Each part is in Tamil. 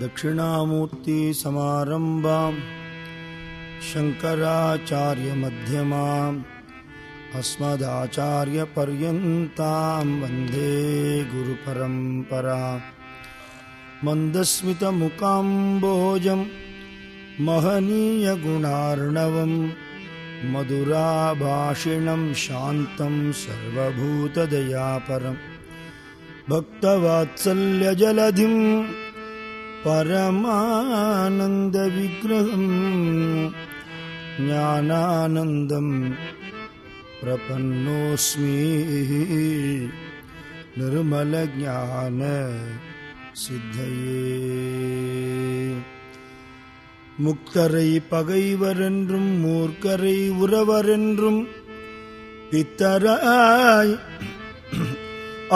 दक्षिणामूर्तिसमारम्भाम् शङ्कराचार्यमध्यमाम् अस्मदाचार्यपर्यन्तां वन्दे गुरुपरम्परा। मन्दस्मितमुकाम्बोजं महनीयगुणार्णवम् मधुराभाषिणं शान्तं பரமானந்த விக்கிரகம் ஞானானந்தம் பிரபன்னோஸ்மி நிர்மல ஞான சித்தையே. முக்தரை பகைவரென்றும் மூர்க்கரை உறவரென்றும் பித்தராய்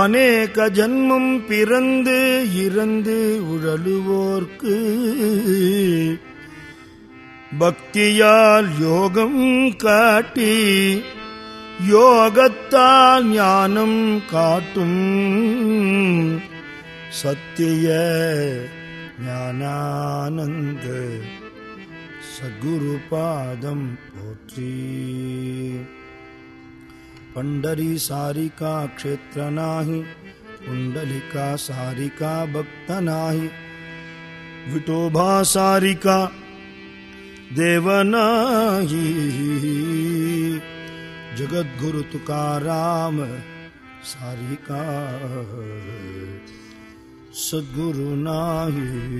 அநேக ஜன்மம் பிறந்து இறந்து உழலுவோர்க்கு பக்தியால் யோகம் காட்டி யோகத்தால் ஞானம் காட்டும் சத்திய ஞானானந்த சகுரு பாதம் போற்றி. पंडरी सारिका क्षेत्र नाही कुंडलिका सारिका भक्त नाही. विठोबा सारिका देव नाही. जगद्गुरु तुकाराम सारिका सद्गुरु नाही.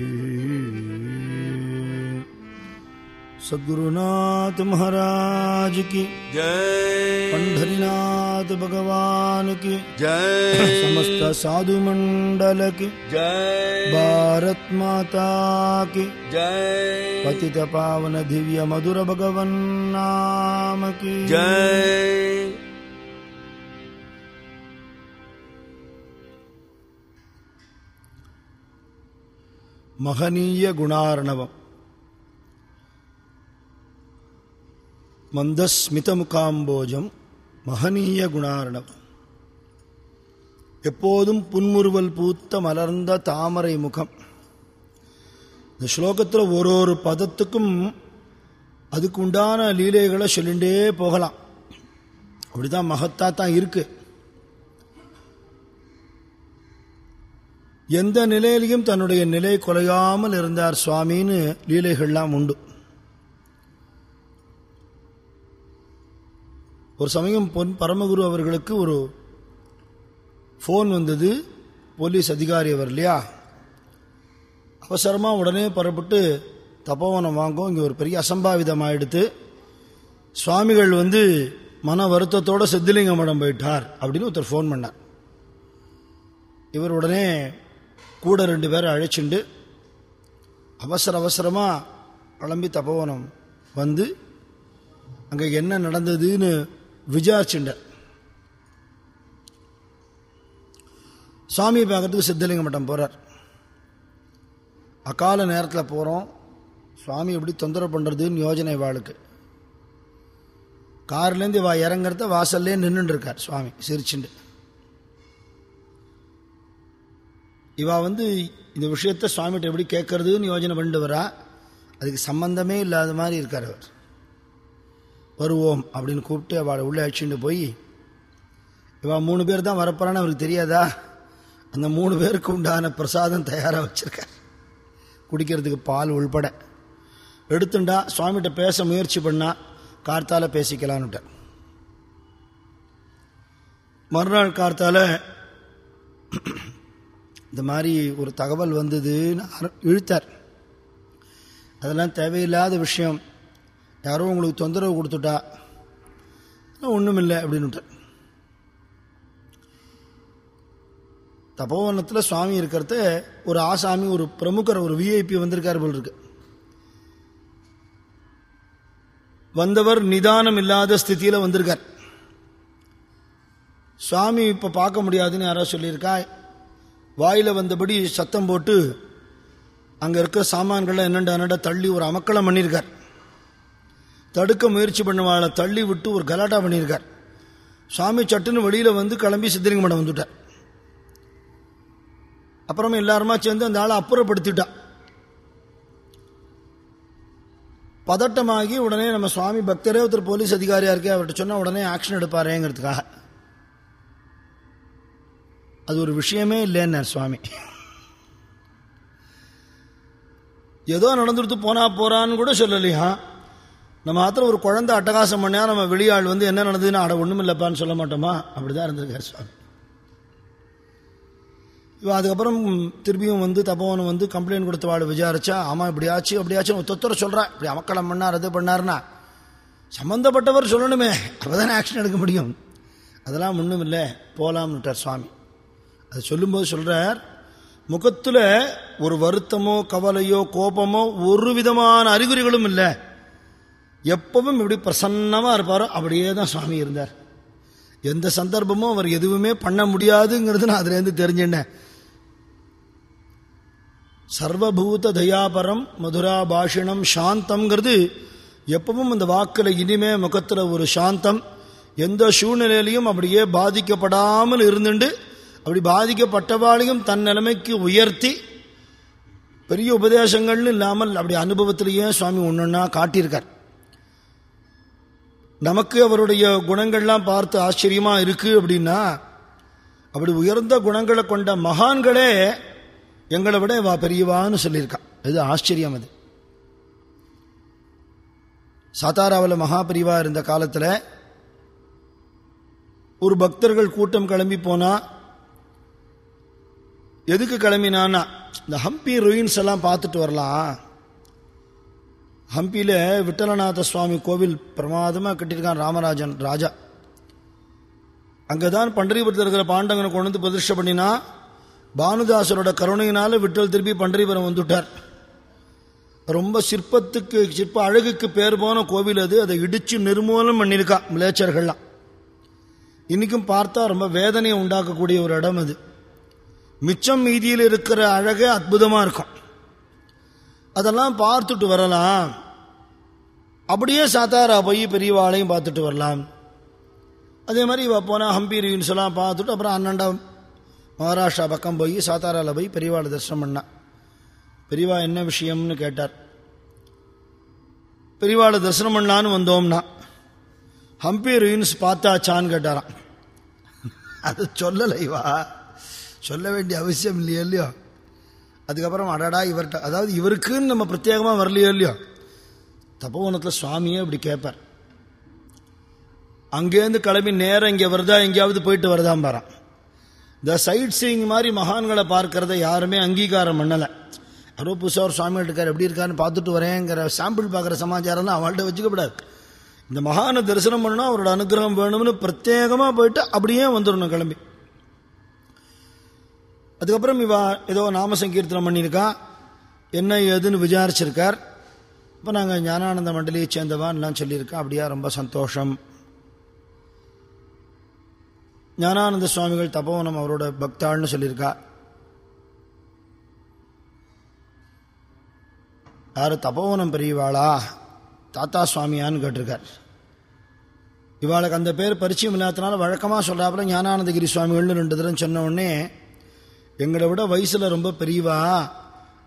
सद्गुरुनाथ महाराज की जय। पंढरीनाथ भगवान की जय। समस्त साधु मंडल की जय। भारत माता की जय। पतित पावन दिव्य मधुर भगवन नाम की। जय। महनीय गुणार्णवम्। மந்தஸ்மிதமுகாம்போஜம் மகனீய குணாரணம் எப்போதும் புன்முறுவல் பூத்த மலர்ந்த தாமரை முகம். இந்த ஸ்லோகத்தில் ஒரு ஒரு பதத்துக்கும் அதுக்கு உண்டான லீலைகளை சொல்லிண்டே போகலாம். அப்படிதான் மகத்தா தான் இருக்கு. எந்த நிலையிலையும் தன்னுடைய நிலை குலையாமல் இருந்தார் சுவாமின்னு லீலைகள்லாம் உண்டு. ஒரு சமயம் பொன் பரமகுரு அவர்களுக்கு ஒரு ஃபோன் வந்தது. போலீஸ் அதிகாரி அவர் இல்லையா அவசரமாக உடனே புறப்பட்டு தபோவனம் வாங்கும் இங்கே ஒரு பெரிய அசம்பாவிதம் ஆயிடுத்து. சுவாமிகள் வந்து மன வருத்தத்தோடு சித்திலிங்க மடம் போயிட்டார் அப்படின்னு ஒருத்தர் ஃபோன் பண்ணார். இவர் உடனே கூட ரெண்டு பேரை அழைச்சிண்டு அவசர அவசரமாக கிளம்பி தபோவனம் வந்து அங்கே என்ன நடந்ததுன்னு விசாரிச்சுண்டார் சுவாமியை பார்க்கறதுக்கு சித்தலிங்க மட்டம் போகிறார் அக்கால நேரத்தில் போகிறோம் சுவாமி எப்படி தொந்தரவு பண்ணுறதுன்னு யோஜனை வாளுக்கு கார்லேருந்து வா இறங்குறத வாசல்லே நின்றுட்டு சுவாமி சிரிச்சுண்டு. இவா வந்து இந்த விஷயத்த சுவாமிகிட்ட எப்படி கேட்கறதுன்னு யோஜனை பண்ணிட்டு வரா. அதுக்கு சம்பந்தமே இல்லாத மாதிரி இருக்கார் அவர். வருவோம் அப்படின்னு கூப்பிட்டு அவளை உள்ளே அழிச்சுட்டு போய் இவன் மூணு பேர் தான் வரப்போறான்னு அவருக்கு தெரியாதா? அந்த மூணு பேருக்கு உண்டான பிரசாதம் தயாராக வச்சிருக்கார் குடிக்கிறதுக்கு பால் உள்பட. எடுத்துண்டா சுவாமிகிட்ட பேச முயற்சி பண்ணால் கார்த்தால பேசிக்கலான்னுட்டார் மறுநாள் கார்த்தால இந்த மாதிரி ஒரு தகவல் வந்ததுன்னு இழுத்தார். அதெல்லாம் தேவையில்லாத விஷயம். யாரோ உங்களுக்கு தொந்தரவு கொடுத்துட்டா ஒன்றும் இல்லை அப்படின்னுட்டு தபோவனத்தில் சுவாமி இருக்கிறத ஒரு ஆசாமி ஒரு பிரமுகர் ஒரு விஐபி வந்திருக்கார் போல் இருக்கு. வந்தவர் நிதானம் இல்லாத ஸ்திதியில் வந்திருக்கார். சுவாமி இப்போ பார்க்க முடியாதுன்னு யாரோ சொல்லியிருக்கா வாயில் வந்தபடி சத்தம் போட்டு அங்கே இருக்கிற சாமான்களை என்னண்டா என்னடா தள்ளி ஒரு அமக்களம் பண்ணியிருக்கார் தடுக்க முயற்சி பண்ணவாளை தள்ளி விட்டு ஒரு கலாட்டா பண்ணியிருக்கார். சுவாமி சட்டுன்னு வெளியில் வந்து கிளம்பி சித்தரிங்க மடம் வந்துட்டார். அப்புறமா எல்லாருமா சேர்ந்து அந்த ஆளை அப்புறப்படுத்திட்டான். பதட்டமாகி உடனே நம்ம சுவாமி பக்தரே ஒருத்தர் போலீஸ் அதிகாரியா இருக்கே அவர்கிட்ட சொன்னா உடனே ஆக்ஷன் எடுப்பாரேங்கிறதுக்காக. அது ஒரு விஷயமே இல்லைன்னார் சுவாமி. ஏதோ நடந்துட்டு போனா போறான்னு கூட சொல்லலையா? நம்ம மாத்திரம் ஒரு குழந்தை அட்டகாசம் பண்ணால் நம்ம வெளியாள் வந்து என்ன நடந்ததுன்னு ஆட ஒன்றும் இல்லைப்பான்னு சொல்ல மாட்டோமா? அப்படிதான் இருந்திருக்காரு சுவாமி. இவன் அதுக்கப்புறம் திருப்பியும் வந்து தப்பவன் வந்து கம்ப்ளைண்ட் கொடுத்த வாழ் விசாரிச்சா ஆமாம் இப்படி ஆச்சு அப்படி ஆச்சு ஒத்தொத்தர சொல்கிறேன் இப்படி அமக்களம் பண்ணார் அது பண்ணாருன்னா சம்மந்தப்பட்டவர் சொல்லணுமே அப்போதானே ஆக்ஷன் எடுக்க முடியும். அதெல்லாம் ஒன்றும் இல்லை போலாம்னுட்டார் சுவாமி. அது சொல்லும்போது சொல்கிறார் முகத்தில் ஒரு வருத்தமோ கவலையோ கோபமோ ஒரு விதமான அறிகுறிகளும் இல்லை. எப்பவும் இப்படி பிரசன்னமாக இருப்பாரோ அப்படியே தான் சுவாமி இருந்தார். எந்த சந்தர்ப்பமும் அவர் எதுவுமே பண்ண முடியாதுங்கிறது நான் அதுலேருந்து தெரிஞ்சினேன் சர்வபூத தயாபரம் மதுரா பாஷிணம் சாந்தம்ங்கிறது எப்பவும் இந்த வாக்கில் இனிமே முகத்தில் ஒரு சாந்தம். எந்த சூழ்நிலையிலையும் அப்படியே பாதிக்கப்படாமல் இருந்துண்டு அப்படி பாதிக்கப்பட்டவாளையும் தன் நிலைமைக்கு உயர்த்தி பெரிய உபதேசங்கள்னு இல்லாமல் அப்படி அனுபவத்திலேயே சுவாமி ஒன்றா காட்டியிருக்கார். நமக்கு அவருடைய குணங்கள்லாம் பார்த்து ஆச்சரியமாக இருக்கு அப்படின்னா அப்படி உயர்ந்த குணங்களை கொண்ட மகான்களே எங்களை விட வா பெரியவான்னு சொல்லியிருக்கான் இது ஆச்சரியம் அது. சாத்தாராவில் மகாபெரிவா இருந்த காலத்தில் ஒரு பக்தர்கள் கூட்டம் கிளம்பி போனா எதுக்கு கிளம்பினான்னா இந்த ஹம்பி ருயின்ஸ் எல்லாம் பார்த்துட்டு வரலாம். ஹம்பியில விட்டலநாத சுவாமி கோவில் பிரமாதமாக கட்டியிருக்கான் ராமராஜன் ராஜா. அங்கே தான் பண்டரிபுரத்தில் இருக்கிற பாண்டவனை கொண்டு வந்து பிரதிஷ்டை பண்ணினா பானுதாசரோட கருணையினால விட்டல் திருப்பி பண்டரிபுரம் வந்துட்டார். ரொம்ப சிற்பத்துக்கு சிற்ப அழகுக்கு பேர் போன கோவில் அது. அதை இடித்து நிர்மூலம் பண்ணியிருக்கா மிளேச்சர்கள்லாம். இன்றைக்கும் பார்த்தா ரொம்ப வேதனையை உண்டாக்கக்கூடிய ஒரு இடம் அது. மிச்சம் மீதியில் இருக்கிற அழகே அற்புதமாக இருக்கும். அதெல்லாம் பார்த்துட்டு வரலாம். அப்படியே சாத்தாரா போய் பெரியவாளையும் பார்த்துட்டு வரலாம். அதே மாதிரி இவ போனால் ஹம்பி ரீன்ஸ் எல்லாம் பார்த்துட்டு அப்புறம் அண்ணண்டா மகாராஷ்டிரா பக்கம் போய் சாத்தாராவில் போய் பெரியவாளை தரிசனம் பண்ணா. பெரியவா என்ன விஷயம்னு கேட்டார். பெரியவாளை தரிசனம் பண்ணலான்னு வந்தோம்னா ஹம்பி ரீன்ஸ் பார்த்தாச்சான்னு கேட்டாராம். அது சொல்லலை இவா. சொல்ல வேண்டிய அவசியம் இல்லையோ இல்லையோ? அதுக்கப்புறம் அடடா இவர்கிட்ட அதாவது இவருக்குன்னு நம்ம பிரத்யேகமாக வரலையோ இல்லையோ? தப்போவனத்தில் சுவாமியே இப்படி கேட்பார் அங்கேருந்து கிளம்பி நேரம் இங்கே வருதா எங்கேயாவது போயிட்டு வருதான் பாரான் இந்த சைட் சீயிங் மாதிரி மகான்களை பார்க்கறத யாருமே அங்கீகாரம் பண்ணலை. யாரோ புதுசாக ஒரு சுவாமி இருக்கார் எப்படி இருக்காருன்னு பார்த்துட்டு வரேங்கிற சாம்பிள் பார்க்குற சமாச்சாரம் தான் அவள்கிட்ட வச்சுக்கப்படாது. இந்த மகானை தரிசனம் பண்ணணும் அவரோட அனுகிரகம் வேணும்னு பிரத்யேகமாக போயிட்டு அப்படியே வந்துடணும் கிளம்பி. அதுக்கப்புறம் இவா ஏதோ நாம சங்கீர்த்தனம் பண்ணியிருக்கா. என்ன ஏதுன்னு விசாரிச்சிருக்கார். இப்போ நாங்கள் ஞானானந்த மண்டலியை சேர்ந்தவான்லாம் சொல்லியிருக்கா. அப்படியா ரொம்ப சந்தோஷம். ஞானானந்த சுவாமிகள் தபோவனம் அவரோட பக்தாள்னு சொல்லியிருக்கா. யார் தபோவனம் பெரியவாளா? தாத்தா சுவாமியான்னு கேட்டிருக்கார். இவாளுக்கு அந்த பேர் பரிச்சயம் இல்லாதனால வழக்கமாக சொல்கிறாப்புல ஞானானந்தகிரி சுவாமிகள்னு ரெண்டு தடவை சொன்ன உடனே எங்களை விட வயசில் ரொம்ப பெரியவா?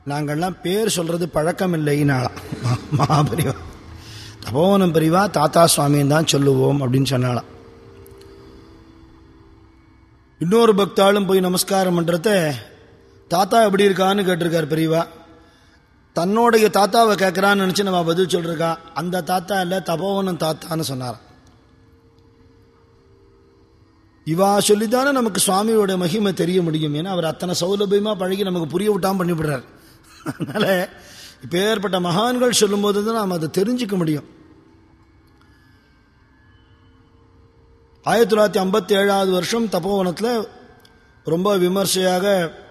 நாங்கள்லாம் பேர் சொல்கிறது பழக்கம் இல்லைனாலாம் மகாபெரிவா தபோவனம் பெரியவா தாத்தா சுவாமின்னு தான் சொல்லுவோம் அப்படின்னு சொன்னாலாம் இன்னொரு பக்தாளும் போய் நமஸ்காரம் பண்ணுறத தாத்தா எப்படி இருக்கான்னு கேட்டிருக்கார் பெரியவா. தன்னுடைய தாத்தாவை கேட்குறான்னு நினச்சி நம்ம பதில் சொல்லிருக்கா அந்த தாத்தா இல்லை தபோவனம் தாத்தான்னு சொன்னாரான் இவா சொல்லித்தானே நமக்கு சுவாமியோட மகிமை தெரிய முடியும். ஏன்னா அவர் அத்தனை சௌலபியமா பழகி நமக்கு புரிய விட்டாம பண்ணிவிடுறார். அதனால இப்போ ஏற்பட்ட மகான்கள் சொல்லும்போது தான் நாம் அதை தெரிஞ்சுக்க முடியும். ஆயிரத்தி தொள்ளாயிரத்தி ஐம்பத்தி ஏழாவது வருஷம் தப்போவனத்தில் ரொம்ப விமர்சையாக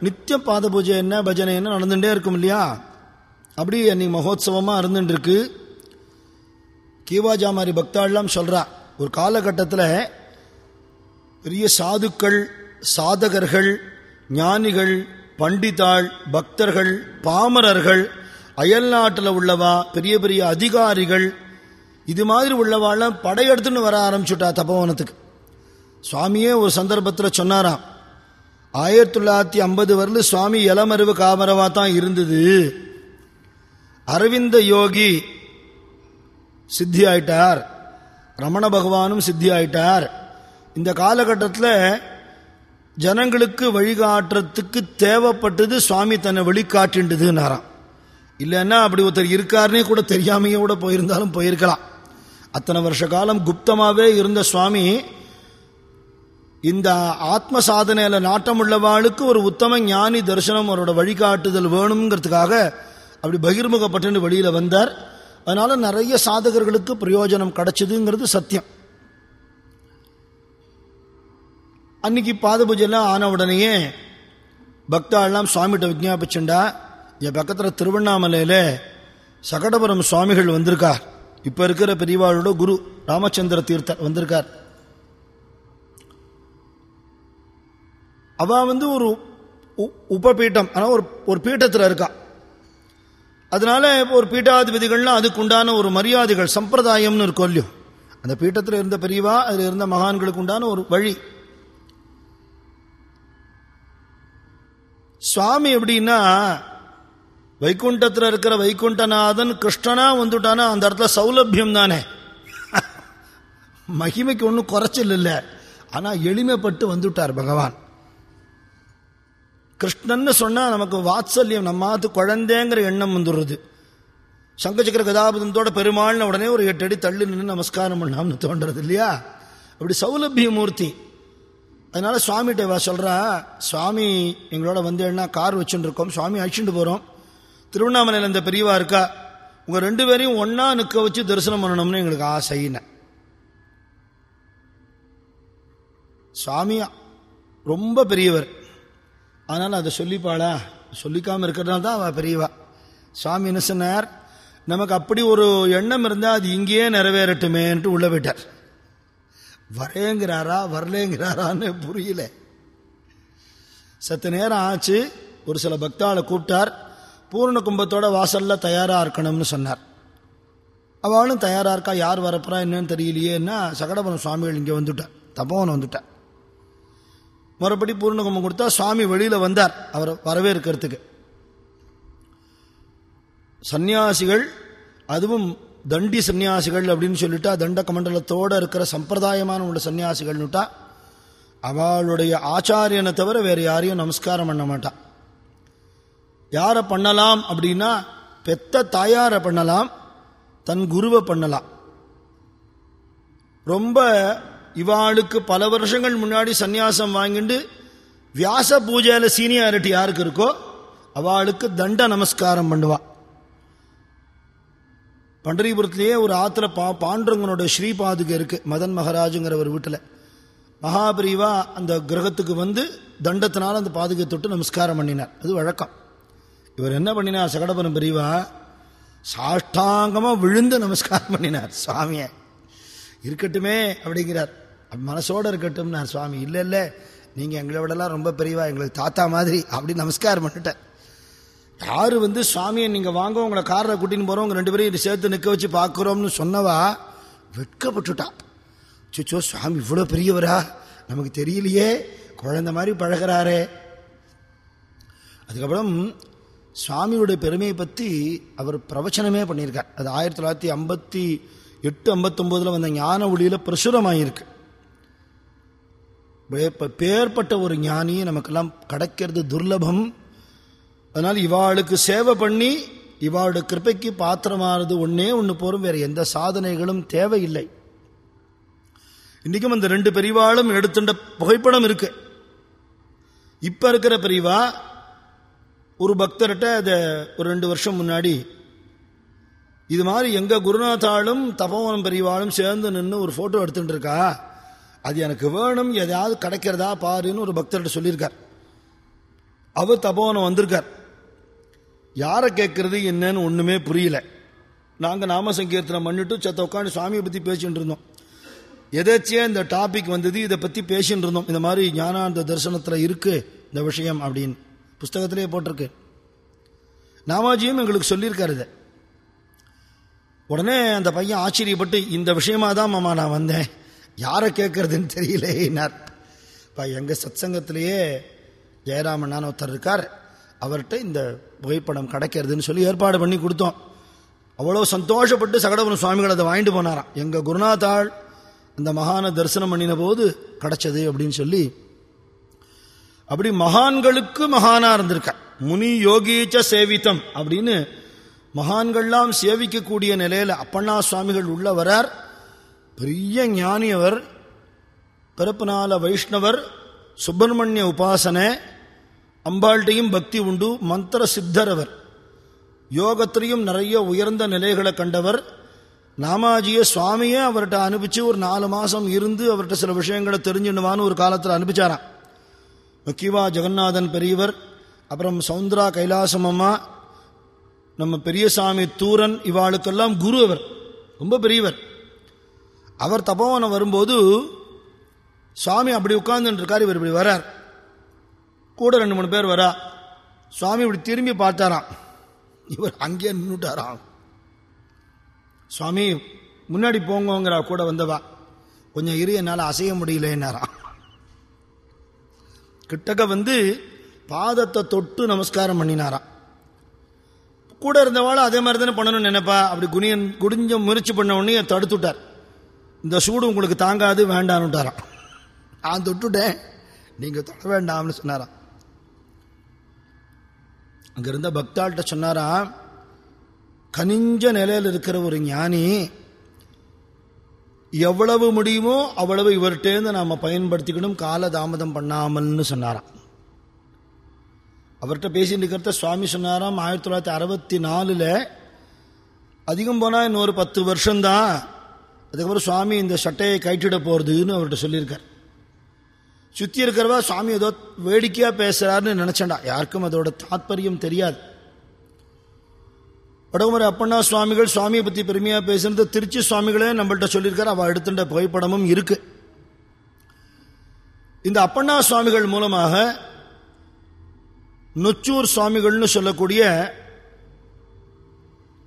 நித்திய பாத பூஜை என்ன பஜனை என்ன நடந்துகிட்டே இருக்கும் இல்லையா? அப்படி அன்னைக்கு மகோத்சவமாக இருந்துட்டுருக்கு. கீவாஜாமாரி மாதிரி பக்தாள்லாம் சொல்கிறா ஒரு காலகட்டத்தில் பெரிய சாதுக்கள் சாதகர்கள் ஞானிகள் பண்டிதாள் பக்தர்கள் பாமரர்கள் அயல் நாட்டில் உள்ளவா பெரிய பெரிய அதிகாரிகள் இது மாதிரி உள்ளவாலாம் படையெடுத்துன்னு வர ஆரம்பிச்சுட்டா தபோவனத்துக்கு. சுவாமியே ஒரு சந்தர்ப்பத்தில் சொன்னாராம் ஆயிரத்தி தொள்ளாயிரத்தி ஐம்பது வரலும் சுவாமி இளமருவு காமரவா தான் இருந்தது. அரவிந்த யோகி சித்தி ஆயிட்டார் ரமண பகவானும் சித்தி ஆயிட்டார் இந்த காலகட்டத்தில் ஜனங்களுக்கு வழிகாட்டுறதுக்கு தேவைப்பட்டது சுவாமி தன்னை வழிகாட்டின்றதுன்னாராம் இல்லைன்னா அப்படி ஒருத்தர் இருக்காருனே கூட தெரியாமையே கூட போயிருந்தாலும் போயிருக்கலாம். அத்தனை வருஷ காலம் குப்தமாகவே இருந்த சுவாமி இந்த ஆத்ம சாதனையில் நாட்டம் உள்ளவாளுக்கு ஒரு உத்தம ஞானி தரிசனம் அவரோட வழிகாட்டுதல் வேணுங்கிறதுக்காக அப்படி பகிர்முகப்பட்டுன்னு வெளியில் வந்தார். அதனால நிறைய சாதகர்களுக்கு பிரயோஜனம் கிடைச்சதுங்கிறது சத்தியம். அன்னைக்கு பாத பூஜைலாம் ஆன உடனேயே பக்தாள்லாம் சுவாமிகிட்ட விஜாபிச்சுண்டா என் பக்கத்தில் திருவண்ணாமலையில் சகடபுரம் சுவாமிகள் வந்திருக்கார். இப்போ இருக்கிற பெரியவாளோட குரு ராமச்சந்திர தீர்த்தர் வந்திருக்கார். அவ வந்து ஒரு உ- உபபீட்டம் ஆனால் ஒரு ஒரு பீட்டத்தில் இருக்கா. அதனால ஒரு பீட்டாதிபதிகள்லாம் அதுக்கு உண்டான ஒரு மரியாதைகள் சம்பிரதாயம்னு இருக்கும் இல்லையோ. அந்த பீட்டத்தில் இருந்த பெரியவா அதில் இருந்த மகான்களுக்கு உண்டான ஒரு வழி. சுவாமி எப்படின்னா வைகுண்டத்தில் இருக்கிற வைகுண்டநாதன் கிருஷ்ணனா வந்துட்டானா அந்த இடத்துல சௌலபியம் தானே மகிமைக்கு ஒன்றும் குறைச்சல் இல்லை ஆனால் எளிமைப்பட்டு வந்துட்டார் பகவான். கிருஷ்ணன்னு சொன்னால் நமக்கு வாத்சல்யம் நம்மாத்து குழந்தைங்கிற எண்ணம் வந்துடுறது. சங்கச்சக்கர கதாபதத்தோட பெருமாள்னு உடனே ஒரு எட்டு அடி தள்ளி நின்று நமஸ்காரம் பண்ணாம்னு தோன்றது இல்லையா அப்படி சௌலபிய மூர்த்தி அதனால சுவாமிகிட்ட இவ சொல்கிறா சுவாமி எங்களோட வந்தேன்னா கார் வச்சுட்டு இருக்கோம் சுவாமி அழிச்சுட்டு போகிறோம் திருவண்ணாமலையில் இந்த பெரியவா இருக்கா உங்கள் ரெண்டு பேரையும் ஒன்றா நிற்க வச்சு தரிசனம் பண்ணணும்னு எங்களுக்கு ஆசைன்னு சுவாமி ரொம்ப பெரியவர். ஆனால் அதை சொல்லிப்பாளா? சொல்லிக்காமல் இருக்கிறதுனால தான் அவள் பெரியவா. சுவாமி என்ன சொன்னார் நமக்கு அப்படி ஒரு எண்ணம் இருந்தால் அது இங்கேயே நிறைவேறட்டுமேன்ட்டு உள்ள போயிட்டார். வரேங்கிறாரா வரலேங்கிறாரான்னு புரியல. சத்து நேரம் ஆச்சு ஒரு சில பக்தாளை கூப்பிட்டார். பூர்ண கும்பத்தோட வாசல்ல தயாராக இருக்கணும்னு சொன்னார். அவளும் தயாராக இருக்கா யார் வரப்போறா என்னன்னு தெரியலையேன்னா சகடபுரம் சுவாமிகள் இங்கே வந்துட்டார் தபோவன் வந்துட்டார் மறுபடி பூர்ண கும்பம் கொடுத்தா சுவாமி வெளியில் வந்தார் அவரை வரவேற்கிறதுக்கு. சந்நியாசிகள் அதுவும் தண்டி சன்னியாசிகள் அப்படின்னு சொல்லிட்டா தண்ட கமண்டலத்தோடு இருக்கிற சம்பிரதாயமான உள்ள சன்னியாசிகள்னுட்டா அவளுடைய ஆச்சாரியனை தவிர வேறு யாரையும் நமஸ்காரம் பண்ண மாட்டான் யாரை பண்ணலாம் அப்படின்னா பெத்த தாயாரை பண்ணலாம் தன் குருவை பண்ணலாம். ரொம்ப இவாளுக்கு பல வருஷங்கள் முன்னாடி சந்நியாசம் வாங்கிட்டு வியாச பூஜையில் சீனியாரிட்டி யாருக்கு இருக்கோ அவளுக்கு தண்ட நமஸ்காரம் பண்ணுவாள் பண்டரிபுரத்திலேயே ஒரு ஆற்றுல பா பாண்டரங்கனோட ஸ்ரீபாதுகை இருக்கு மதன் மகாராஜுங்கிற ஒரு வீட்டில். மகாபிரிவா அந்த கிரகத்துக்கு வந்து தண்டத்தினால் அந்த பாதுகை தொட்டு நமஸ்காரம் பண்ணினார். அது வழக்கம். இவர் என்ன பண்ணினார் சகடபுரம் பிரிவா? சாஷ்டாங்கமாக விழுந்து நமஸ்காரம் பண்ணினார் சுவாமியை. இருக்கட்டுமே அப்படிங்கிறார். மனசோடு இருக்கட்டும் இருக்கட்டும்னார் சுவாமி. இல்லை இல்லை நீங்கள் எங்களை விடலாம் ரொம்ப பெரியவா எங்களுக்கு தாத்தா மாதிரி அப்படி நமஸ்காரம் பண்ணிட்டேன் யார் வந்து சுவாமியை நீங்கள் வாங்க உங்களை காரில் கூட்டின்னு போகிறோம் உங்கள் ரெண்டு பேரையும் சேர்த்து நிற்க வச்சு பார்க்குறோம்னு சொன்னவா வெட்கப்பட்டுட்டா. சுச்சோ சுவாமி இவ்வளோ பெரியவரா? நமக்கு தெரியலையே. குழந்தை மாதிரி பழகிறாரே. அதுக்கப்புறம் சுவாமியுடைய பெருமையை பற்றி அவர் பிரவச்சனமே பண்ணியிருக்கார். அது ஆயிரத்தி தொள்ளாயிரத்தி ஐம்பத்தி எட்டு ஐம்பத்தொம்போதில் வந்த ஞான ஒளியில் பிரசுரமாயிருக்கு. பேர்பட்ட ஒரு ஞானியை நமக்கெல்லாம் கிடைக்கிறது துர்லபம். அதனால் இவாளுக்கு சேவை பண்ணி இவாளுடைய கிருப்பைக்கு பாத்திரமானது ஒன்னே ஒன்று போரும் வேற எந்த சாதனைகளும் தேவையில்லை. இன்றைக்கும் அந்த ரெண்டு பெரியவாளும் எடுத்துட்ட புகைப்படம் இருக்கு. இப்ப இருக்கிற பெரியவா ஒரு பக்தர்கிட்ட அதை ஒரு ரெண்டு வருஷம் முன்னாடி இது மாதிரி எங்க குருநாத்தாலும் தபோவனம் பெரியவாளும் சேர்ந்து நின்று ஒரு போட்டோ எடுத்துட்டு இருக்கா? அது எனக்கு வேணும் எதாவது கிடைக்கிறதா பாருன்னு ஒரு பக்தர்கிட்ட சொல்லியிருக்கார். அவர் தபோவனம் வந்திருக்கார். யாரை கேட்கறது என்னன்னு ஒண்ணுமே புரியல. நாங்க நாம சங்கீர்த்தனம் பண்ணிட்டு சத்த உட்காந்து சுவாமியை பத்தி பேசிட்டு இருந்தோம். எதாச்சியா இந்த டாபிக் வந்தது இதை பத்தி பேசிட்டு இருந்தோம். இந்த மாதிரி ஞானாந்த தரிசனத்துல இருக்கு இந்த விஷயம் அப்படின்னு புஸ்தகத்திலேயே போட்டிருக்கு. நாமாஜியும் எங்களுக்கு சொல்லியிருக்காரு இதை. உடனே அந்த பையன் ஆச்சரியப்பட்டு இந்த விஷயமா தான் மாமா நான் வந்தேன். யாரை கேட்கறதுன்னு தெரியலேனார் இப்போ எங்கள் சத்சங்கத்திலேயே ஜெயராமன் ஒருத்தர் இருக்கார். அவர்கிட்ட இந்த புகைப்படம் கிடைக்கிறதுன்னு சொல்லி ஏற்பாடு பண்ணி கொடுத்தோம். அவ்வளோ சந்தோஷப்பட்டு சகடபுரம் சுவாமிகள் அதை வாங்கிட்டு போனாராம். எங்கள் குருநாதாள் அந்த மகான தரிசனம் பண்ணின போது கிடைச்சது அப்படின்னு சொல்லி அப்படி மகான்களுக்கு மகானா இருந்திருக்க. முனி யோகீச்ச சேவித்தம் அப்படின்னு மகான்கள்லாம் சேவிக்கக்கூடிய நிலையில அப்பண்ணா சுவாமிகள் உள்ள வரார். பெரிய ஞானியவர் பிறப்புனால வைஷ்ணவர் சுப்பிரமணிய உபாசனை அம்பாள்கிட்டையும் பக்தி உண்டு மந்திர சித்தர் அவர் யோகத்திலையும் நிறைய உயர்ந்த நிலைகளை கண்டவர். நாமாஜிய சுவாமியே அவர்கிட்ட அனுப்பிச்சு ஒரு நாலு மாசம் இருந்து அவர்கிட்ட சில விஷயங்களை தெரிஞ்சுடுவான்னு ஒரு காலத்தில் அனுப்பிச்சாராம். முக்கியவா ஜெகநாதன் பெரியவர் அப்புறம் சவுந்தரா கைலாசம் அம்மா நம்ம பெரியசாமி தூரன் இவாளுக்கெல்லாம் குரு அவர். ரொம்ப பெரியவர். அவர் தபோவனம் வரும்போது சுவாமி அப்படி உட்கார்ந்துட்டு இருக்கார் இவர் இப்படி வர்றார். கூட ரெண்டு மூணு பேர் வரா. சுவாமி இப்படி திரும்பி பார்த்தாராம். இவர் அங்கேயே நின்றுட்டாராம் சுவாமி முன்னாடி போங்கோங்கிறா கூட வந்தவா. கொஞ்சம் இரு என்னால் அசைய முடியலன்னாராம். கிட்டக்க வந்து பாதத்தை தொட்டு நமஸ்காரம் பண்ணினாராம். கூட இருந்தவாள் அதே மாதிரி தானே பண்ணணும்னு நினைப்பா. அப்படி குனியன் குடிஞ்ச முயற்சி பண்ண உடனே தடுத்துட்டார். இந்த சூடு உங்களுக்கு தாங்காது வேண்டான்னுட்டாராம் நான் தொட்டுட்டேன். நீங்கள் தொட வேண்டாம்னு சொன்னாராம். அங்க இருந்த பக்தாள்கிட்ட சொன்னாராம் கனிஞ்ச நிலையில் இருக்கிற ஒரு ஞானி எவ்வளவு முடியுமோ அவ்வளவு இவர்கிட்டேருந்து நாம் பயன்படுத்திக்கணும் கால தாமதம் பண்ணாமல்னு சொன்னாராம் அவர்கிட்ட பேசிட்டு இருக்கிறத சுவாமி சொன்னாராம் ஆயிரத்தி தொள்ளாயிரத்தி அறுபத்தி நாலில் அதிகம் போனால் இன்னொரு பத்து வருஷம்தான் அதுக்கப்புறம் சுவாமி இந்த சட்டையை கைட்டிட போகிறதுன்னு அவர்கிட்ட சொல்லியிருக்கார். சுற்றி இருக்கிறவா சுவாமி ஏதோ வேடிக்கையாக பேசுகிறாருன்னு நினச்சேன்டா. யாருக்கும் அதோட தாத்பரியம் தெரியாது. வடகுமரி அப்பண்ணா சுவாமிகள் சுவாமியை பற்றி பெருமையாக பேசுனது திருச்சி சுவாமிகளே நம்மள்கிட்ட சொல்லியிருக்காரு. அவள் எடுத்துட்ட புகைப்படமும் இருக்கு. இந்த அப்பண்ணா சுவாமிகள் மூலமாக நொச்சூர் சுவாமிகள்னு சொல்லக்கூடிய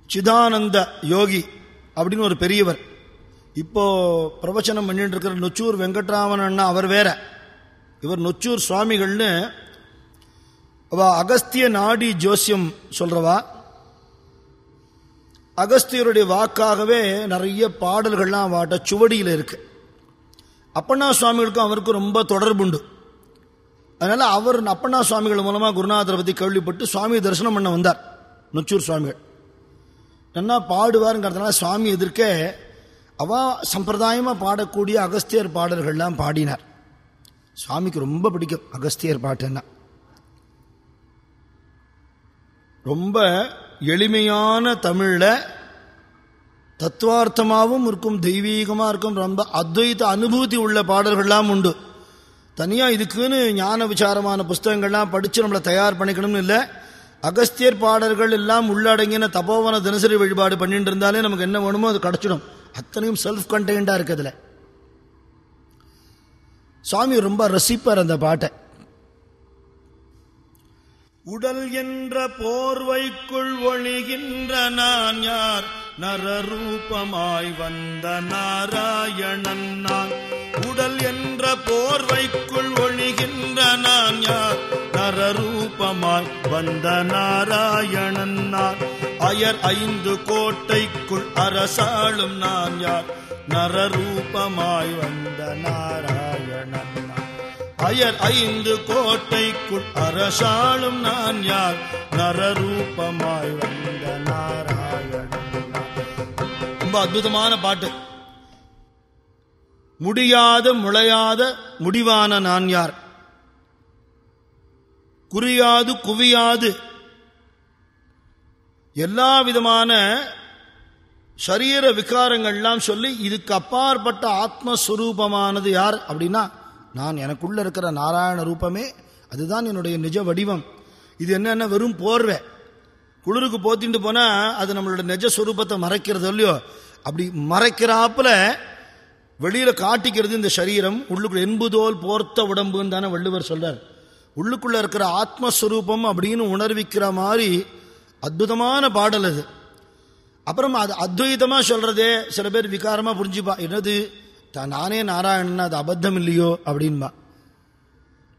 சிதானந்த யோகி அப்படின்னு ஒரு பெரியவர். இப்போ பிரவச்சனம் பண்ணிட்டு இருக்கிற நொச்சூர் வெங்கட்ராமன் அண்ணா அவர் வேற. இவர் நொச்சூர் சுவாமிகள்னு அவ அகஸ்திய நாடி ஜோசியம் சொல்றவா? அகஸ்தியருடைய வாக்காகவே நிறைய பாடல்கள்லாம் வாட்ட சுவடியில் இருக்கு. அப்பண்ணா சுவாமிகளுக்கும் அவருக்கும் ரொம்ப தொடர்புண்டு. அதனால அவர் அப்பண்ணா சுவாமிகள் மூலமாக குருநாதரை பற்றி கேள்விப்பட்டு சுவாமி தரிசனம் பண்ண வந்தார் நொச்சூர் சுவாமிகள். என்ன பாடுவாருங்கிறதுனால சுவாமி எதிர்க்க அவ சம்பிரதாயமாக பாடக்கூடிய அகஸ்தியர் பாடல்கள்லாம் பாடினார். சுவாமிக்கு ரொம்ப பிடிக்கும். அகஸ்தியர் பாட்டுன்னா. ரொம்ப எளிமையான தமிழில் தத்துவார்த்தமாகவும் இருக்கும் தெய்வீகமாக இருக்கும் ரொம்ப அத்வைத அனுபூதி உள்ள பாடல்கள்லாம் உண்டு. தனியாக இதுக்குன்னு ஞான விசாரமான புஸ்தகங்கள்லாம் படித்து நம்மளை தயார் பண்ணிக்கணும்னு இல்லை. அகஸ்தியர் பாடல்கள் எல்லாம் உள்ளடங்கின தபோவன தினசரி வழிபாடு பண்ணிட்டு இருந்தாலே நமக்கு என்ன வேணுமோ அது கிடச்சிடும். அத்தனையும் செல்ஃப் கண்டெயின்டாக இருக்குதுல சுவாமி ரொம்ப ரசிப்பார் அந்த பாட்டை. உடல் என்ற போர்வைக்குள் ஒழிகின்ற நான் யார்? நரரூபமாய் வந்த நாராயணன் நான். உடல் என்ற போர்வைக்குள் ஒழிகின்ற நான் யார்? நரரூபமாய் வந்த நாராயணன் நான். அயர் ஐந்து கோட்டைக்குள் அரசாளும் நான் யார்? நரரூபமாய் வந்த நாராயணன். அயர் ஐந்து கோட்டைக்குள் அரசாளும் நான் யார்? நரரூபமாய் வந்த நாராயணன். ரொம்ப அற்புதமான பாட்டு. முடியாத முளையாத முடிவான நான் யார்? குறியாது குவியாது. எல்லா விதமான சரீர விகாரங்கள்லாம் சொல்லி இதுக்கு அப்பாற்பட்ட ஆத்மஸ்வரூபமானது யார் அப்படின்னா நான் எனக்குள்ள இருக்கிற நாராயண ரூபமே அதுதான் என்னுடைய நிஜ வடிவம். இது என்னென்ன வெறும் போர்வை. குளிருக்கு போத்திட்டு போனா அது நம்மளோட நிஜ சுரூபத்தை மறைக்கிறது இல்லையோ? அப்படி மறைக்கிறாப்புல வெளியில காட்டிக்கிறது இந்த சரீரம் உள்ளுக்குள்ள என்புதோல் போர்த்த உடம்புன்னு தானே வள்ளுவர் சொல்றார். உள்ளுக்குள்ள இருக்கிற ஆத்மஸ்வரூபம் அப்படின்னு உணர்விக்கிற மாதிரி அற்புதமான பாடல் அது. அப்புறம் அது அத்வைதமாக சொல்றதே சில பேர் விகாரமாக புரிஞ்சுப்பா. என்னது? தான் நானே நாராயணன் அது அபத்தம் இல்லையோ? அப்படின்பா.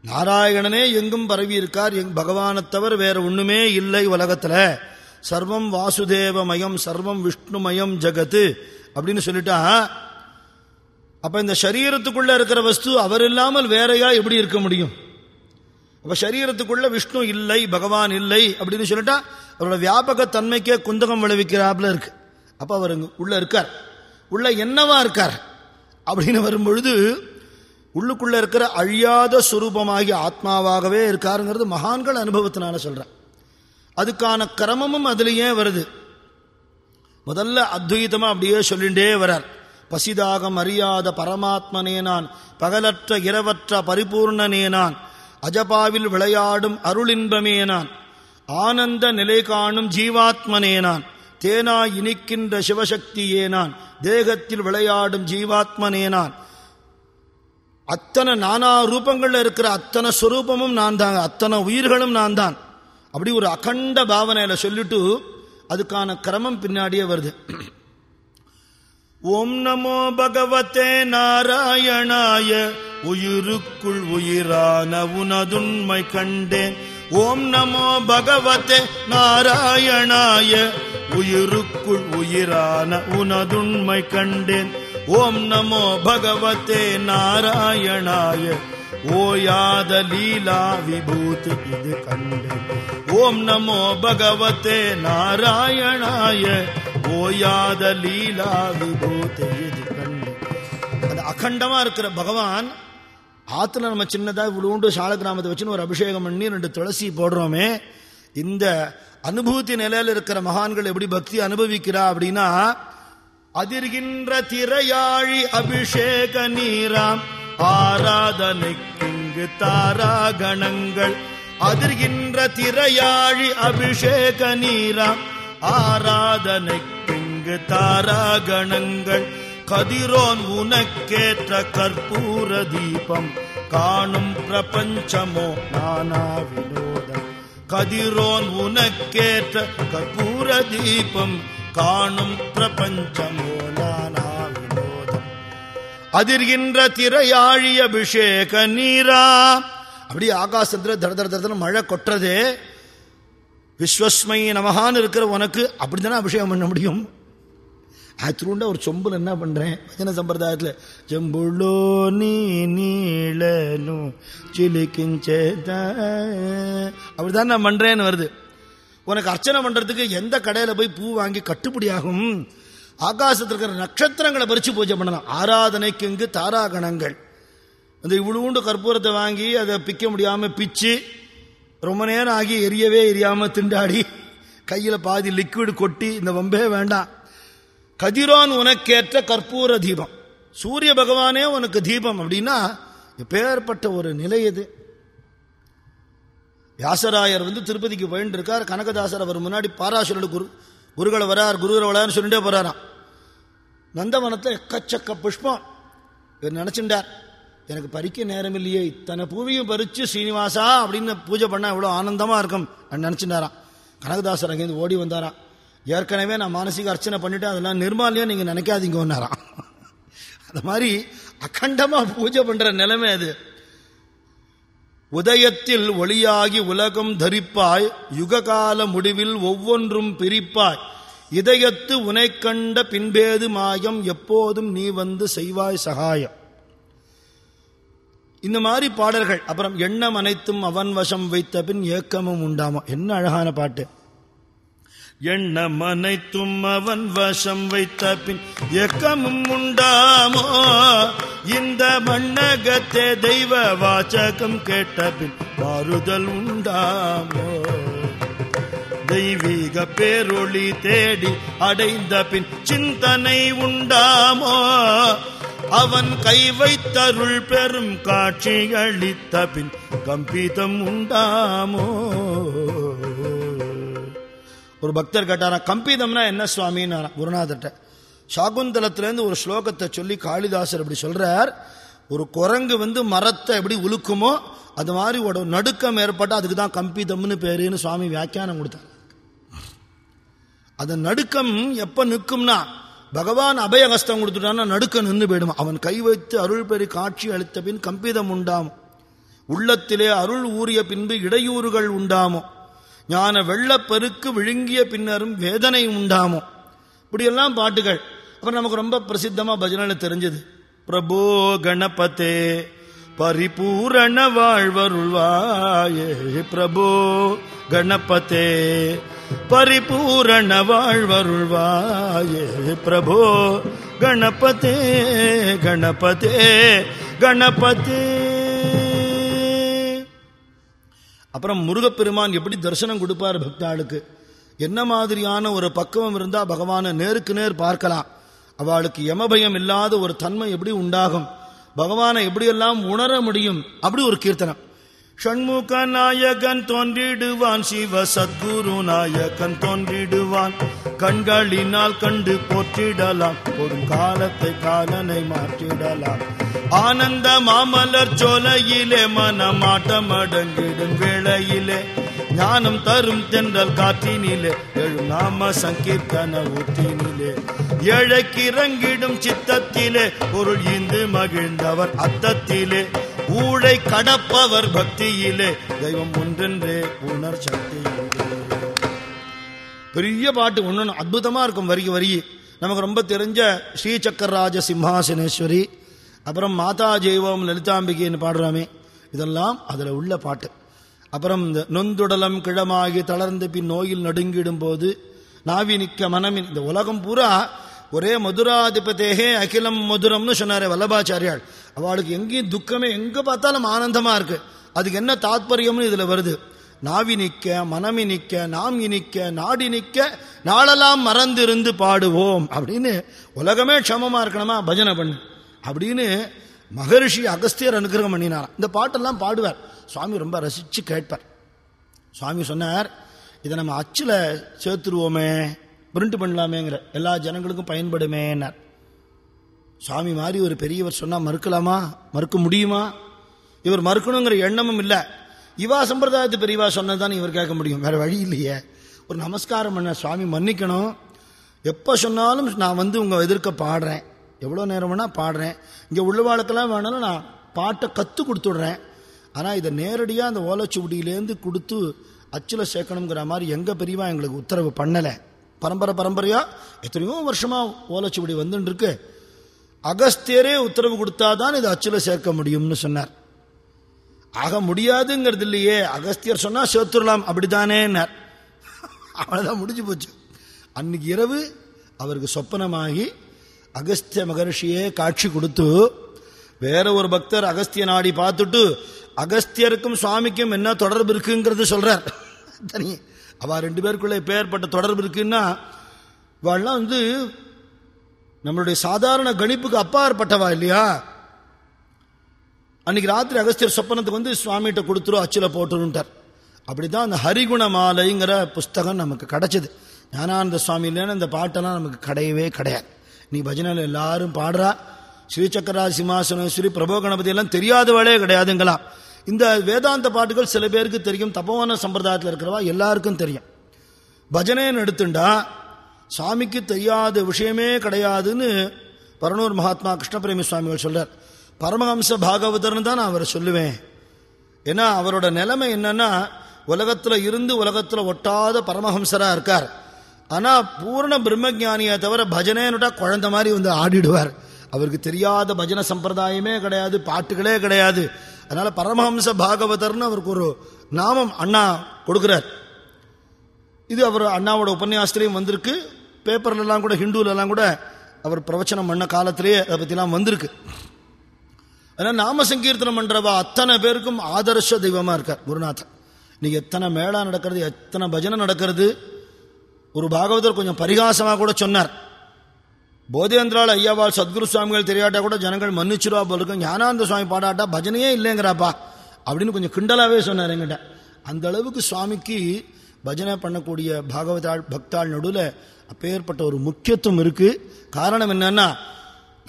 நாராயணனே எங்கும் பரவி இருக்கார். எங் பகவானை தவிர வேற ஒண்ணுமே இல்லை உலகத்தில். சர்வம் வாசுதேவமயம் சர்வம் விஷ்ணுமயம் ஜகத்து அப்படின்னு சொல்லிட்டா அப்போ இந்த சரீரத்துக்குள்ளே இருக்கிற வஸ்து அவர் இல்லாமல் வேறையா எப்படி இருக்க முடியும்? அப்ப சரீரத்துக்குள்ள விஷ்ணு இல்லை பகவான் இல்லை அப்படின்னு சொல்லிட்டா அவரோட வியாபக தன்மைக்கே குந்தகம் விளைவிக்கிறாப்புல இருக்கு. அப்ப அவர் உள்ள இருக்கார். உள்ள என்னவா இருக்கார்? அப்படின்னு வரும்பொழுது உள்ளுக்குள்ள இருக்கிற அழியாத சுரூபமாகிய ஆத்மாவாகவே இருக்காருங்கிறது மகான்கள் அனுபவத்தினால சொல்றேன் அதுக்கான கிரமமும் அதுலயே வருது. முதல்ல அத்வைதமா அப்படியே சொல்லிண்டே வரார். பசிதாகம் அறியாத பரமாத்மனே நான் பகலற்ற இரவற்ற பரிபூர்ணனே நான் அஜபாவில் விளையாடும் அருளின்பமே நான். ஆனந்த நிலை காணும் ஜீவாத்மனே நான். இனிக்கின்ற சிவசக்தியே நான். தேகத்தில் விளையாடும் ஜீவாத்மனே நான். அத்தனை நானா ரூபங்கள்ல இருக்கிற அத்தனை ஸ்வரூபமும் நான் தான். அத்தனை உயிர்களும் நான் தான். அப்படி ஒரு அகண்ட பாவனையில சொல்லிட்டு அதுக்கான கிரமம் பின்னாடியே வருது. ஓம் நமோ பகவதே நாராயணாய உயிருக்குள் உயிரான உனதுண்மை கண்டேன். ஓம் நமோ பகவதே நாராயணாய. உயிருக்குள் உயிரான உனதுண்மை கண்டேன். ஓம் நமோ பகவதே நாராயணாய. ஓயாத லீலா விபூதி இது கண்டேன். ஓம் நமோ பகவதே நாராயணாய. ஓயாத லீலா விபூதி இது கண்டேன். அது அகண்டமா இருக்கிற பகவான் ஆத்துல நம்ம சின்னதா இவ்வளோண்டு சால கிராமத்தை வச்சுன்னு ஒரு அபிஷேகம் பண்ணி ரெண்டு துளசி போடுறோமே இந்த அனுபூதி நிலையில இருக்கிற மகான்கள் எப்படி பக்தி அனுபவிக்கிறா அப்படின்னா அதிர்கின்ற திரையாழி அபிஷேக நீராம் ஆராதனைக்கிங்கு தாராகணங்கள் அதிர்கின்ற திரையாழி அபிஷேக நீராம் ஆராதனைக்கிங்கு தாராகணங்கள் கதிரோன் உனக்கேற்ற கற்பூர தீபம் காணும் பிரபஞ்சமோ நானா வினோதம் கதிரோன் உனக்கேற்ற கற்பூர தீபம் காணும் பிரபஞ்சமோ நானா வினோதம் அதிர்கின்ற திரையாழி அபிஷேக நீரா. அப்படி ஆகாசத்துல தட தட தடன்னு மழை கொட்டுறதே. விஸ்வஸ்மை நமகான்னு இருக்கிற உனக்கு அப்படித்தானே அபிஷேகம் பண்ண முடியும்? ஆச்சுருண்டா ஒரு சொம்பில் என்ன பண்ணுறேன் பஜன சம்பிரதாயத்தில் செம்புள்ளோ நீ நீளனும் சிலிக்கிஞ்சேத அப்படிதான் நான் பண்ணுறேன்னு வருது. உனக்கு அர்ச்சனை பண்ணுறதுக்கு எந்த கடையில் போய் பூ வாங்கி கட்டுப்படியாகும்? ஆகாசத்தில் இருக்கிற நட்சத்திரங்களை பறித்து பூஜை பண்ணலாம். ஆராதனைக்கு இங்கு தாராகணங்கள். அந்த இவ்வளோண்டு கற்பூரத்தை வாங்கி அதை பிக்க முடியாமல் பிச்சு ரொம்ப நேரம் ஆகி எரியவே எரியாமல் திண்டாடி கையில் பாதி லிக்விடு கொட்டி இந்த வம்பே வேண்டாம். கதிரோன் உனக்கேற்ற கற்பூர தீபம். சூரிய பகவானே உனக்கு தீபம் அப்படின்னா எப்பேற்பட்ட ஒரு நிலை இது வியாசராயர் வந்து திருப்பதிக்கு போயிட்டு இருக்கார் கனகதாசர் அவர் முன்னாடி பாராசுரடு குரு குருகளை வரார் குருகளை வரான்னு சொல்லிட்டே போறாராம். நந்தவனத்தில் எக்கச்சக்க புஷ்பம். இவர் நினைச்சுட்டார் எனக்கு பறிக்க நேரம் இல்லையே இத்தனை பூவையும் பறிச்சு சீனிவாசா? அப்படின்னு பூஜை பண்ணா எவ்வளோ ஆனந்தமா இருக்கும் நினைச்சுட்டாராம் கனகதாசர் அங்கேருந்து ஓடி வந்தாராம். ஏற்கனவே நான் மானசீக அர்ச்சனை பண்ணிட்டு அதெல்லாம் நிர்மாலியம் நீங்கள் நினைக்காதீங்க ஒன்னாராம். அந்த மாதிரி அகண்டமாக பூஜை பண்ணுற நிலைமை அது. உதயத்தில் ஒளியாகி உலகம் தரிப்பாய் யுககால முடிவில் ஒவ்வொன்றும் பிரிப்பாய். இதயத்து உனை கண்ட பின்பேது மாயம் எப்போதும் நீ வந்து செய்வாய் சகாயம். இந்த மாதிரி பாடல்கள் அப்புறம் எண்ணம் அனைத்தும் அவன் வசம் வைத்த பின் ஏக்கமும் உண்டாமோ? என்ன அழகான பாட்டு. எண்ணம் அனைத்தும் அவன் வசம் வைத்த பின் இயக்கமும் உண்டாமோ? இந்த மண்ணகத்தே தெய்வ வாச்சகம் கேட்ட பின் மாறுதல் உண்டாமோ? தெய்வீக பேரொளி தேடி அடைந்த பின் சிந்தனை உண்டாமோ? அவன் கை வைத்தருள் பெரும் காட்சி அளித்த பின் கம்பிதம் உண்டாமோ? ஒரு பக்தர் கேட்டாரா கம்பிதம்னா என்ன சுவாமின்னு? குருநாதர்கிட்ட சாகுந்தலத்திலேருந்து ஒரு ஸ்லோகத்தை சொல்லி காளிதாசர் அப்படி சொல்றார் ஒரு குரங்கு வந்து மரத்தை எப்படி உலுக்குமோ அது மாதிரி ஒரு நடுக்கம் ஏற்பட்டால் அதுக்கு தான் கம்பிதம்னு பேருன்னு சுவாமி வியாக்கியானம் கொடுத்தார். அந்த நடுக்கம் எப்போ நிற்கும்னா பகவான் அபயகஸ்தம் கொடுத்துட்டான்னா நடுக்கம் நின்று போயிடும். அவன் கை வைத்து அருள் பெறி காட்சி அளித்த பின் கம்பிதம் உண்டாமோ. உள்ளத்திலே அருள் ஊறிய பின்பு இடையூறுகள் உண்டாமோ ஞான வெள்ளப்பெருக்கு விழுங்கிய பின்னரும் வேதனை உண்டாமோ? இப்படியெல்லாம் பாட்டுகள். அப்புறம் நமக்கு ரொம்ப பிரசித்தமா பஜனையில தெரிஞ்சது. பிரபோ கணபதே பரிபூரண வாழ்வருள்வாயே பிரபோ கணபதே பரிபூரண வாழ்வருள்வாயே பிரபோ கணபதே கணபதே கணபதே. அப்புறம் முருகப்பெருமான் எப்படி தரிசனம் கொடுப்பார் பக்தாளுக்கு? என்ன மாதிரியான ஒரு பக்குவம் இருந்தால் பகவானை நேருக்கு நேர் பார்க்கலாம். அவளுக்கு யமபயம் இல்லாத ஒரு தன்மை எப்படி உண்டாகும்? பகவானை எப்படியெல்லாம் உணர முடியும்? அப்படி ஒரு கீர்த்தனம். ஷண்முக நாயகன் தோன்றிடுவான் சிவ சத்குரு நாயகன் தோன்றிடுவான். கண்களினால் கண்டு போற்றிடலாம் ஒரு காலத்தை காலனை மாற்றிடலாம். ஆனந்த மாமலர் சோலையிலே மனமாட்டம் அடங்கிடும் வேளையிலே. ஞானம் தரும் தென்றல் காற்றினிலே எழும் நாம சங்கீர்த்தன ஊற்றினிலே. ஏழைக்கு சித்தத்திலே பொருள் இந்து மகிழ்ந்தவர் அத்தத்திலே. ஊழை கடப்பவர் பக்தியிலே தெய்வம் ஒன்றென்றே உணர் சக்தியிலே. பெரிய பாட்டு ஒன்று அற்புதமா இருக்கும் வரி வரி நமக்கு ரொம்ப தெரிஞ்ச ஸ்ரீ சக்கரராஜ சிம்ஹாசனேஸ்வரி அப்புறம் மாதா ஜெய்வம் லலிதாம்பிகைன்னு பாடுறாமே. இதெல்லாம் அதில் உள்ள பாட்டு. அப்புறம் இந்த நொந்துடலம் கிழமாகி தளர்ந்து பின் நோயில் நடுங்கிடும் போது நாவி நிற்க மனமின் இந்த உலகம் பூரா ஒரே மதுராதிபத்தேகே அகிலம் மதுரம்னு சொன்னார் வல்லபாச்சாரியாள் அவளுக்கு எங்கேயும் துக்கமே எங்கே பார்த்தாலும் ஆனந்தமாக இருக்கு. அதுக்கு என்ன தாத்பரியம்னு இதில் வருது. நாவி நிற்க மனமி நிற்க நாம் இனிக்க நாடி நிற்க நாளெல்லாம் மறந்திருந்து பாடுவோம் அப்படின்னு உலகமே க்ஷமமாக இருக்கணுமா? பஜனை பண்ணு. அப்படின்னு மகரிஷி அகஸ்தியர் அனுகிரகம் பண்ணினாராம். இந்த பாட்டெல்லாம் பாடுவார். சுவாமி ரொம்ப ரசித்து கேட்பார். சுவாமி சொன்னார் இதை நம்ம அச்சில் சேர்த்துருவோமே பிரிண்ட் பண்ணலாமேங்கிற எல்லா ஜனங்களுக்கும் பயன்படுமேன்னார். சுவாமி மாதிரி ஒரு பெரியவர் சொன்னால் மறுக்கலாமா? மறுக்க முடியுமா? இவர் மறுக்கணுங்கிற எண்ணமும் இல்லை. இவா சம்பிரதாயத்து பெரியவா சொன்னதுதான் இவர் கேட்க முடியும். வேற வழி இல்லையே. ஒரு நமஸ்காரம் பண்ண சுவாமி மன்னிக்கணும். எப்போ சொன்னாலும் நான் வந்து உங்கள் எதிர்க்க பாடுறேன். எவ்வளோ நேரம் வேணால் பாடுறேன். இங்கே உள்ளவாளுக்கெல்லாம் வேணாலும் நான் பாட்டை கற்றுக் கொடுத்துடுறேன். ஆனால் இதை நேரடியாக அந்த ஓலைச்சுவடியிலேருந்து கொடுத்து அச்சில் சேர்க்கணுங்கிற மாதிரி எங்கள் பெரியவா எங்களுக்கு உத்தரவு பண்ணலை. பரம்பரை பரம்பரையாக எத்தனையோ வருஷமாக ஓலைச்சுவடி வந்துட்டுருக்கு அகஸ்தியரே உத்தரவு கொடுத்தாதான் இது அச்சில் சேர்க்க முடியும்னு சொன்னார். ஆக முடியாதுங்கிறது இல்லையே. அகஸ்தியர் சொன்னால் சேர்த்துடலாம் அப்படித்தானேன்னார். அவ்வளோதான் முடிஞ்சு போச்சு. அன்னைக்கு இரவு அவருக்கு சொப்பனமாகி அகஸ்திய மகர்ஷியே காட்சி கொடுத்து வேற ஒரு பக்தர் அகஸ்திய நாடி பார்த்துட்டு அகஸ்தியருக்கும் சுவாமிக்கும் என்ன தொடர்பு இருக்குங்கிறது சொல்றார். தனி அவ ரெண்டு பேருக்குள்ள பேர்பட்ட தொடர்பு இருக்குன்னா இவாள்லாம் வந்து நம்மளுடைய சாதாரண கணிப்புக்கு அப்பாற்பட்டவா இல்லையா? அன்னைக்கு ராத்திரி அகஸ்தியர் சொப்பனத்துக்கு வந்து சுவாமிகிட்ட கொடுத்துரும் அச்சில போட்டுருன்ட்டார். அப்படிதான் அந்த ஹரிகுண மாலைங்கிற புஸ்தகம் நமக்கு கிடைச்சது. ஞானானந்த சுவாமி இல்லைன்னா இந்த பாட்டெல்லாம் நமக்கு கிடையவே கிடையாது. நீ பஜனையில் எல்லாரும் பாடுறா. ஸ்ரீ சக்கரராஜ் சிம்மாசனேஸ்வரி பிரபோ கணபதி எல்லாம் தெரியாதவளே கிடையாதுங்களா இந்த வேதாந்த பாட்டுகள் சில பேருக்கு தெரியும். தபோவன சம்பிரதாயத்தில் இருக்கிறவா எல்லாருக்கும் தெரியும். பஜனைன்னு எடுத்துண்டா சுவாமிக்கு தெரியாத விஷயமே கிடையாதுன்னு பரனூர் மகாத்மா கிருஷ்ணபிரேமி சுவாமிகள் சொல்றார். பரமஹம்ச பாகவதர்னு தான் நான் அவரை சொல்லுவேன். ஏன்னா அவரோட நிலைமை என்னன்னா உலகத்தில் இருந்து உலகத்தில் ஒட்டாத பரமஹம்சராக இருக்கார். ஆனா பூர்ண பிரம்மஜானியை தவிர பஜனைன்னுட்டா குழந்தை மாதிரி வந்து ஆடிடுவார். அவருக்கு தெரியாத பஜனை சம்பிரதாயமே கிடையாது பாட்டுகளே கிடையாது. அதனால பரமஹம்ச பாகவதர்னு அவருக்கு ஒரு நாமம் அண்ணா கொடுக்கிறார். இது அவர் அண்ணாவோட உபன்யாசத்திலையும் வந்திருக்கு. பேப்பர்லலாம் கூட ஹிந்துலலாம் கூட அவர் பிரவச்சனம் பண்ண காலத்திலேயே அதை பற்றிலாம் வந்திருக்கு. அதனால் நாம சங்கீர்த்தனம் பண்ணுறவா அத்தனை பேருக்கும் ஆதர்ஷ தெய்வமாக இருக்கார் குருநாதன் இன்னைக்கு எத்தனை மேளா நடக்கிறது எத்தனை பஜனை நடக்கிறது ஒரு பாகவதர் கொஞ்சம் பரிகாசமாக கூட சொன்னார். போதேந்திரால் ஐயாவால் சத்குரு சுவாமிகள் தெரியாட்டா கூட ஜனங்கள் மன்னிச்சிருவா போல இருக்கும் ஞானானந்த சுவாமி பாடாட்டா பஜனையே இல்லைங்கிறாப்பா. அப்படின்னு கொஞ்சம் கிண்டலாகவே சொன்னார் எங்கிட்ட. அந்த அளவுக்கு சுவாமிக்கு பஜனை பண்ணக்கூடிய பாகவதாள் பக்தாள் நடுவில் அப்பேற்பட்ட ஒரு முக்கியத்துவம் இருக்குது காரணம் என்னன்னா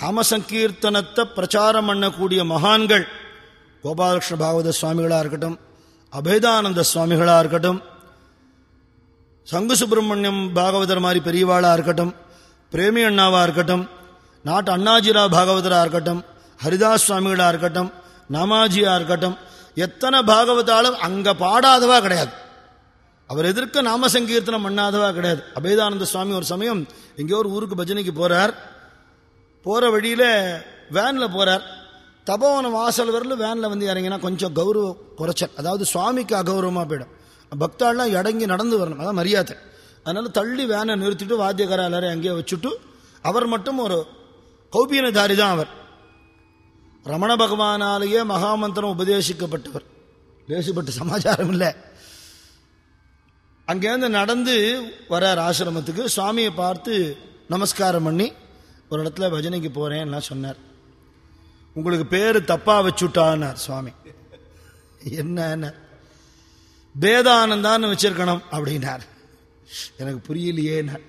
நாமசங்கீர்த்தனத்தை பிரச்சாரம் பண்ணக்கூடிய மகான்கள் கோபாலகிருஷ்ண பாகவத சுவாமிகளாக இருக்கட்டும் அபேதானந்த சுவாமிகளாக இருக்கட்டும் சங்கு சுப்பிரமணியம் பாகவதர் மாதிரி பெரியவாளா இருக்கட்டும் பிரேமி அண்ணாவா இருக்கட்டும் நாட்டு அண்ணாஜிரா பாகவதரா இருக்கட்டும் ஹரிதாஸ் சுவாமிகளா இருக்கட்டும் நாமாஜியாக இருக்கட்டும் எத்தனை பாகவதாலும் அங்க பாடாதவா கிடையாது. அவர் எதிர்க்க நாம சங்கீர்த்தனம் பண்ணாதவா கிடையாது. அபேதானந்த சுவாமி ஒரு சமயம் எங்கேயோ ஒரு ஊருக்கு பஜனைக்கு போறார். போற வழியில வேன்ல போறார். தபோவன வாசல் வரல வேன்ல வந்து இறங்கினா கொஞ்சம் கௌரவ குறைச்சல். அதாவது சுவாமிக்கு அகௌரவமா போயிடும். பக்தாள்லாம் இடங்கி நடந்து வரணும். அதான் மரியாதை. அதனால தள்ளி வேனை நிறுத்திட்டு வாத்தியக்கார எல்லாரையும் அங்கேயே வச்சுட்டு அவர் மட்டும் ஒரு கௌபீனதாரி தான் அவர். ரமண பகவானாலேயே மகாமந்திரம் உபதேசிக்கப்பட்டவர். லேசுப்பட்ட சமாச்சாரம் இல்லை. அங்கேருந்து நடந்து வரார் ஆசிரமத்துக்கு. சுவாமியை பார்த்து நமஸ்காரம் பண்ணி ஒரு இடத்துல பஜனைக்கு போகிறேன்லாம் சொன்னார். உங்களுக்கு பேர் தப்பாக வச்சுட்டான்னார் சுவாமி. என்ன பேதானந்தான்னு வச்சிருக்கணும் அப்படின்னார். எனக்கு புரியலையே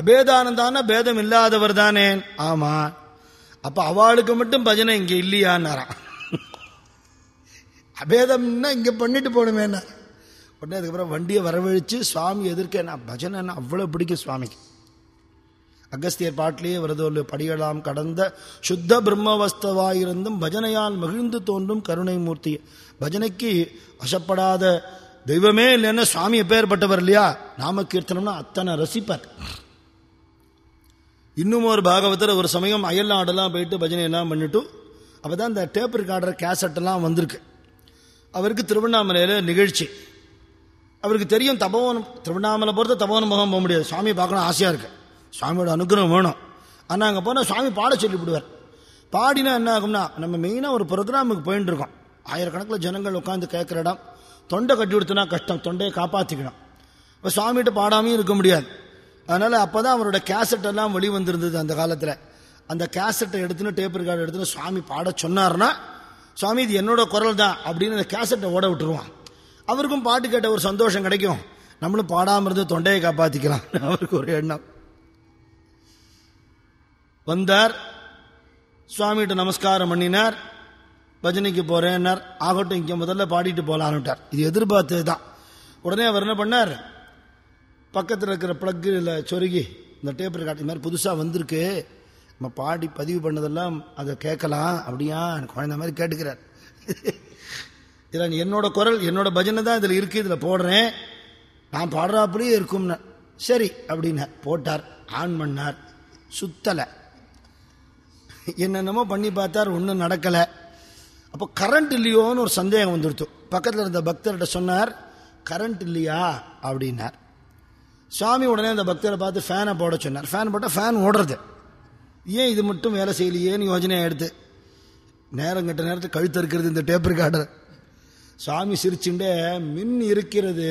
அபேதானந்தான பேதம் இல்லாதவர் தானே. ஆமா. அப்ப அவளுக்கு மட்டும் பஜனை இங்க இல்லையான்னாராம். அபேதம்னா இங்க பண்ணிட்டு போகணுமேனா உடனே அதுக்கப்புறம் வண்டியை வரவழைச்சு சுவாமி எதிர்க்க நான் பஜனை அவ்வளவு பிடிக்கும் சுவாமிக்கு. அகஸ்தியர் பாட்டிலேயே வருதோல் படியலாம் கடந்த சுத்த பிரம்மவஸ்தவாயிருந்தும் பஜனையால் மகிழ்ந்து தோன்றும் கருணை மூர்த்தி பஜனைக்கு வசப்படாத தெய்வமே இல்லைன்னு சுவாமி எப்பேற்பட்டவர் இல்லையா? நாம கீர்த்தனம்னா அத்தனை ரசிப்பார். இன்னும் ஒரு பாகவதர் ஒரு சமயம் அயல் நாடெல்லாம் போயிட்டு பஜனை எல்லாம் பண்ணிட்டு அப்பதான் இந்த டேப் ரெக்கார்டர் கேசட் எல்லாம் வந்திருக்கு. அவருக்கு திருவண்ணாமலையில நிகழ்ச்சி. அவருக்கு தெரியும் தபோவனம் திருவண்ணாமலை பொறுத்த தபோவனம் முகம் போக முடியாது. சுவாமி பார்க்கணும் ஆசையா இருக்கு. சுவாமியோட அனுகிரகம் வேணும். ஆனால் அங்கே போனால் சுவாமி பாட சொல்லிவிடுவார். பாடினா என்ன ஆகும்னா நம்ம மெயினாக ஒரு ப்ரோக்ராமுக்கு போயிட்டு இருக்கோம். ஆயிரக்கணக்கில் ஜனங்கள் உட்காந்து கேட்குற இடம். தொண்டை கட்டி கொடுத்தனா கஷ்டம். தொண்டையை காப்பாற்றிக்கணும் இப்போ சுவாமிகிட்ட பாடாமையும் இருக்க முடியாது. அதனால் அப்போ தான் அவரோட கேசட் எல்லாம் வெளி வந்திருந்தது அந்த காலத்தில். அந்த கேசட்டை எடுத்துன்னு டேப் ரெக்கார்டு எடுத்துன்னு சுவாமி பாட சொன்னார்னா சுவாமி இது என்னோட குரல் தான் அப்படின்னு அந்த கேசட்டை ஓட விட்டுருவான். அவருக்கும் பாட்டு கேட்ட ஒரு சந்தோஷம் கிடைக்கும். நம்மளும் பாடாமல் இருந்து தொண்டையை காப்பாற்றிக்கலாம் அவருக்கு ஒரு எண்ணம். வந்தார். சுவாமிகிட்ட நமஸ்காரம் பண்ணினார். பஜனைக்கு போறேன்னார். ஆகட்டும் இங்கே முதல்ல பாடிட்டு போலான்னுட்டார். இது எதிர்பார்த்தது தான் உடனே அவர் என்ன பண்ணார்? பக்கத்தில் இருக்கிற ப்ளக்கில் சொருகி இந்த டேப் ரெக்கார்ட் இது மாதிரி புதுசாக வந்திருக்கு. நம்ம பாடி பதிவு பண்ணதெல்லாம் அதை கேட்கலாம். அப்படியா? எனக்கு குழந்த மாதிரி கேட்டுக்கிறார். இதில் என்னோட குரல் என்னோட பஜனை தான் இதில் இருக்குது இதில் போடுறேன். நான் பாடுறாப்புலேயே இருக்கும்னா. சரி அப்படின்னு போட்டார். ஆன் பண்ணார். சுத்தலை. என்னென்னமோ பண்ணி பார்த்தார். ஒன்றும் நடக்கலை. அப்போ கரண்ட் இல்லையோன்னு ஒரு சந்தேகம் வந்துடுத்து. பக்கத்தில் இருந்த பக்தர்கிட்ட சொன்னார் கரண்ட் இல்லையா? அப்படின்னார். சுவாமி உடனே அந்த பக்தரை பார்த்து ஃபேனை போட சொன்னார். ஃபேன் போட்டால் ஃபேன் ஓடுறது. ஏன் இது மட்டும் வேலை செய்யலையேன்னு யோஜனையாக எடுத்து. நேரம் கட்ட நேரத்தில் கழுத்து இருக்கிறது இந்த டேப் ரெக்கார்டர் சுவாமி சிரிச்சுண்டே மின் இருக்கிறது.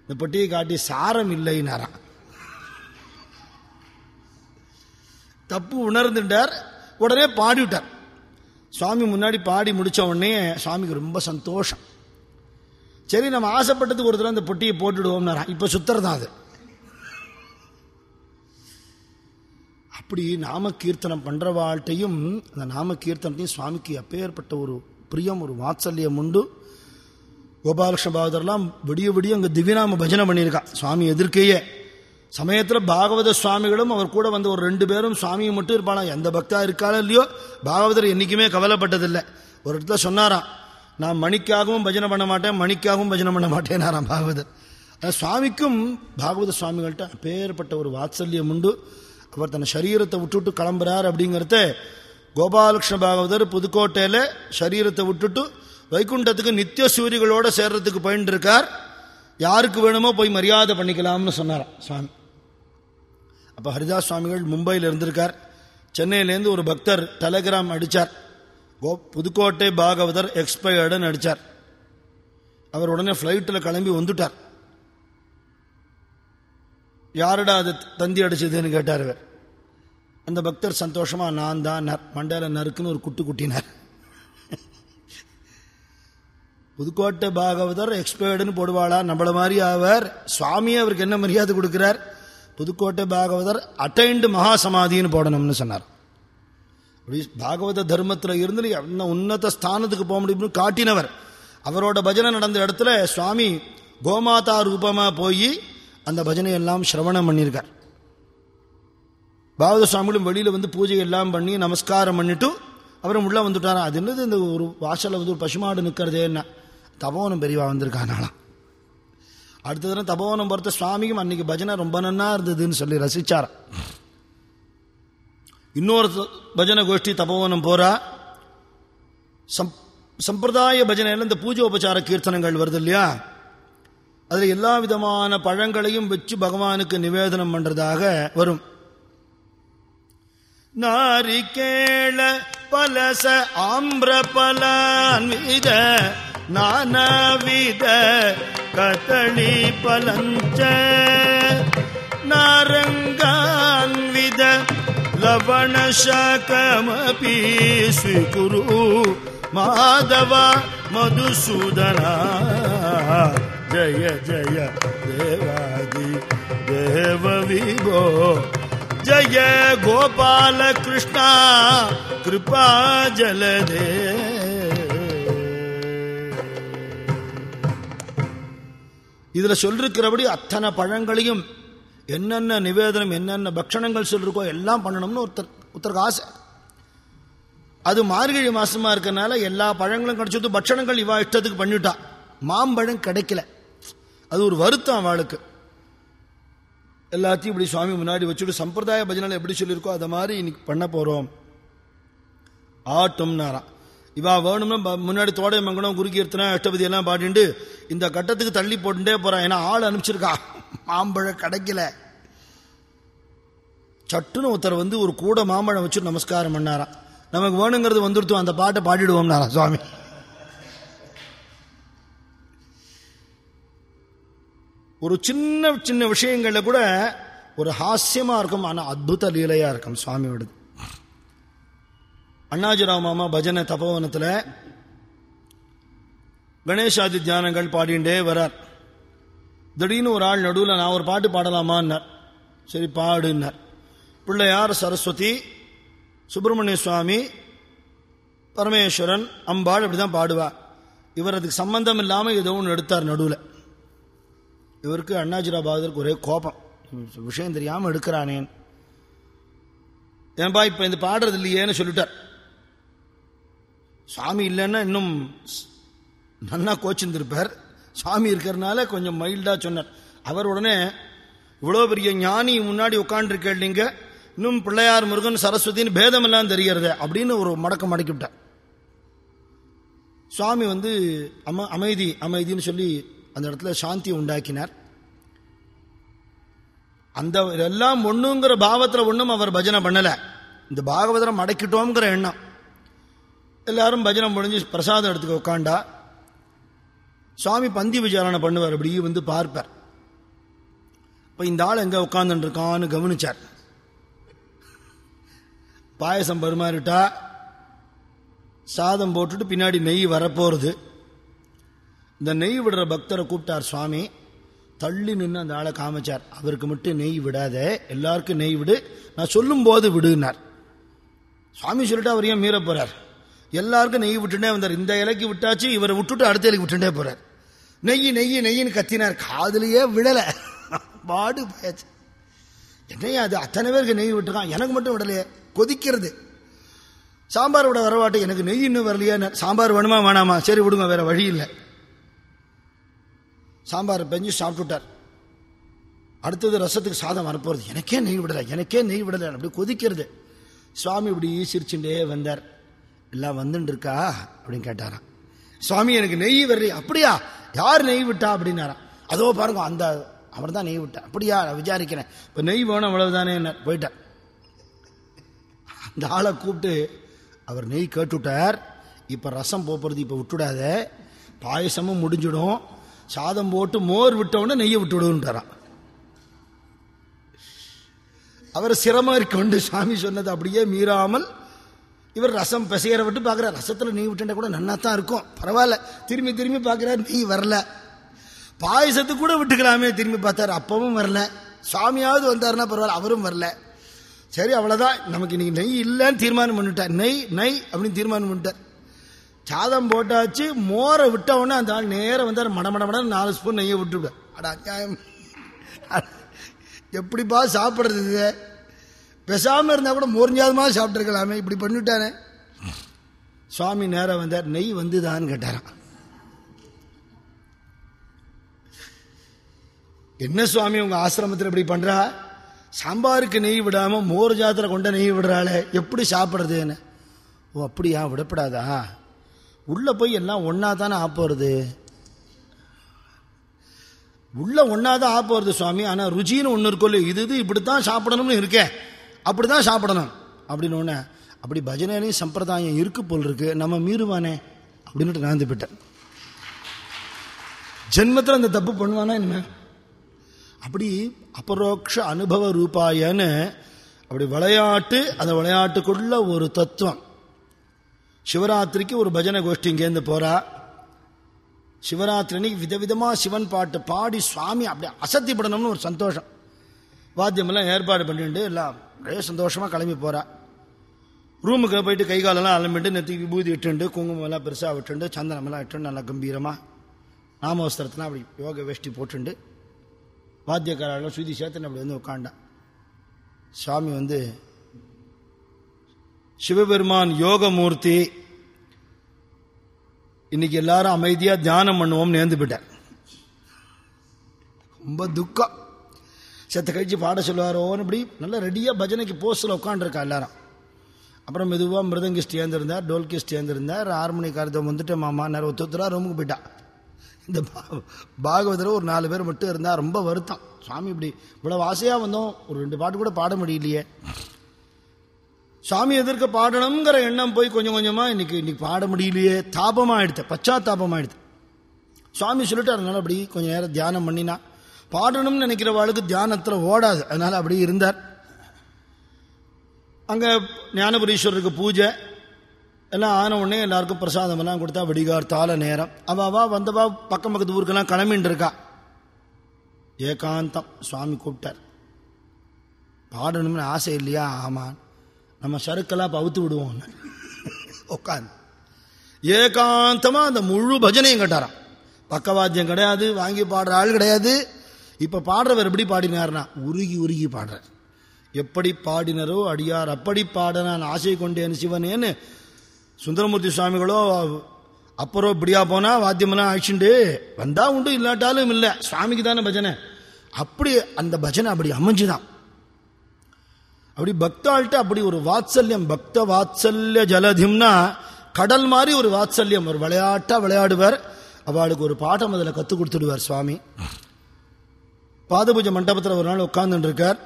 இந்த பெட்டியை காட்டி சாரம் இல்லைன்னாராம். தப்பு உணர்ந்துட்டார். உடனே பாடிவிட்டார். சுவாமி முன்னாடி பாடி முடித்த உடனே சுவாமிக்கு ரொம்ப சந்தோஷம். சரி நம்ம ஆசைப்பட்டதுக்கு ஒரு தடவை அந்த பொட்டியை போட்டுடுவோம்னாரா? இப்போ சுத்தரதான் அது? அப்படி நாம கீர்த்தனம் பண்ணுற பண்றவாழ்ட்டையும் அந்த நாம கீர்த்தனத்தையும் சுவாமிக்கு அப்பேற்பட்ட ஒரு பிரியம் ஒரு வாத்சல்யம் உண்டு. கோபாலகிருஷ்ண பாகதர்லாம் விடிய விடிய அங்கே திவ்யநாம பஜனை பண்ணியிருக்கா. சுவாமி எதிர்க்கையே. சமயத்தில் பாகவத சுவாமிகளும் அவர் கூட வந்து ஒரு ரெண்டு பேரும் சுவாமியும் மட்டும் இருப்பாளாம் எந்த பக்தா இருக்காளோ இல்லையோ? பாகவதர் என்றைக்குமே கவலைப்பட்டதில்லை. ஒரு இடத்துல சொன்னாராம் நான் மணிக்காகவும் பஜனை பண்ண மாட்டேன் மணிக்காகவும் பஜனை பண்ண மாட்டேனாராம் பாகவதர். அஹ் சுவாமிக்கும் பாகவத சுவாமிகள்கிட்ட பேர்பட்ட ஒரு வாத்சல்யம் உண்டு. அவர் தன் சரீரத்தை விட்டுட்டு கிளம்புறார் அப்படிங்கிறத கோபாலகிருஷ்ண பாகவதர் புதுக்கோட்டையில் சரீரத்தை விட்டுட்டு வைகுண்டத்துக்கு நித்திய சூரியகளோடு சேர்றதுக்கு போயிட்டு இருக்கார் யாருக்கு வேணுமோ போய் மரியாதை பண்ணிக்கலாம்னு சொன்னாராம் சுவாமி. அப்போ ஹரிதாஸ் சுவாமிகள் மும்பையில் இருந்திருக்கார். சென்னையிலேருந்து ஒரு பக்தர் டெலகிராம் அடித்தார் கோ புதுக்கோட்டை பாகவதர் எக்ஸ்பயர்டுன்னு அடித்தார் அவர் உடனே ஃப்ளைட்டில் கிளம்பி வந்துட்டார். யாருடா அது தந்தி அடிச்சதுன்னு கேட்டார் அவர் அந்த பக்தர் சந்தோஷமாக நான் தான் நர் மண்டையில் நறுக்குன்னு ஒரு குட்டு குட்டினார். புதுக்கோட்டை பாகவதர் எக்ஸ்பயர்டுன்னு போடுவாளா? நம்மள மாதிரி அவர் சுவாமியை அவருக்கு என்ன மரியாதை கொடுக்கிறார்? புதுக்கோட்டை பாகவதர் அட்டைண்டு மகா சமாதின்னு போடணும்னு சொன்னார். அப்படி பாகவத தர்மத்தில் இருந்து என்ன உன்னத ஸ்தானத்துக்கு போக முடியும்னு காட்டினவர். அவரோட பஜனை நடந்த இடத்துல சுவாமி கோமாதா ரூபமாக போய் அந்த பஜனை எல்லாம் சிரவணம் பண்ணியிருக்கார் பாகவத சுவாமிகளும் வெளியில் வந்து பூஜை எல்லாம் பண்ணி நமஸ்காரம் பண்ணிட்டு அப்புறம் உள்ளே வந்துட்டாராம் அது என்னது இந்த ஒரு வாசலில் வந்து ஒரு பசுமாடு நிற்கிறதே என்ன தபோனும் பெரியவா வந்திருக்கானாலாம் அடுத்த தினம் தபோவனம் பொறுத்த சுவாமிக்கும் அன்னைக்கு பஜனை ரொம்ப நன்னா இருந்ததுன்னு சொல்லி ரசித்தார் இன்னொரு பஜனை கோஷ்டி தபோவனம் போறா? சம் சம்பிரதாய பஜனையில் இந்த பூஜை உபச்சார கீர்த்தனங்கள் வருது இல்லையா? அதில் எல்லா விதமான பழங்களையும் வச்சு பகவானுக்கு நிவேதனம் பண்றதாக வரும். நாரிகேள பலச ஆம்பிர பலான்வித विद कतणि पलं च नारङ्गान्विद लवणशकमपि स्वीकुरु माधव मधुसूदना जय जय देवादि देव विभो जय गोपालकृष्णा कृपा जलदे இதுல சொல்லிருக்கிறபடி அத்தனை பழங்களையும் என்னென்ன நிவேதனம் என்னென்ன பக்ஷணங்கள் சொல்லிருக்கோ எல்லாம் பண்ணணும்னு ஒருத்தர் ஒருத்தருக்கு ஆசை. அது மார்கழி மாசமா இருக்கிறனால எல்லா பழங்களும் கிடைச்சது பட்சணங்கள் இவா இஷ்டத்துக்கு பண்ணிட்டா. மாம்பழம் கிடைக்கல. அது ஒரு வருத்தம் அவளுக்கு. எல்லாத்தையும் இப்படி சுவாமி முன்னாடி வச்சுட்டு சம்பிரதாய பஜனை எப்படி சொல்லியிருக்கோ அதை மாதிரி இன்னைக்கு பண்ண போறோம். ஆட்டம்னாராம். இவா வேணும்னா முன்னாடி தோடை மங்கனம் குருகீர்த்தனை அஷ்டபதி எல்லாம் பாடிண்டு இந்த கட்டத்துக்கு தள்ளி போட்டுட்டே போறான் ஏன்னா ஆள் அனுப்பிச்சிருக்கா. மாம்பழம் கிடைக்கல. சட்டுன்னு ஒருத்தர் வந்து ஒரு கூட மாம்பழம் வச்சு நமஸ்காரம் பண்ணாராம் நமக்கு வேணுங்கிறது வந்துடுத்தோம் அந்த பாட்டை பாடிடுவோம்னாராம் சுவாமி. ஒரு சின்ன சின்ன விஷயங்கள்ல கூட ஒரு ஹாஸ்யமா இருக்கும் ஆனா அத்புத லீலையா இருக்கும் சுவாமியோடது. அண்ணாஜிராவ் மாமா பஜனை தபோவனத்தில் கணேஷாதி தியானங்கள் பாடிண்டே வரார். திடீர்னு ஒரு ஆள் நடுவில் நான் ஒரு பாட்டு பாடலாமான்னார். சரி பாடுன்னார். பிள்ளையார் சரஸ்வதி சுப்பிரமணிய சுவாமி பரமேஸ்வரன் அம்பாள் அப்படிதான் தான் இவர் அதுக்கு சம்பந்தம் இல்லாமல் ஏதோ ஒன்று எடுத்தார் நடுவில். இவருக்கு அண்ணாஜிரா பாகதருக்கு ஒரே கோபம். விஷயம் தெரியாமல் எடுக்கிறானேன் ஏன்பா இப்போ இந்த பாடுறது இல்லையேன்னு சொல்லிட்டார். சுவாமி இல்லைன்னா இன்னும் நல்லா கோச்சிருந்திருப்பார். சுவாமி இருக்கிறனால கொஞ்சம் மைல்டா சொன்னார். அவர் உடனே இவ்வளோ பெரிய ஞானி முன்னாடி உட்காந்துருக்கேள் இல்லைங்க இன்னும் பிள்ளையார் முருகன் சரஸ்வதின்னு பேதம் எல்லாம் தெரியறது அப்படின்னு ஒரு மடக்கம் மடக்கிவிட்டார் சுவாமி வந்து அம அமைதி அமைதின்னு சொல்லி அந்த இடத்துல சாந்தி உண்டாக்கினார். அந்த எல்லாம் ஒண்ணுங்கிற பாவத்தில் ஒன்றும் அவர் பஜனை பண்ணலை. இந்த பாகவதரை மடக்கிட்டோங்கிற எண்ணம். எல்லாரும் பஜனை முடிஞ்சு பிரசாதம் எடுத்துக்க உட்காண்டா சுவாமி பந்தி விசாரணை பண்ணுவார் அப்படி வந்து பார்ப்பார். இப்போ இந்த ஆள் எங்கே உட்காந்துட்டு கவனிச்சார். பாயசம் பருமாறிட்டா சாதம் போட்டுட்டு பின்னாடி நெய் வரப்போகிறது இந்த நெய் விடுற பக்தரை கூப்பிட்டார் சுவாமி. தள்ளி நின்று அந்த ஆளை காமிச்சார். அவருக்கு மட்டும் நெய் விடாத எல்லாருக்கும் நெய் விடு நான் சொல்லும் போது விடுனார் சுவாமி சொல்லிட்டு அவர் ஏன் மீற போகிறார் எல்லாருக்கும் நெய் விட்டுட்டே வந்தார். இந்த இலைக்கு விட்டாச்சு இவரை விட்டுட்டு அடுத்த இலைக்கு விட்டுட்டே போறார். நெய் நெய் நெய்ன்னு கத்தினார். காதுலயே விடல பாடு பேச்சு என்னையா அது அத்தனை பேருக்கு நெய் விட்டுருக்கான். எனக்கு மட்டும் விடலையே. கொதிக்கிறது. சாம்பார் விட வரவாட்டு எனக்கு நெய் இன்னும் வரலையா. சாம்பார் வேணுமா வேணாமா? சரி விடுங்க வேற வழி இல்லை. சாம்பார் பெஞ்சு சாப்பிட்டுட்டார். அடுத்தது ரசத்துக்கு சாதம் வரப்போறது. எனக்கே நெய் விடலை. எனக்கே நெய் விடலை. அப்படி கொதிக்கிறது. சுவாமி இப்படி சிரிச்சுட்டே வந்தார். எல்லாம் வந்துட்டு இருக்கா அப்படின்னு கேட்டாராம். சுவாமி எனக்கு நெய் வரலையே அப்படியா? யார் நெய் விட்டா? அப்படின்னாராம். அதோ பாருங்க அந்த அவர் தான் நெய் விட்டா அப்படியா? நான் விசாரிக்கிறேன். இப்போ நெய் வேணும் அவ்வளவுதானே போயிட்டார். அந்த ஆளை கூப்பிட்டு அவர் நெய் கேட்டுவிட்டார் இப்போ ரசம் போப்புறது இப்போ விட்டுடாத. பாயசமும் முடிஞ்சிடும். சாதம் போட்டு மோர் விட்டவுடனே நெய்யை விட்டுவிடுன்றாராம் அவர் சிரமம் கொண்டு சாமி சொன்னது அப்படியே மீறாமல் இவர் ரசம் பிசையற விட்டு பார்க்குறார் ரசத்தில் நெய் விட்டுட்டா கூட நன்னா தான் இருக்கும். பரவாயில்ல. திரும்பி திரும்பி பார்க்குறார் நெய் வரல. பாயசத்துக்கு கூட விட்டுக்கலாமே திரும்பி பார்த்தார் அப்பவும் வரல. சுவாமியாவது வந்தாருன்னா பரவாயில்ல அவரும் வரல. சரி அவ்வளோதான் நமக்கு இன்னைக்கு நெய் இல்லைன்னு தீர்மானம் பண்ணிட்டார். நெய் நெய் அப்படின்னு தீர்மானம் பண்ணிட்டார். சாதம் போட்டாச்சு மோரை விட்டவொடனே அந்த ஆள் நேரம் வந்தார் மட மடன்னு நாலு ஸ்பூன் நெய்யை விட்டுவிட அட அநியாயம். எப்படிப்பா சாப்பிட்றது பேசாமல் இருந்தால் கூட மோர்ஞ்சாதமா சாப்பிட்ருக்கலாமே இப்படி பண்ணிவிட்டானே சுவாமி நேரம் வந்தார். நெய் வந்துதான்னு கேட்டாரான் என்ன சுவாமி உங்க ஆசிரமத்தில் இப்படி பண்றா? சாம்பாருக்கு நெய் விடாம மோர் ஜாத்திரை கொண்ட நெய் விடுறாளே. எப்படி சாப்பிட்றதுன்னு ஓ அப்படியா? விடப்படாதா? உள்ள போய் எல்லாம் ஒன்னா தானே ஆப்போறது உள்ள ஒன்னாதான் ஆப்போறது சுவாமி. ஆனா ருச்சின்னு ஒன்று இருக்கும் இது இது இப்படித்தான் சாப்பிடணும்னு இருக்கேன் அப்படி அப்படிதான் சாப்பிடணும். அப்படின்னு ஒன்று அப்படி பஜனையிலையும் சம்பிரதாயம் இருக்கு போல் இருக்கு நம்ம மீறுவானே அப்படின்னுட்டு நான் போயிட்டேன் ஜென்மத்தில் அந்த தப்பு பண்ணுவானா என்ன? அப்படி அபரோக்ஷ அனுபவ ரூபாயன்னு அப்படி விளையாட்டு அந்த விளையாட்டுக்குள்ள ஒரு தத்துவம். சிவராத்திரிக்கு ஒரு பஜனை கோஷ்டி இங்கேருந்து போகிறா சிவராத்திரி அன்னைக்கு விதவிதமா சிவன் பாட்டு பாடி சுவாமி அப்படியே அசத்திப்படணும்னு ஒரு சந்தோஷம். வாத்தியமெல்லாம் ஏற்பாடு பண்ணிட்டு எல்லாம் அப்படியே சந்தோஷமாக கிளம்பி போகிறா ரூமுக்கு போயிட்டு கை காலெல்லாம் அலம்பிட்டு நெத்திக்கு விபூதி இட்டுண்டு குங்குமம் எல்லாம் பெருசாக விட்டுண்டு சந்தனமெல்லாம் இட்டுண்டு நல்லா கம்பீரமாக நாமவஸ்திரத்தெலாம் அப்படி யோக வேஷ்டி போட்டுண்டு வாத்தியக்காரெல்லாம் சுதி சேர்த்துன்னு அப்படி வந்து உட்காண்டான் சுவாமி வந்து சிவபெருமான் யோகமூர்த்தி இன்னைக்கு எல்லாரும் அமைதியாக தியானம் பண்ணுவோம் நேர்ந்து போயிட்டார். ரொம்ப துக்கம். செத்த கழிச்சு பாட சொல்லுவாரோன்னு இப்படி நல்லா ரெடியாக பஜனைக்கு போஸ்டில் உட்காண்டிருக்கா எல்லாரும். அப்புறம் மெதுவாக மிருதங்கிஸ்ட் ஏந்திருந்தார் டோல்கிஸ்ட் ஏந்திருந்தார் ஹார்மோனிக்காரத்தை வந்துட்டு மாமா நேரம் ஒத்துத்துறா ரூமுக்கு போயிட்டா. இந்த பா- பாகவதர் ஒரு நாலு பேர் மட்டும் இருந்தால் ரொம்ப வருத்தம். சுவாமி இப்படி இவ்வளோ ஆசையா வந்தோம் ஒரு ரெண்டு பாட்டு கூட பாட முடியலையே. சுவாமி எதிர்க்க பாடணுங்கிற எண்ணம் போய் கொஞ்சம் கொஞ்சமாக இன்னைக்கு இன்னைக்கு பாட முடியலையே. தாபமாக எடுத்தேன் பச்சா பச்சாத்தாபமா எடுத்தேன். சுவாமி சொல்லிட்டாருனால அப்படி கொஞ்ச நேரம் தியானம் பண்ணினா. பாடணும்னு நினைக்கிறவாளுக்கு தியானத்தில் ஓடாது. அதனால அப்படி இருந்தார். அங்கே ஞானபுரீஸ்வரருக்கு பூஜை. எல்லாம் ஆன உடனே எல்லாருக்கும் பிரசாதம் எல்லாம் கொடுத்தா விடிகார் தால நேரம். அவாவா வந்தவா பக்கம் பக்கத்து ஊருக்கெல்லாம் கிளம்பின்னு இருக்கா. ஏகாந்தம் சுவாமி கூப்பிட்டார். பாடணும்னு ஆசை இல்லையா? ஆமாம் நம்ம சறுக்கெல்லாம் பவுத்து விடுவோம். உட்காந்து ஏகாந்தமாக அந்த முழு பஜனையும் கட்டாராம். பக்கவாத்தியம் கிடையாது வாங்கி பாடுற ஆள் கிடையாது. இப்ப பாடுறவர் எப்படி பாடினார்னா உருகி உருகி பாடுறார். எப்படி பாடினரோ அடியார் அப்படி பாட நான் ஆசை கொண்டேன் சிவனேன்னு சுந்தரமூர்த்தி சுவாமிகளோ அப்புறம் இப்படியா போனா வாத்தியமெல்லாம் ஆயிடுச்சுண்டு. வந்தா உண்டு இல்லாட்டாலும் இல்லை. சுவாமிக்கு தானே பஜனை. அப்படி அந்த பஜனை அப்படி அமைஞ்சுதான். அப்படி பக்தாள்கிட்ட அப்படி ஒரு வாத்சல்யம் பக்த வாத்சல்ய ஜலதிம்னா கடல் மாதிரி ஒரு வாத்சல்யம். ஒரு விளையாட்டா விளையாடுவார். அவளுக்கு ஒரு பாடம் அதில் கற்றுக் கொடுத்துடுவார் சுவாமி. பாதபூஜை மண்டபத்தில் ஒரு நாள் உட்கார்ந்துட்டு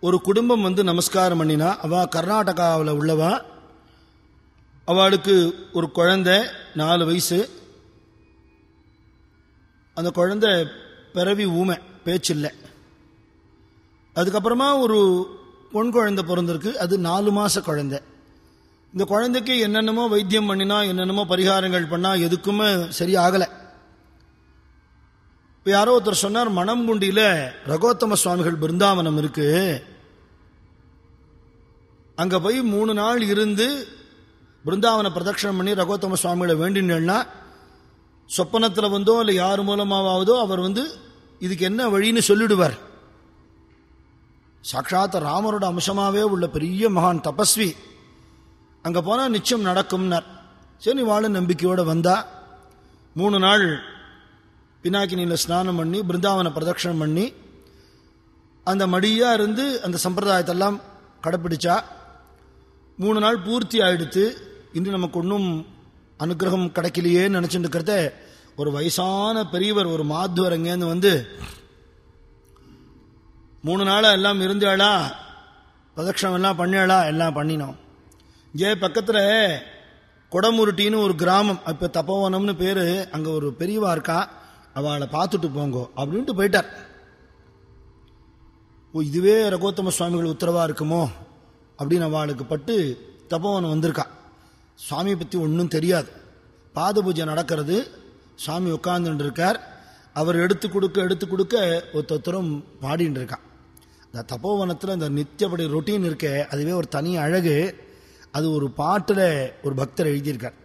ஒரு குடும்பம் வந்து நமஸ்காரம் பண்ணினா அவள் கர்நாடகாவில் உள்ளவா? அவளுக்கு ஒரு குழந்தை நாலு வயசு. அந்த குழந்தை பிறவி ஊமை பேச்சில்லை. அதுக்கப்புறமா ஒரு பொன் குழந்தை பிறந்திருக்கு அது நாலு மாத குழந்தை. இந்த குழந்தைக்கு என்னென்னமோ வைத்தியம் பண்ணினா என்னென்னமோ பரிகாரங்கள் பண்ணால் எதுக்குமே சரியாகலை. இப்போ யாரோ ஒருத்தர் சொன்னார் மணம்குண்டியில் ரகோத்தம சுவாமிகள் பிருந்தாவனம் இருக்கு. அங்கே போய் மூணு நாள் இருந்து பிருந்தாவன பிரதட்சணம் பண்ணி ரகோத்தம சுவாமிகளை வேண்டினா சொப்பனத்தில் வந்தோ இல்லை யார் மூலமாவதோ அவர் வந்து இதுக்கு என்ன வழின்னு சொல்லிடுவார். சாட்சாத் ராமரோட அம்சமாகவே உள்ள பெரிய மகான் தபஸ்வி. அங்கே போனால் நிச்சயம் நடக்கும்னார். சரி வாழ நம்பிக்கையோடு வந்தா. மூணு நாள் பினாக்கினியில் ஸ்நானம் பண்ணி பிருந்தாவனை பிரதட்சணம் பண்ணி அந்த மடியாக இருந்து அந்த சம்பிரதாயத்தெல்லாம் கடைப்பிடிச்சா மூணு நாள் பூர்த்தி ஆயிடுத்து இன்று நமக்கு ஒன்றும் அனுகிரகம் கிடைக்கலையேன்னு நினச்சிட்டு இருக்கிறத ஒரு வயசான பெரியவர் ஒரு மாத்துவர் அங்கேருந்து வந்து மூணு நாளாக எல்லாம் இருந்தாளா பிரதட்சணம் எல்லாம் பண்ணாளா எல்லாம் பண்ணினோம். ஏ பக்கத்தில் கொடமுருட்டின்னு ஒரு கிராமம் இப்போ தப்போவனம்னு பேர் அங்கே ஒரு பெரியவா இருக்கா அவளை பார்த்துட்டு போங்கோ அப்படின்ட்டு போயிட்டார். ஓ இதுவே ரகோத்தம சுவாமிகள் உத்தரவாக இருக்குமோ? அப்படின்னு அவளுக்கு பட்டு தபோவனம் வந்திருக்கா. சுவாமியை பற்றி ஒன்றும் தெரியாது. பாத பூஜை நடக்கிறது. சுவாமி உட்கார்ந்துட்டு இருக்கார். அவர் எடுத்து கொடுக்க எடுத்து கொடுக்க ஒருத்தரும் பாடின்னு இருக்கான் இந்த தபோவனத்தில் இந்த நித்தியப்படி ரொட்டீன் இருக்கே அதுவே ஒரு தனி அழகு. அது ஒரு பாட்டில் ஒரு பக்தர் எழுதியிருக்கார்.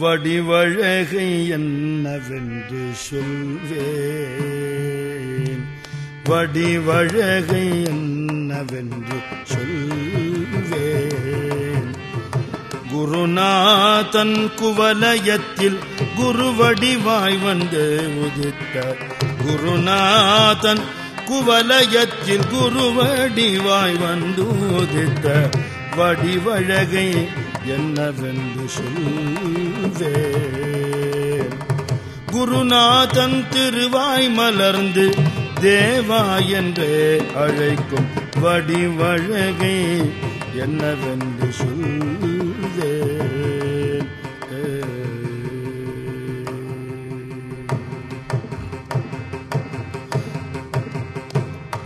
வடிவழகை என்னவென்று சொல்வேன். வடிவழகை என்னவென்று சொல்வேன். குருநாதன் குவலயத்தில் குருவடிவாய் வந்து உதித்த குருநாதன் குவலயத்தில் குருவடிவாய் வந்து உதித்த வடிவழகை என்னவென்று சொல்வே குருநாதன் திருவாய் மலர்ந்து தேவா என்றே அழைக்கும் வடிவழகை என்னவென்று சொல்வே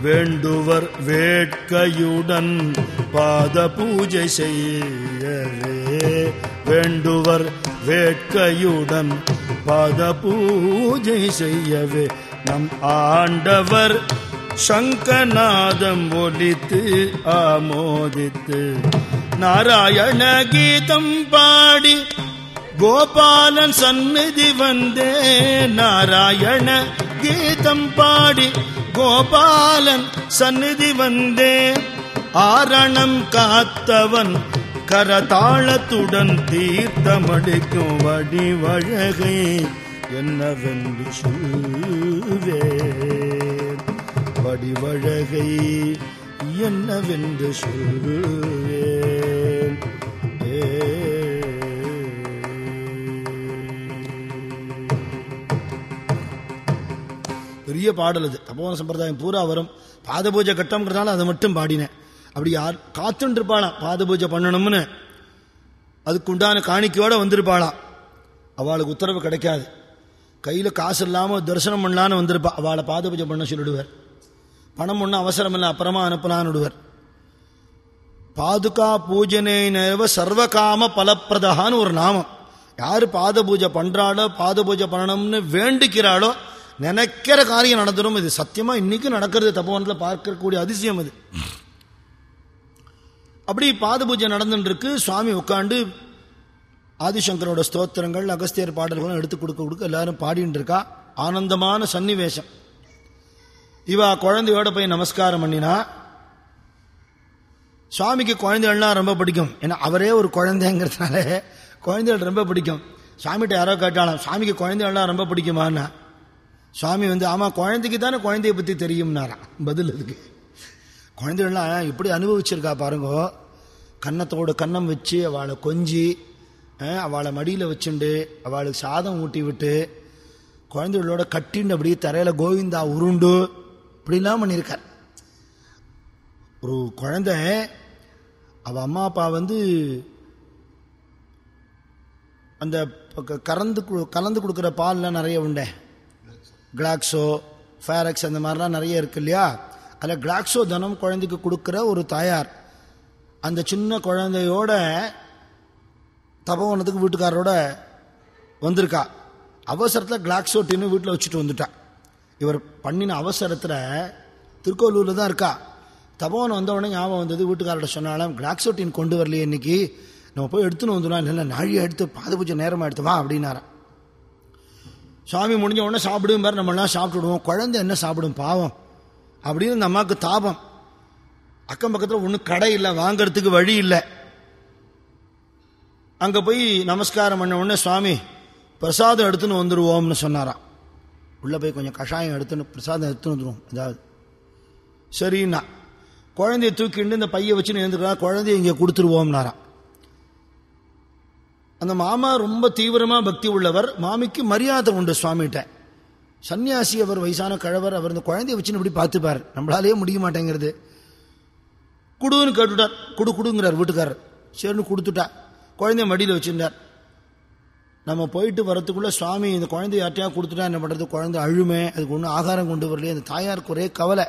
வேண்டுவர் வேட்கையுடன் பாத பூஜை செய்யவே. வேண்டுவர் வேட்கையுடன் பாத பூஜை செய்யவே. நம் ஆண்டவர் சங்கநாதம் ஒலித்து ஆமோதித்து நாராயண கீதம் பாடி கோபாலன் சந்நிதி வந்தே நாராயண கீதம் பாடி கோபாலன் சந்நிதி வந்தே. ஆரணம் காத்தவன் கரதாளத்துடன் தீர்த்தமடிக்கும் வடிவழகை என்னவென்று சொல்வே வடிவழகை என்னவென்று சொல்வே பெரிய பாடல் அது. தபோவன சம்பிரதாயம் பூரா வரும். பாத பூஜை கட்டம்ங்கிறதால அதை மட்டும் பாடினேன். அப்படி யார் காத்துருப்பாளாம் இருப்பாளாம் பாத பூஜை பண்ணணும்னு. அதுக்குண்டான காணிக்கையோட வந்திருப்பாளாம் அவளுக்கு உத்தரவு கிடைக்காது. கையில் காசு இல்லாமல் தரிசனம் பண்ணலான்னு வந்திருப்பா. அவளை பாத பூஜை பண்ண சொல்லிடுவார். பணம் ஒன்றும் அவசரம் இல்லை. அப்புறமா அனுப்பலான்னு விடுவார். பாதுகா பூஜனைனேவ சர்வகாம பலப்பிரதான்னு ஒரு நாமம். யார் பாத பூஜை பண்றாளோ பாத பூஜை பண்ணணும்னு வேண்டிக்கிறாளோ நினைக்கிற காரியம் நடந்துடும் இது சத்தியமா? இன்னைக்கு நடக்கிறது. தப்போனத்தில் பார்க்கக்கூடிய அதிசயம் அது அப்படி பாத பூஜை நடந்துட்டு இருக்கு சுவாமி உட்காந்து ஆதிசங்கரோட ஸ்தோத்திரங்கள் அகஸ்தியர் பாடல்களும் எடுத்து கொடுக்க கொடுக்க எல்லாரும் பாடிட்டு இருக்கா ஆனந்தமான சன்னிவேசம். இவா குழந்தையோட போய் நமஸ்காரம் பண்ணினா சுவாமிக்கு குழந்தைகள்லாம் ரொம்ப பிடிக்கும். ஏன்னா அவரே ஒரு குழந்தைங்கிறதுனால குழந்தைகள் ரொம்ப பிடிக்கும். சுவாமிகிட்ட யாரோ கேட்டாலும் சுவாமிக்கு குழந்தைகள்லாம் ரொம்ப பிடிக்குமான்னா? சுவாமி வந்து ஆமாம் குழந்தைக்கு தானே குழந்தைய பற்றி தெரியும்னாராம் பதில் அதுக்கு. குழந்தைகள்லாம் எப்படி அனுபவிச்சிருக்கா பாருங்க. கன்னத்தோட கன்னம் வச்சு அவளை கொஞ்சி அவளை மடியில் வச்சுண்டு அவளுக்கு சாதம் ஊட்டி விட்டு குழந்தைகளோட கட்டின்னு அப்படியே தரையில் கோவிந்தா உருண்டு. இப்படிலாம் பண்ணியிருக்கார். ஒரு குழந்தை அவள் அம்மா அப்பா வந்து அந்த கறந்து கலந்து கொடுக்குற பால்லாம் நிறைய உண்டேன் கிளாக்ஸோ ஃபேரக்ஸ் அந்த மாதிரிலாம் நிறைய இருக்கு இல்லையா? அதில் கிளாக்ஸோ தனம் குழந்தைக்கு கொடுக்குற ஒரு தாயார். அந்த சின்ன குழந்தையோட தபோவனத்துக்கு வீட்டுக்காரரோட வந்திருக்கா. அவசரத்தில் கிளாக்ஸோ டின்னு வீட்டில் வச்சுட்டு வந்துட்டா. இவர் பண்ணின அவசரத்தில் திருக்கோலூரில் தான் இருக்கா. தபோவன் வந்த உடனே ஞாபகம் வந்தது வீட்டுக்காரோட சொன்னாலும் கிளாக்ஸோ டின் கொண்டு வரலையே இன்னைக்கு. நம்ம போய் எடுத்துன்னு வந்துடலாம். இல்லை நாழியை எடுத்து பாத பூஜை நேரமாக எடுத்துவா வா சாமி முடிஞ்ச உடனே சாப்பிடும் பாரு நம்மளாம் சாப்பிட்டுடுவோம். குழந்தை என்ன சாப்பிடும் பாவம். அப்படின்னு இந்த அம்மாவுக்கு தாபம். அக்கம் பக்கத்தில் ஒன்றும் கடை இல்லை வாங்கிறதுக்கு வழி இல்லை. அங்கே போய் நமஸ்காரம் பண்ண உடனே சுவாமி பிரசாதம் எடுத்துன்னு வந்துடுவோம்னு சொன்னாராம். உள்ளே போய் கொஞ்சம் கஷாயம் எடுத்துன்னு பிரசாதம் எடுத்துன்னு வந்துடுவோம் ஏதாவது சரின்னா குழந்தைய தூக்கிண்டு இந்த பையை வச்சுன்னு எழுந்துக்கிறா குழந்தைய இங்கே கொடுத்துருவோம்னாராம். அந்த மாமா ரொம்ப தீவிரமாக பக்தி உள்ளவர். மாமிக்கு மரியாதை உண்டு சுவாமிகிட்ட. சன்னியாசி அவர் வயசான கழவர் அவர் இந்த குழந்தைய வச்சுன்னு இப்படி பார்த்துப்பார். நம்மளாலேயே முடிய மாட்டேங்கிறது. குடுன்னு கேட்டுட்டார். குடு குடுங்கிறார் வீட்டுக்காரர். சரின்னு கொடுத்துட்டா. குழந்தைய மடியில் வச்சிருந்தார். நம்ம போயிட்டு வரத்துக்குள்ள சுவாமி இந்த குழந்தைய யார்ட்டையா கொடுத்துட்டா என்ன பண்ணுறது குழந்தை அழுமே. அதுக்கு ஒன்றும் ஆகாரம் கொண்டு வரலையே. அந்த தாயாருக்கு ஒரே கவலை.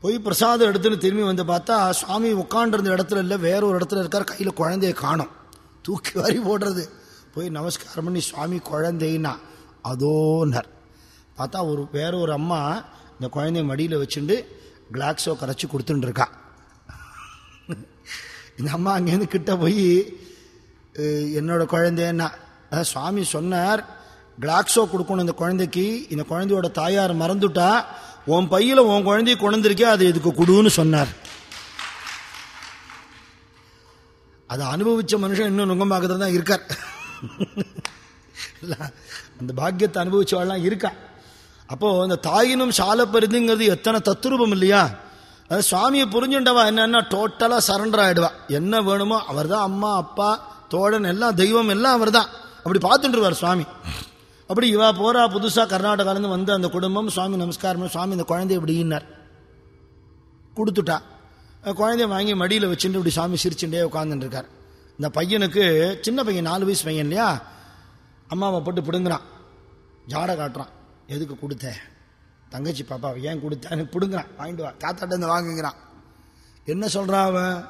போய் பிரசாதம் எடுத்துன்னு திரும்பி வந்து பார்த்தா சுவாமி உட்காண்டிருந்த இடத்துல இல்லை வேற ஒரு இடத்துல இருக்கார். கையில் குழந்தைய காணும். தூக்கி வாரி போடுறது. போய் நமஸ்காரம் பண்ணி சுவாமி குழந்தைன்னா அதோனர் பார்த்தா ஒரு வேற ஒரு அம்மா இந்த குழந்தைய மடியில் வச்சுண்டு கிளாக்ஸோ கரைச்சி கொடுத்துட்டுருக்கா இந்த அம்மா அங்கேருந்து கிட்ட போய் என்னோட குழந்தைன்னா. அஹ், சுவாமி சொன்னார் கிளாக்ஸோ கொடுக்கணும் இந்த குழந்தைக்கு. இந்த குழந்தையோட தாயார் மறந்துட்டா உன் பையில் உன் குழந்தைய கொண்டிருக்கே அது இதுக்கு கொடுன்னு சொன்னார். அதை அனுபவிச்ச மனுஷன் இன்னும் நுங்கம்பாக்கத்தில் தான் இருக்கார். அந்த பாக்கியத்தை அனுபவிச்சவாள்லாம் இருக்கா? அப்போ இந்த தாயினும் சாலப்பருதுங்கிறது எத்தனை தத்துரூபம் இல்லையா? அது சுவாமியை புரிஞ்சுண்டவா என்னன்னா டோட்டலா சரண்டர் ஆயிடுவா. என்ன வேணுமோ அவர் தான் அம்மா அப்பா தோழன் எல்லாம் தெய்வம் எல்லாம் அவர் தான் அப்படி பார்த்துட்டுருவார் சுவாமி. அப்படி இவா போறா புதுசா கர்நாடகாலேருந்து வந்து அந்த குடும்பம் சுவாமி நமஸ்காரம் சுவாமி இந்த குழந்தை இப்படின்னார் கொடுத்துட்டா. குழந்தைய வாங்கி மடியில் வச்சுட்டு இப்படி சாமி சிரிச்சுட்டே உட்காந்துட்டு இருக்கார் இந்த பையனுக்கு சின்ன பையன் நாலு வயசு பையன் இல்லையா? அம்மாவை போட்டு பிடுங்குறான். ஜாடை காட்டுறான். எதுக்கு கொடுத்த? தங்கச்சி பாப்பா ஏன் கொடுத்தான்னு பிடுங்குறான். வாங்கிட்டு வா. தாத்தாட்ட இருந்து வாங்குங்கிறான். என்ன சொல்கிறான் அவன்?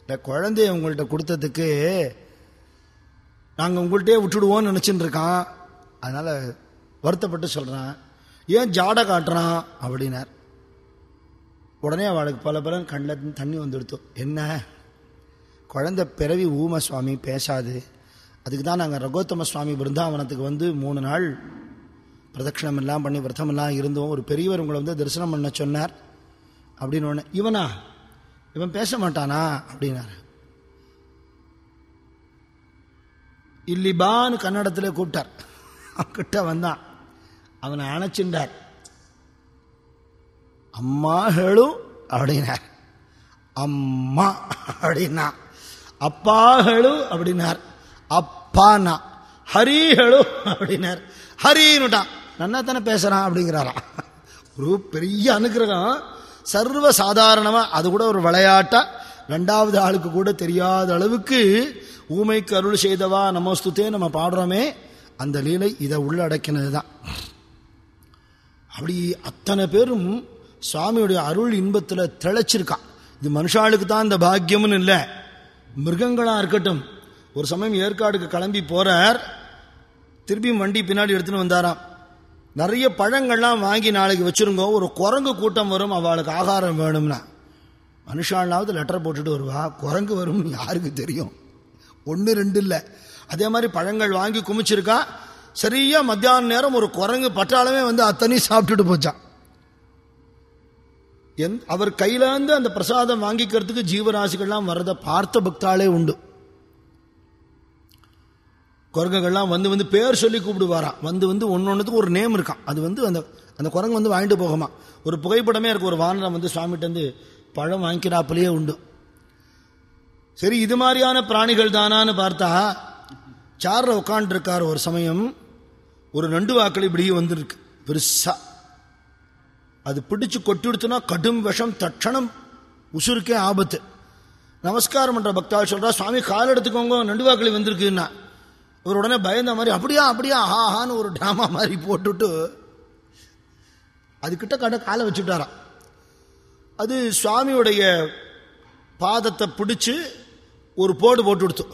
இந்த குழந்தைய உங்கள்கிட்ட கொடுத்ததுக்கு நாங்கள் உங்கள்கிட்டயே விட்டுடுவோம்னு நினச்சின்னு இருக்கான். அதனால் வருத்தப்பட்டு சொல்கிறான் ஏன் ஜாடை காட்டுறான்? அப்படின்னார். உடனே அவளுக்கு பல பலன் கண்ணில் தண்ணி வந்துடுத்தோம் என்ன? குழந்தை பிறவி ஊம சுவாமி பேசாது. அதுக்கு தான் நாங்கள் ரகோத்தம சுவாமி பிருந்தாவனத்துக்கு வந்து மூணு நாள் பிரதட்சணம் எல்லாம் பண்ணி விரதம் எல்லாம் இருந்தோம். ஒரு பெரியவர் உங்களை வந்து தரிசனம் பண்ண சொன்னார். அப்படின்னு ஒன்று இவனா? இவன் பேச மாட்டானா? அப்படின்னாரு. இல்லிபான்னு கன்னடத்தில் கூப்பிட்டார். அவன் கிட்ட வந்தான். அவனை அணைச்சின்றார் அம்மா ஹேளு அப்படின்னார் அம்மா அப்படின்னா. அப்பா ஹேளு அப்படின்னார். அப்பானா ஹரி ஹேளு அப்படின்னார். ஹரின்னுட்டான் நன்னா தானே பேசுறான் அப்படிங்கிறாராம் ஒரு பெரிய அனுகிரகம் சர்வ சாதாரணமாக அது கூட ஒரு விளையாட்டா. ரெண்டாவது ஆளுக்கு கூட தெரியாத அளவுக்கு ஊமைக்கு அருள் செய்தவா நமஸ்துத்தே நம்ம பாடுறோமே. அந்த லீலை இதை உள்ளடக்கினது தான் அப்படி அத்தனை பேரும் சுவாமியுடைய அருள் இன்பத்தில் திளைச்சிருக்கான். இது மனுஷாளுக்கு தான் இந்த பாக்கியம்னு இல்லை. மிருகங்களாக இருக்கட்டும். ஒரு சமயம் ஏற்காடுக்கு கிளம்பி போகிறார் திருப்பியும் வண்டி பின்னாடி எடுத்துன்னு வந்தாராம். நிறைய பழங்கள்லாம் வாங்கி நாளைக்கு வச்சிருங்க. ஒரு குரங்கு கூட்டம் வரும் அவளுக்கு ஆகாரம் வேணும்னா. மனுஷாள்னாவது லெட்டர் போட்டுட்டு வருவா. குரங்கு வரும்னு யாருக்கு தெரியும்? ஒன்று ரெண்டு இல்லை. அதே மாதிரி பழங்கள் வாங்கி குமிச்சிருக்கா. சரியா மத்தியான நேரம் ஒரு குரங்கு பட்டாளமே வந்து அத்தனையும் சாப்பிட்டுட்டு போச்சான் எந் அவர் கையிலேருந்து அந்த பிரசாதம் வாங்கிக்கிறதுக்கு ஜீவராசிகள்லாம் வரதை பார்த்த பக்தாலே உண்டு. குரங்குகள்லாம் வந்து வந்து பேர் சொல்லி கூப்பிடுவாராம் வந்து வந்து ஒன்னொன்னுக்கு ஒரு நேம் இருக்கான் அது வந்து அந்த அந்த குரங்கு வந்து வாங்கிட்டு போகுமா. ஒரு புகைப்படமே இருக்கு. ஒரு வானரம் வந்து சுவாமிகிட்ட வந்து பழம் வாங்கிக்கிறாப்புலயே உண்டு. சரி இது மாதிரியான பிராணிகள் தானான்னு பார்த்தா சாரில் உட்காண்டிருக்கார் ஒரு சமயம். ஒரு நண்டு வாக்கள் இப்படியே வந்திருக்கு. பெருசா. அது பிடிச்சு கொட்டிடுத்துனா கடும் விஷம் தட்சணம். உசுருக்கே ஆபத்து. நமஸ்காரம் பண்ற பக்தாள் சொல்றா சுவாமி கால் எடுத்துக்கோங்க நண்டுவாக்களி வந்திருக்குன்னா. இவர் உடனே பயந்த மாதிரி அப்படியா அப்படியா ஆஹான்னு ஒரு டிராமா மாதிரி போட்டுட்டு அதுக்கிட்ட கடை காலை வச்சுட்டாராம். அது சுவாமியுடைய பாதத்தை பிடிச்சு ஒரு போடு போட்டு கொடுத்து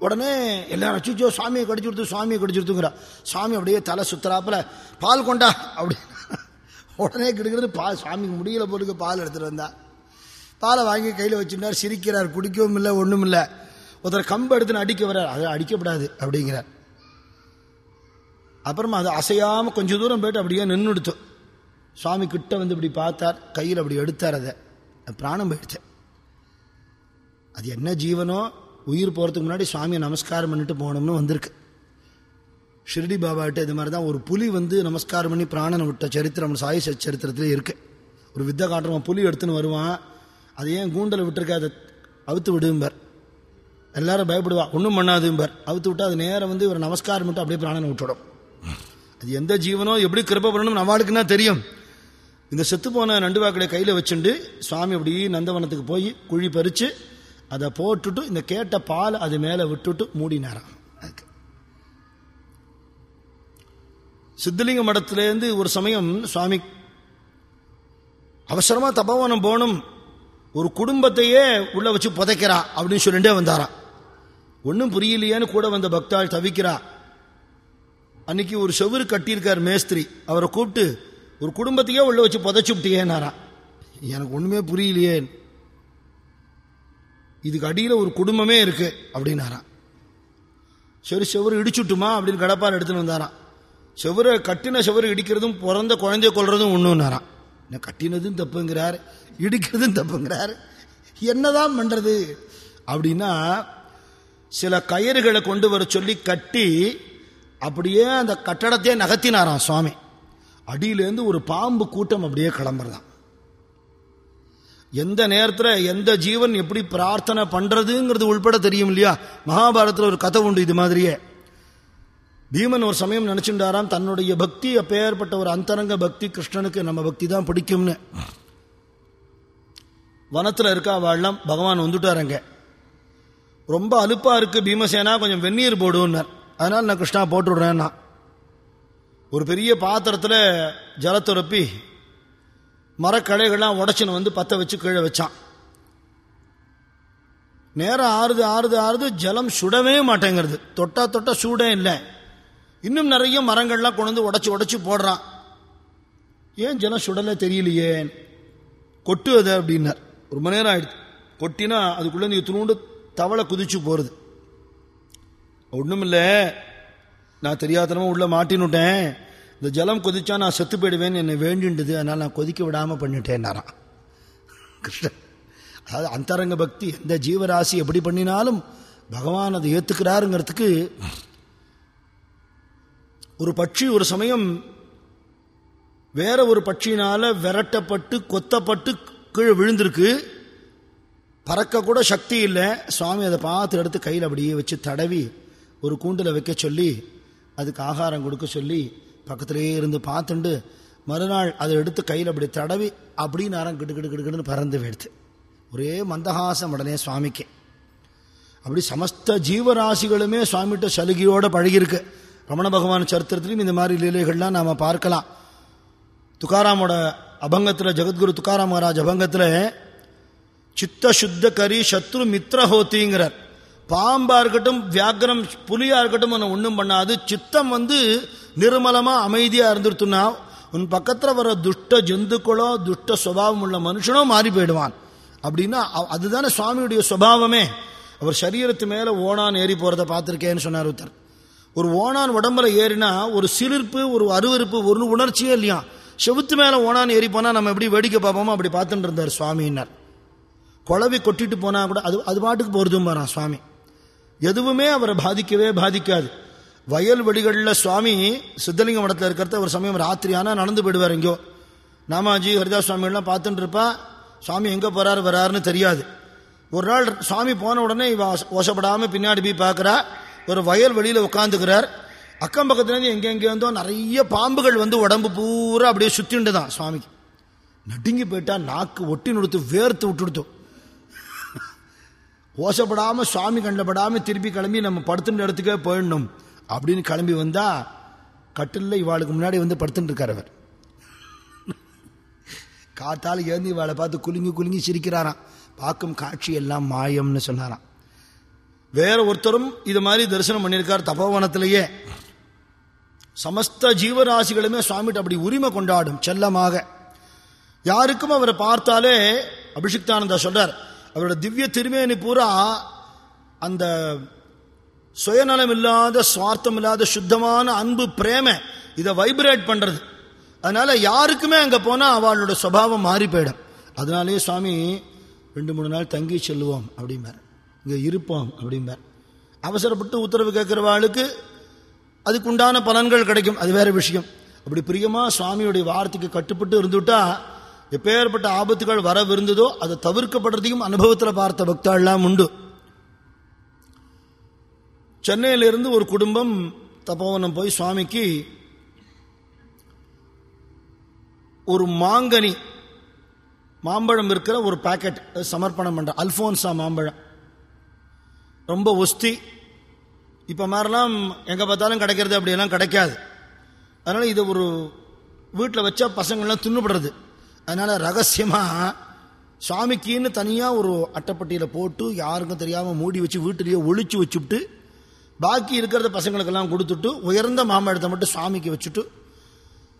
உடனே எல்லாரும் அச்சுச்சோ சுவாமியை கடிச்சு கொடுத்து சுவாமியை கடிச்சு கொடுத்துங்கிறா. சுவாமி அப்படியே தலை சுத்துறாப்புல பால் கொண்டா அப்படி உடனே கிடுக்கிறது பால் சாமிக்கு முடியல போட்டுக்கு பால் எடுத்துகிட்டு வந்தா. பாலை வாங்கி கையில் வச்சுட்டார் சிரிக்கிறார் குடிக்கவும் இல்லை ஒன்றும் இல்லை. ஒருத்தர் கம்பு எடுத்துன்னு அடிக்க வர்றார். அதை அடிக்கப்படாது அப்படிங்கிறார். அப்புறமா அது அசையாமல் கொஞ்சம் தூரம் போயிட்டு அப்படியே நின்றுடுத்து சுவாமி கிட்ட வந்து இப்படி பார்த்தார் கையில் அப்படி எடுத்தார் அதை. பிராணம் போயிடுச்சு. அது என்ன ஜீவனோ? உயிர் போகிறதுக்கு முன்னாடி சுவாமியை நமஸ்காரம் பண்ணிட்டு போகணும்னு வந்திருக்கு. ஷிரடி பாபாட்ட இது மாதிரி தான் ஒரு புலி வந்து நமஸ்காரம் பண்ணி பிராணனை விட்ட சரித்திரம் சாய் சரித்திரத்திலே இருக்கு. ஒரு வித்தை காட்டுறவன் புலி எடுத்துன்னு வருவான். அதை ஏன் கூண்டலை விட்டுருக்க? அதை அவுத்து விடும்பர். எல்லாரும் பயப்படுவா. ஒன்றும் பண்ணாதும்பர். அவுத்து விட்டா அது நேரம் வந்து ஒரு நமஸ்காரம் மட்டும் அப்படியே பிராணனை விட்டுடும். அது எந்த ஜீவனோ எப்படி கிருப்ப பண்ணணும் நம்மளுக்குன்னா தெரியும். இந்த செத்து போன நண்டு வாக்கடை கையில் வச்சுண்டு சுவாமி அப்படி நந்தவனத்துக்கு போய் குழி பறித்து அதை போட்டுட்டு இந்த கேட்ட பால் அது மேலே விட்டுட்டு மூடினாராம். சித்தலிங்க மடத்திலேருந்து ஒரு சமயம் சுவாமி அவசரமா தபோவனம் போகணும். ஒரு குடும்பத்தையே உள்ள வச்சு புதைக்கிறா அப்படின்னு சொல்லிட்டே வந்தாராம் ஒன்றும் புரியலையேன்னு கூட வந்த பக்தாள் தவிக்கிறா. அன்னைக்கு ஒரு செவுரு கட்டியிருக்கார் மேஸ்திரி. அவரை கூப்பிட்டு ஒரு குடும்பத்தையே உள்ள வச்சு புதைச்சு விட்டியேனாரா. எனக்கு ஒண்ணுமே புரியலையே. இதுக்கு அடியில் ஒரு குடும்பமே இருக்கு அப்படின்னாராம் சரி செவ்வறு இடிச்சுட்டுமா அப்படின்னு கடப்பார் எடுத்துன்னு வந்தாரான் செவரை கட்டின செவரு இடிக்கிறதும் பிறந்த குழந்தைய கொள்றதும் ஒன்றுன்னாராம் என்ன கட்டினதும் தப்புங்கிறார் இடிக்கிறதும் தப்புங்கிறார். என்னதான் பண்றது? அப்படின்னா சில கயிறுகளை கொண்டு வர சொல்லி கட்டி அப்படியே அந்த கட்டடத்தையே நகர்த்தினாராம் சுவாமி. அடியிலேருந்து ஒரு பாம்பு கூட்டம் அப்படியே கிளம்புறதான் எந்த நேரத்தில் எந்த ஜீவன் எப்படி பிரார்த்தனை பண்றதுங்கிறது உள்பட தெரியும் இல்லையா? மகாபாரத்தில் ஒரு கதை உண்டு இது மாதிரியே. பீமன் ஒரு சமயம் நினைச்சுட்டாராம் தன்னுடைய பக்தி அப்பேற்பட்ட ஒரு அந்தரங்க பக்தி கிருஷ்ணனுக்கு நம்ம பக்தி தான் பிடிக்கும்னு. வனத்தில் இருக்கா வாழலாம் பகவான் வந்துட்டாருங்க ரொம்ப அலுப்பா இருக்கு பீமசேனா கொஞ்சம் வெந்நீர் போடுன்னார். அதனால நான் கிருஷ்ணா போட்டுவிடுறேன்னா ஒரு பெரிய பாத்திரத்தில் ஜலத்துரப்பி மரக்கடைகள்லாம் உடச்சின்னு வந்து பற்ற வச்சு கீழே வச்சான். நேரம் ஆறுது ஆறுது ஆறுது ஜலம் சுடவே மாட்டேங்கிறது. தொட்டா தொட்டா சூடே இல்லை. இன்னும் நிறைய மரங்கள்லாம் கொண்டு வந்து உடச்சி உடச்சி போடுறான். ஏன் ஜனம் சுடலை தெரியலையே? கொட்டு அது அப்படின்னார் ரொம்ப நேரம் ஆயிடுது கொட்டினா அதுக்குள்ளே நீ துணுண்டு தவளை குதிச்சு போகிறது ஒன்றும் இல்லை நான் தெரியாதனமா உள்ள மாட்டினுட்டேன். இந்த ஜலம் கொதிச்சா நான் செத்து போயிடுவேன்னு என்னை வேண்டின்றது. அதனால் நான் கொதிக்க விடாமல் பண்ணிட்டேன்னாரான் கிருஷ்ணன் அதாவது அந்தரங்க பக்தி எந்த ஜீவராசி எப்படி பண்ணினாலும் பகவான் அதை ஏற்றுக்கிறாருங்கிறதுக்கு ஒரு பட்சி ஒரு சமயம் வேற ஒரு பட்சியினால விரட்டப்பட்டு கொத்தப்பட்டு கீழே விழுந்திருக்கு. பறக்க கூட சக்தி இல்லை. சுவாமி அதை பார்த்து எடுத்து கையில் அப்படியே வச்சு தடவி ஒரு கூண்டில் வைக்க சொல்லி அதுக்கு ஆகாரம் கொடுக்க சொல்லி பக்கத்திலேயே இருந்து பார்த்துண்டு மறுநாள் அதை எடுத்து கையில் அப்படி தடவி அப்படி நேரம் கிடு கிடு கிடுன்னு பறந்து போயிடுது. ஒரே மந்தகாசம் உடனே சுவாமிக்கு. அப்படி சமஸ்த ஜீவராசிகளுமே சுவாமிகிட்ட சலுகையோடு பழகியிருக்கு. ரமண பகவான் சரித்திரத்திலையும் இந்த மாதிரி லீலைகள்லாம் நாம் பார்க்கலாம். துக்காராமோட அபங்கத்தில் ஜெகத்குரு துக்காராம் மகாராஜ் அபங்கத்தில் சித்த சுத்த கரி சத்ரு மித்ர ஹோத்திங்கிறார். இருக்கட்டும் வியாக்கிரம் புலியாக இருக்கட்டும் ஒன்று ஒன்றும் பண்ணாது. சித்தம் வந்து நிர்மலமாக அமைதியாக இருந்துருத்துனா உன் பக்கத்தில் வர துஷ்ட ஜந்துக்களோ துஷ்ட சுபாவம் உள்ள மனுஷனோ மாறி போயிடுவான். அப்படின்னா அதுதானே சுவாமியுடைய சுபாவமே. அவர் சரீரத்து மேலே ஓணான் ஏறி போகிறத பார்த்துருக்கேன்னு சொன்னார் ஒருத்தர் ஒரு ஓணான் உடம்புல ஏறினா ஒரு சிலிர்ப்பு ஒரு அருவருப்பு ஒரு உணர்ச்சியே இல்லையா? செவுத்து மேல ஓனான் ஏறி போனா நம்ம எப்படி வேடிக்கை பார்ப்போமோ அப்படி பார்த்துட்டு இருந்தார் சுவாமின்னார் குழவி கொட்டிட்டு போனா கூட அது அது பாட்டுக்கு போறதும் பாரான் சுவாமி. எதுவுமே அவரை பாதிக்கவே பாதிக்காது. வயல்வெளிகளில் சுவாமி சித்தலிங்க மடத்தில் இருக்கிறத ஒரு சமயம் ராத்திரி ஆனால் நடந்து போயிடுவார் எங்கேயோ. நாமாஜி ஹரிதாஸ் சுவாமிகள்லாம் பார்த்துட்டு இருப்பா சுவாமி எங்கே போகிறார் வராருன்னு தெரியாது. ஒரு நாள் சுவாமி போன உடனே இவ ஓசப்படாமல் பின்னாடி போய் பார்க்குறா ஒரு வயல் வெளியில் உட்காந்துக்கிறார் அக்கம் பக்கத்துலேருந்து எங்கே எங்கே நிறைய பாம்புகள் வந்து உடம்பு பூரா அப்படியே சுத்திண்டு தான் சுவாமிக்கு. நடுங்கி போயிட்டா நாக்கு ஒட்டி நுடுத்து வேர்த்து விட்டுடுத்தோம் ஓசப்படாம சுவாமி கண்டப்படாம திருப்பி கிளம்பி நம்ம படுத்துட்டு இடத்துக்கே போயிடணும் அப்படின்னு கிளம்பி வந்தா கட்டிலில் இவாளுக்கு முன்னாடி வந்து படுத்துட்டு இருக்கார் அவர். காத்தால ஏந்தி இவாளை பார்த்து குலுங்கி குலுங்கி சிரிக்கிறாராம். பார்க்கும் காட்சி எல்லாம் மாயம்னு சொன்னாராம். வேற ஒருத்தரும் இது மாதிரி தரிசனம் பண்ணியிருக்கார் தபோவனத்திலேயே. சமஸ்த ஜீவராசிகளுமே சுவாமிகிட்ட அப்படி உரிமை கொண்டாடும் செல்லமாக. யாருக்கும் அவரை பார்த்தாலே அபிஷிக்தானந்தா சொல்றார் அவரோட திவ்ய திருமேனி பூரா அந்த சுயநலம் இல்லாத சுவார்த்தம் இல்லாத சுத்தமான அன்பு பிரேம இதை வைப்ரேட் பண்றது. அதனால யாருக்குமே அங்க போனா அவளோட சுபாவம் மாறி போயிடும். அதனாலேயே சுவாமி ரெண்டு மூணு நாள் தங்கி செல்லுவோம் அப்படிம்பார். இங்கே இருப்போம் அப்படிம்பார் அவசரப்பட்டு உத்தரவு கேட்கிறவாளுக்கு அதுக்கு உண்டான பலன்கள் கிடைக்கும். அது வேற விஷயம். அப்படி பிரியமா சுவாமியுடைய வார்த்தைக்கு கட்டுப்பட்டு இருந்துவிட்டா எப்பேற்பட்ட ஆபத்துகள் வரவிருந்ததோ அதை தவிர்க்கப்படுறதையும் அனுபவத்தில் பார்த்த பக்தாள்லாம் உண்டு. சென்னையிலிருந்து ஒரு குடும்பம் தபோவனம் போய் சுவாமிக்கு ஒரு மாங்கனி மாம்பழம் இருக்கிற ஒரு பாக்கெட் சமர்ப்பணம் பண்ணுற அல்ஃபோன்ஸா மாம்பழம். ரொம்ப ஒஸ்தி. இப்போ மாதிரிலாம் எங்கே பார்த்தாலும் கிடைக்கிறது அப்படியெல்லாம் கிடைக்காது. அதனால் இது ஒரு வீட்டில் வச்சா பசங்கள்லாம் துண்ணுபடுறது அதனால் ரகசியமாக சுவாமிக்குன்னு தனியாக ஒரு அட்டைப்பட்டியில் போட்டு யாருக்கும் தெரியாமல் மூடி வச்சு வீட்டிலேயே ஒழிச்சு வச்சுவிட்டு பாக்கி இருக்கிறத பசங்களுக்கெல்லாம் கொடுத்துட்டு உயர்ந்த மாமடத்தை மட்டும் சுவாமிக்கு வச்சுட்டு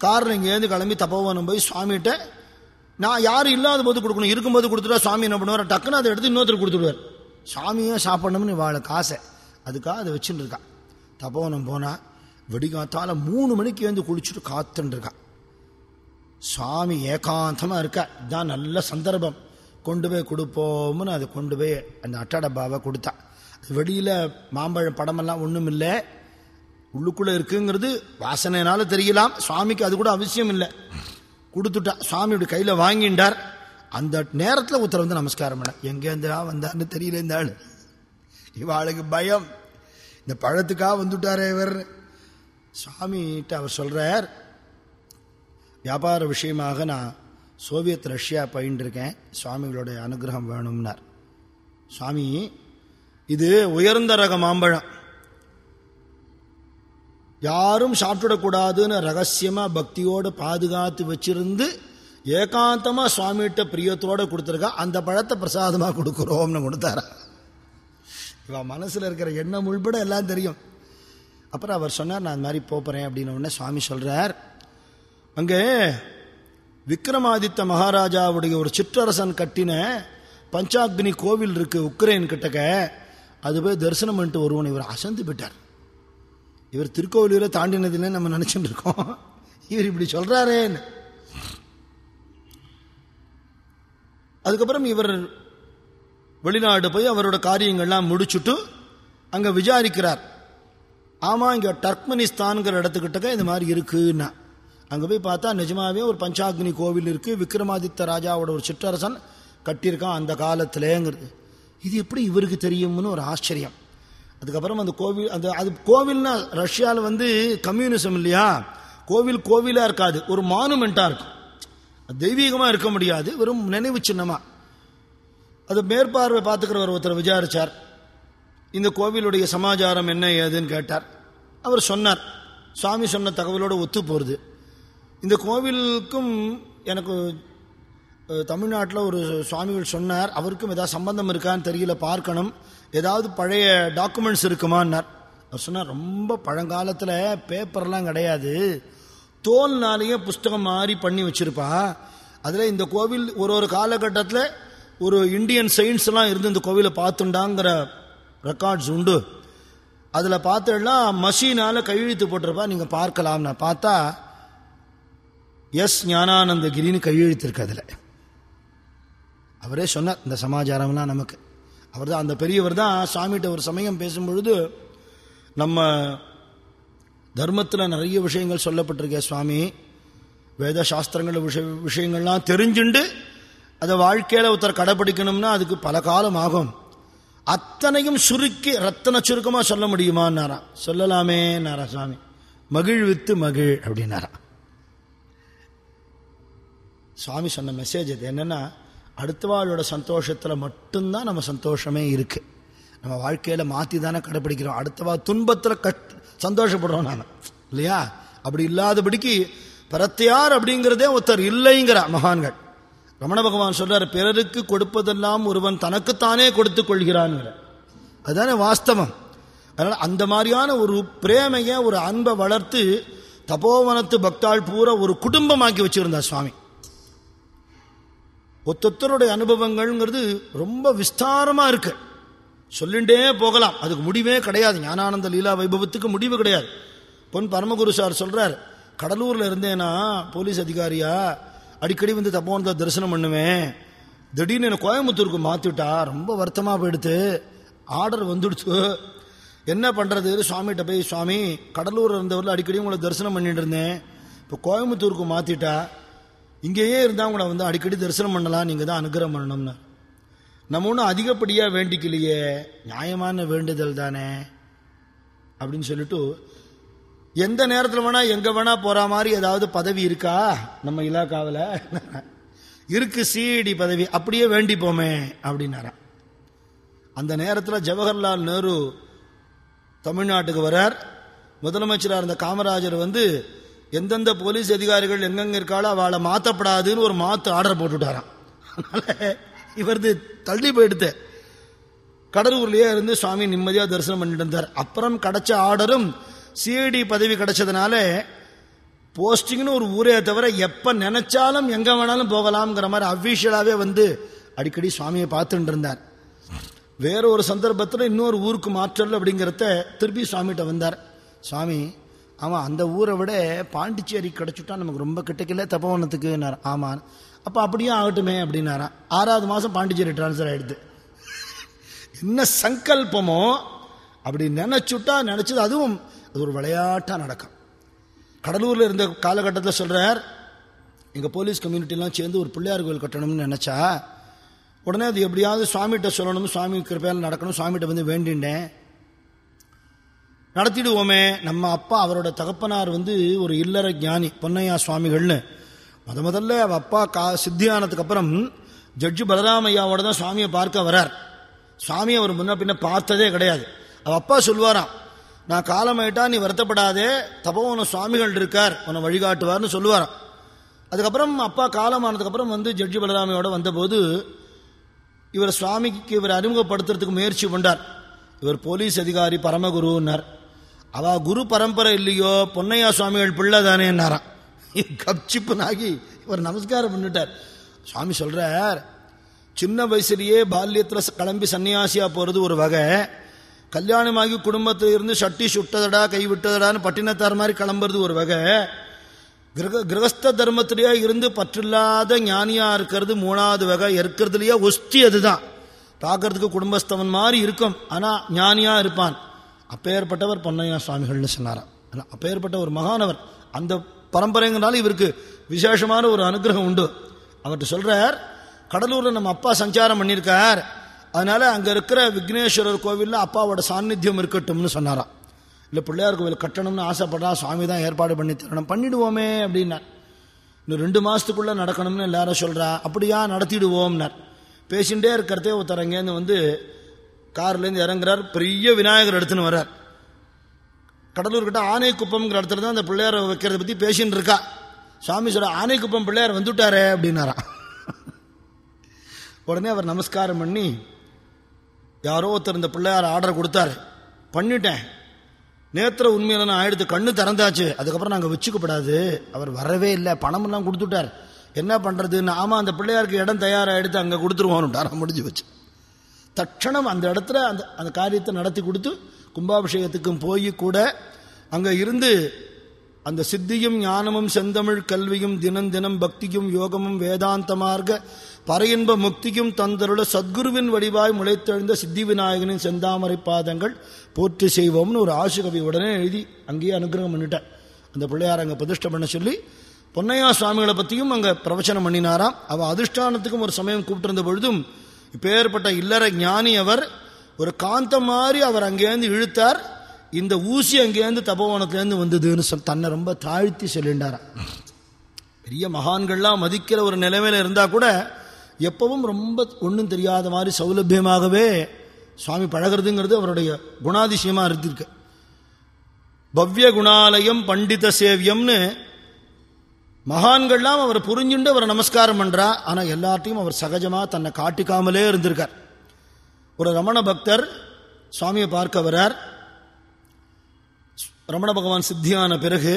காரில் இங்கேருந்து கிளம்பி தப்போவனம் போய் சுவாமிகிட்ட நான் யாரும் இல்லாத போது கொடுக்கணும் இருக்கும்போது கொடுத்துட்டா சுவாமி என்ன பண்ணுவார்? டக்குன்னு அதை எடுத்து இன்னொருத்தர் கொடுத்துடுவார். சுவாமியே சாப்பிடணும்னு வாழக்கு ஆசை அதுக்காக அதை வச்சுட்டு இருக்கா. தபோவனம் போனால் வெடிகாத்தால் மூணு மணிக்கு எழுந்து குளிச்சுட்டு காத்துட்டு சுவாமி ஏகாந்தமாக இருக்கா. இதான் நல்ல சந்தர்ப்பம். கொண்டு போய் கொடுப்போம்னு அதை கொண்டு போய் அந்த அட்டடப்பாவை கொடுத்தா. வெளியில் மாம்பழம் படமெல்லாம் ஒன்றும் இல்லை. உள்ளுக்குள்ளே இருக்குங்கிறது வாசனைனால தெரியலாம். சுவாமிக்கு அது கூட அவசியம் இல்லை. கொடுத்துட்டா சுவாமியோட இப்படி கையில் வாங்கிண்டார். அந்த நேரத்தில் ஒருத்தர் வந்து நமஸ்காரம் பண்ண. எங்கேருந்தா வந்தான்னு தெரியல இந்த ஆள். இவாளுக்கு பயம். இந்த பழத்துக்காக வந்துட்டாரே இவர். சுவாமிகிட்ட அவர் சொல்கிறார் வியாபார விஷயமாக நான் சோவியத் ரஷ்யா பயின்றிருக்கேன். சுவாமிகளுடைய அனுகிரகம் வேணும்னார். சுவாமி இது உயர்ந்த ரக மாம்பழம். யாரும் சாப்பிடக்கூடாதுன்னு ரகசியமாக பக்தியோடு பாதுகாத்து வச்சிருந்து ஏகாந்தமாக சுவாமிகிட்ட பிரியத்தோடு கொடுத்துருக்கா அந்த பழத்தை பிரசாதமாக கொடுக்குறோம்னு கொடுத்தாரா? இவன் மனசில் இருக்கிற எண்ணம் உள்பட எல்லாம் தெரியும். அப்புறம் அவர் சொன்னார் நான் இந்த மாதிரி போகிறேன் அப்படின்னு உடனே சுவாமி சொல்கிறார் அங்கே விக்ரமாதித்த மகாராஜாவுடைய ஒரு சிற்றரசன் கட்டின பஞ்சாக்னி கோவில் இருக்கு உக்ரைன் கிட்டக்க அது போய் தரிசனம் பண்ணிட்டு ஒருவன் இவர் அசந்து போயிட்டார். இவர் திருக்கோவிலூரை தாண்டினதுன்னு நம்ம நினச்சிட்டு இருக்கோம். இவர் இப்படி சொல்கிறாரேன்னு அதுக்கப்புறம் இவர் வெளிநாடு போய் அவரோட காரியங்கள்லாம் முடிச்சுட்டு அங்கே விசாரிக்கிறார். ஆமாம் இங்கே டர்க்மெனிஸ்தான்கிற இடத்துக்கிட்டக்க இது மாதிரி இருக்குன்னா. அங்கே போய் பார்த்தா நிஜமாவே ஒரு பஞ்சாக்னி கோவில் இருக்குது விக்ரமாதித்த ராஜாவோட ஒரு சிற்றரசன் கட்டியிருக்கான் அந்த காலத்திலேங்கிறது. இது எப்படி இவருக்கு தெரியும்னு ஒரு ஆச்சரியம். அதுக்கப்புறம் அந்த கோவில் அந்த அது கோவில்னா ரஷ்யாவில் வந்து கம்யூனிசம் இல்லையா? கோவில் கோவிலாக இருக்காது. ஒரு மானுமெண்ட்டாக இருக்கும். தெய்வீகமாக இருக்க முடியாது. வெறும் நினைவு சின்னமாக அது மேற்பார்வை பார்த்துக்கிறவர் ஒருத்தர் விசாரித்தார் இந்த கோவிலுடைய சமாச்சாரம் என்ன ஏதுன்னு கேட்டார். அவர் சொன்னார். சுவாமி சொன்ன தகவலோடு ஒத்து போகிறது இந்த கோவிலுக்கும் எனக்கு தமிழ்நாட்டில் ஒரு சுவாமிகள் சொன்னார். அவருக்கும் ஏதாவது சம்பந்தம் இருக்கான்னு தெரியல பார்க்கணும். ஏதாவது பழைய டாக்குமெண்ட்ஸ் இருக்குமான்னார். அவர் சொன்னார் ரொம்ப பழங்காலத்தில் பேப்பர்லாம் கிடையாது. தோல்னாலேயே புஸ்தகம் மாதிரி பண்ணி வச்சிருப்பா. அதில் இந்த கோவில் ஒரு ஒரு காலகட்டத்தில் ஒரு இந்தியன் சயின்ஸ்லாம் இருந்து இந்த கோவிலை பார்த்துண்டாங்கிற ரெக்கார்ட்ஸ் உண்டு. அதில் பார்த்தேன்னா மசினால் கையெழுத்து போட்டிருப்பா நீங்கள் பார்க்கலாம் நான் பார்த்தா எஸ் ஞானானந்தகிரின்னு கையெழுத்து இருக்கு அதில். அவரே சொன்னார் இந்த சமாச்சாரம்லாம் நமக்கு. அவர் தான் அந்த பெரியவர் தான் சாமிகிட்ட ஒரு சமயம் பேசும்பொழுது நம்ம தர்மத்தில் நிறைய விஷயங்கள் சொல்லப்பட்டிருக்கே சுவாமி. வேத சாஸ்திரங்கள் விஷய விஷயங்கள்லாம் தெரிஞ்சுண்டு அதை வாழ்க்கையில் ஒருத்தர் கடைப்பிடிக்கணும்னா அதுக்கு பல காலம் ஆகும். அத்தனையும் சுருக்கி ரத்தன சுருக்கமாக சொல்ல முடியுமான்னாராம். சொல்லலாமே நாரா சுவாமி. மகிழ் வித்து மகிழ் அப்படின்னாரா சுவாமி சொன்ன மெசேஜ் இது என்னன்னா அடுத்தவாளோட சந்தோஷத்தில் மட்டும்தான் நம்ம சந்தோஷமே இருக்குது நம்ம வாழ்க்கையில் மாற்றி தானே கடைப்பிடிக்கிறோம் அடுத்தவா துன்பத்தில் கட் சந்தோஷப்படுறோம் நான் இல்லையா? அப்படி இல்லாதபடிக்கு பரத்தையார் அப்படிங்கிறதே ஒருத்தர் இல்லைங்கிற மகான்கள். ரமண பகவான் சொல்றார் பிறருக்கு கொடுப்பதெல்லாம் ஒருவன் தனக்குத்தானே கொடுத்து கொள்கிறான்ங்கிற. அதுதானே வாஸ்தவம். அதனால் அந்த மாதிரியான ஒரு பிரேமையை ஒரு அன்பை வளர்த்து தபோவனத்து பக்தாள் பூரா ஒரு குடும்பமாக்கி வச்சிருந்தார் சுவாமி. ஒத்தொத்தருடைய அனுபவங்கள்ங்கிறது ரொம்ப விஸ்தாரமாக இருக்கு. சொல்லிண்டே போகலாம். அதுக்கு முடிவே கிடையாது. ஞானானந்த லீலா வைபவத்துக்கு முடிவு கிடையாது. பொன் பரமகுரு சார் சொல்றார் கடலூரில் இருந்தேன்னா போலீஸ் அதிகாரியா அடிக்கடி வந்து தப்போனத தரிசனம் பண்ணுவேன். திடீர்னு என்னை கோயம்புத்தூருக்கு மாற்றிவிட்டா ரொம்ப வருத்தமாக போயிடுத்து. ஆர்டர் வந்துடுச்சு என்ன பண்ணுறது சுவாமிகிட்ட போய் சுவாமி கடலூர் இருந்தவரில் அடிக்கடி உங்களை தரிசனம் பண்ணிட்டு இருந்தேன். இப்போ கோயம்புத்தூருக்கு மாற்றிட்டா இங்கேயே இருந்தால் உங்களை வந்து அடிக்கடி தரிசனம் பண்ணலாம். நீங்கள் தான் அனுகிரகம் பண்ணணும்னு நம்ம ஒன்றும் அதிகப்படியாக வேண்டிக்கலையே. நியாயமான வேண்டுதல் தானே. அப்படின்னு சொல்லிட்டு எந்த நேரத்தில் வேணால் எங்கே வேணால் போகிற மாதிரி ஏதாவது பதவி இருக்கா? நம்ம இலாக்காவில்? இருக்கு சிஇடி பதவி. அப்படியே வேண்டிப்போமே அப்படின்னாராம். அந்த நேரத்தில் ஜவஹர்லால் நேரு தமிழ்நாட்டுக்கு வரார். முதலமைச்சராக இருந்த காமராஜர் வந்து எந்தெந்த போலீஸ் அதிகாரிகள் எங்கெங்கே இருக்காளோ அவளை மாற்றப்படாதுன்னு ஒரு மாற்று ஆர்டர் போட்டுவிட்டாராம் அதனால் இவரது தள்ளி போயிடுத்து கடலூர்லயே இருந்து சுவாமி நிம்மதியாக தரிசனம் பண்ணிட்டு இருந்தார் அப்புறம் கிடைச்ச ஆர்டரும் சிஐடி பதவி கிடைச்சதுனால போஸ்டிங்னு ஒரு ஊரே தவிர எப்போ நினைச்சாலும் எங்கே வேணாலும் போகலாம்ங்கிற மாதிரி அஃபீஷியலாகவே வந்து அடிக்கடி சுவாமியை பார்த்துட்டு இருந்தார். வேற ஒரு சந்தர்ப்பத்தில் இன்னொரு ஊருக்கு மாற்றல் அப்படிங்கிறத திருப்பி சுவாமிகிட்ட வந்தார். சுவாமி ஆமாம் அந்த ஊரை விட பாண்டிச்சேரி கிடச்சிட்டா நமக்கு ரொம்ப கிட்டக்கல தப்பவனத்துக்குன்னார் ஆமாம் அப்போ அப்படியே ஆகட்டுமே அப்படின்னாராம். ஆறாவது மாதம் பாண்டிச்சேரி ட்ரான்ஸ்ஃபர் ஆகிடுது என்ன சங்கல்பமோ அப்படி நினச்சுட்டா நினச்சது அதுவும் அது ஒரு விளையாட்டாக நடக்கும். கடலூரில் இருந்த காலகட்டத்தில் சொல்கிறார் எங்கள் போலீஸ் கம்யூனிட்டிலாம் சேர்ந்து ஒரு பிள்ளையார் கோயில் கட்டணும்னு நினச்சா உடனே அது எப்படியாவது சுவாமிகிட்ட சொல்லணும் சுவாமி கிருப்பையால் நடக்கணும் சுவாமிகிட்ட வந்து வேண்டிண்டேன் நடத்திடுவோமே நம்ம அப்பா அவரோட தகப்பனார் வந்து ஒரு இல்லற ஞானி பொன்னையா சுவாமிகள்னு. முத முதல்ல அவள் அப்பா கா சித்தியானதுக்கு அப்புறம் ஜட்ஜு பலராமையாவோட தான் சுவாமியை பார்க்க வரார். சுவாமியை அவர் முன்ன பின்ன பார்த்ததே கிடையாது. அவள் அப்பா சொல்வாராம் நான் காலமாயிட்டா நீ வருத்தப்படாதே தபோவன சுவாமிகள் இருக்கார் உன்னை வழிகாட்டுவார்னு சொல்லுவாராம். அதுக்கப்புறம் அப்பா காலமானதுக்கப்புறம் வந்து ஜட்ஜி பலராமையோட வந்தபோது இவர் சுவாமிக்கு இவர் அறிமுகப்படுத்துறதுக்கு முயற்சி பண்ணார் இவர் போலீஸ் அதிகாரி பரமகுருன்னார். அவ குரு பரம்பரை இல்லையோ பொன்னையா சுவாமிகள் பிள்ளை தானேன்னாராம். கப்சிப்புனாகி இவர் நமஸ்காரம் பண்ணிட்டார். சுவாமி சொல்றார் சின்ன வயசுலேயே பால்யத்தில் கிளம்பி சன்னியாசியா போறது ஒரு வகை. கல்யாணமாகி குடும்பத்தில் இருந்து சட்டி சுட்டதடா கை விட்டதடான்னு பட்டினத்தார் மாதிரி கிளம்புறது ஒரு வகை. கிரக கிரகஸ்த தர்மத்திலேயே இருந்து பற்றில்லாத ஞானியா இருக்கிறது மூணாவது வகை. இருக்கிறதுலயே ஒஸ்தி அதுதான். பார்க்கறதுக்கு குடும்பஸ்தவன் மாதிரி இருக்கும் ஆனா ஞானியா இருப்பான். அப்பேற்பட்டவர் பொன்னையா சுவாமிகள்னு சொன்னாராம். அப்பேற்பட்ட ஒரு மகானவர் அந்த பரம்பரைங்கனால இவருக்கு விசேஷமான ஒரு அனுகிரகம் உண்டு. அவர்கிட்ட சொல்றார் கடலூர்ல நம்ம அப்பா சஞ்சாரம் பண்ணியிருக்கார். அதனால அங்க இருக்கிற விக்னேஸ்வரர் கோவில்ல அப்பாவோட சாநித்தியம் இருக்கட்டும்னு சொன்னாராம். இல்லை பிள்ளையார் கோவில் கட்டணும்னு ஆசைப்படுறா சுவாமி தான் ஏற்பாடு பண்ணி தரணும். பண்ணிடுவோமே அப்படின்னார். இன்னும் ரெண்டு மாசத்துக்குள்ள நடக்கணும்னு எல்லாரும் சொல்றா. அப்படியா நடத்திடுவோம்னார். பேசிகிட்டே இருக்கிறதே ஒருத்தர் அங்கேருந்து வந்து கார்லேருந்து இறங்குறார். பெரிய விநாயகர் எடுத்துன்னு வர்றார். கடலூர்கிட்ட ஆனைக்குப்பம்ங்கிற இடத்துல தான் அந்த பிள்ளையாரை வைக்கிறத பற்றி பேசின்னு இருக்கா. சுவாமி சொல்ற ஆனைக்குப்பம் பிள்ளையார் வந்துட்டாரே அப்படின்னாராம். உடனே அவர் நமஸ்காரம் பண்ணி யாரோ ஒருத்தர் இந்த பிள்ளையார் ஆர்டர் கொடுத்தாரு. பண்ணிட்டேன். நேத்திர உண்மையில நான் ஆயிடுத்து கண்ணு திறந்தாச்சு. அதுக்கப்புறம் நாங்கள் வச்சுக்கப்படாது. அவர் வரவே இல்லை. பணமெல்லாம் கொடுத்துட்டார். என்ன பண்ணுறதுன்னு ஆமாம் அந்த பிள்ளையாருக்கு இடம் தயாராகிடுத்து அங்கே கொடுத்துருவோம்னுட்டார் முடிஞ்சு வச்சு தட்சணம் அந்த இடத்துல அந்த அந்த காரியத்தை நடத்தி கொடுத்து கும்பாபிஷேகத்துக்கும் போய் கூட அங்கே இருந்து அந்த சித்தியும் ஞானமும் செந்தமிழ் கல்வியும் தினம் தினம் பக்தியும் யோகமும் வேதாந்த மார்க்க பரையின்ப முக்தியும் தந்தருள சத்குருவின் வடிவாய் முளைத்தெழுந்த சித்தி விநாயகனின் செந்தாமரை பாதங்கள் போற்றி செய்வோம்னு ஒரு ஆசுகவி உடனே எழுதி அங்கேயே அனுகிரகம் பண்ணிட்டேன். அந்த பிள்ளையார் அங்கே பிரதிஷ்டை பண்ண சொல்லி பொன்னையா சுவாமிகளை பற்றியும் அங்கே பிரவச்சனம் பண்ணினாராம். அவள் அதிஷ்டானத்துக்கும் ஒரு சமயம் கூப்பிட்டிருந்த பொழுதும் இப்பேற்பட்ட இல்லற ஞானி அவர் ஒரு காந்தம் மாதிரி அவர் அங்கேருந்து இழுத்தார். இந்த ஊசி அங்கேருந்து தபோவனத்திலேருந்து வந்ததுன்னு சொல் தன்னை ரொம்ப தாழ்த்தி சொல்லிண்டாராம். பெரிய மகான்கள்லாம் மதிக்கிற ஒரு நிலைமையில இருந்தால் கூட எப்பவும் ரொம்ப ஒன்றும் தெரியாத மாதிரி சௌலபியமாகவே சுவாமி பழகிறதுங்கிறது அவருடைய குணாதிசயமாக இருந்திருக்கு. பவ்ய குணாலயம் பண்டித சேவியம்னு மகான்கள்லாம் அவர் புரிஞ்சுண்டு அவரை நமஸ்காரம் பண்ணுறா ஆனால் எல்லாத்தையும் அவர் சகஜமாக தன்னை காட்டிக்காமலே இருந்திருக்கார். ஒரு ரமண பக்தர் சுவாமியை பார்க்க வரார். ரமண பகவான் சித்தியான பிறகு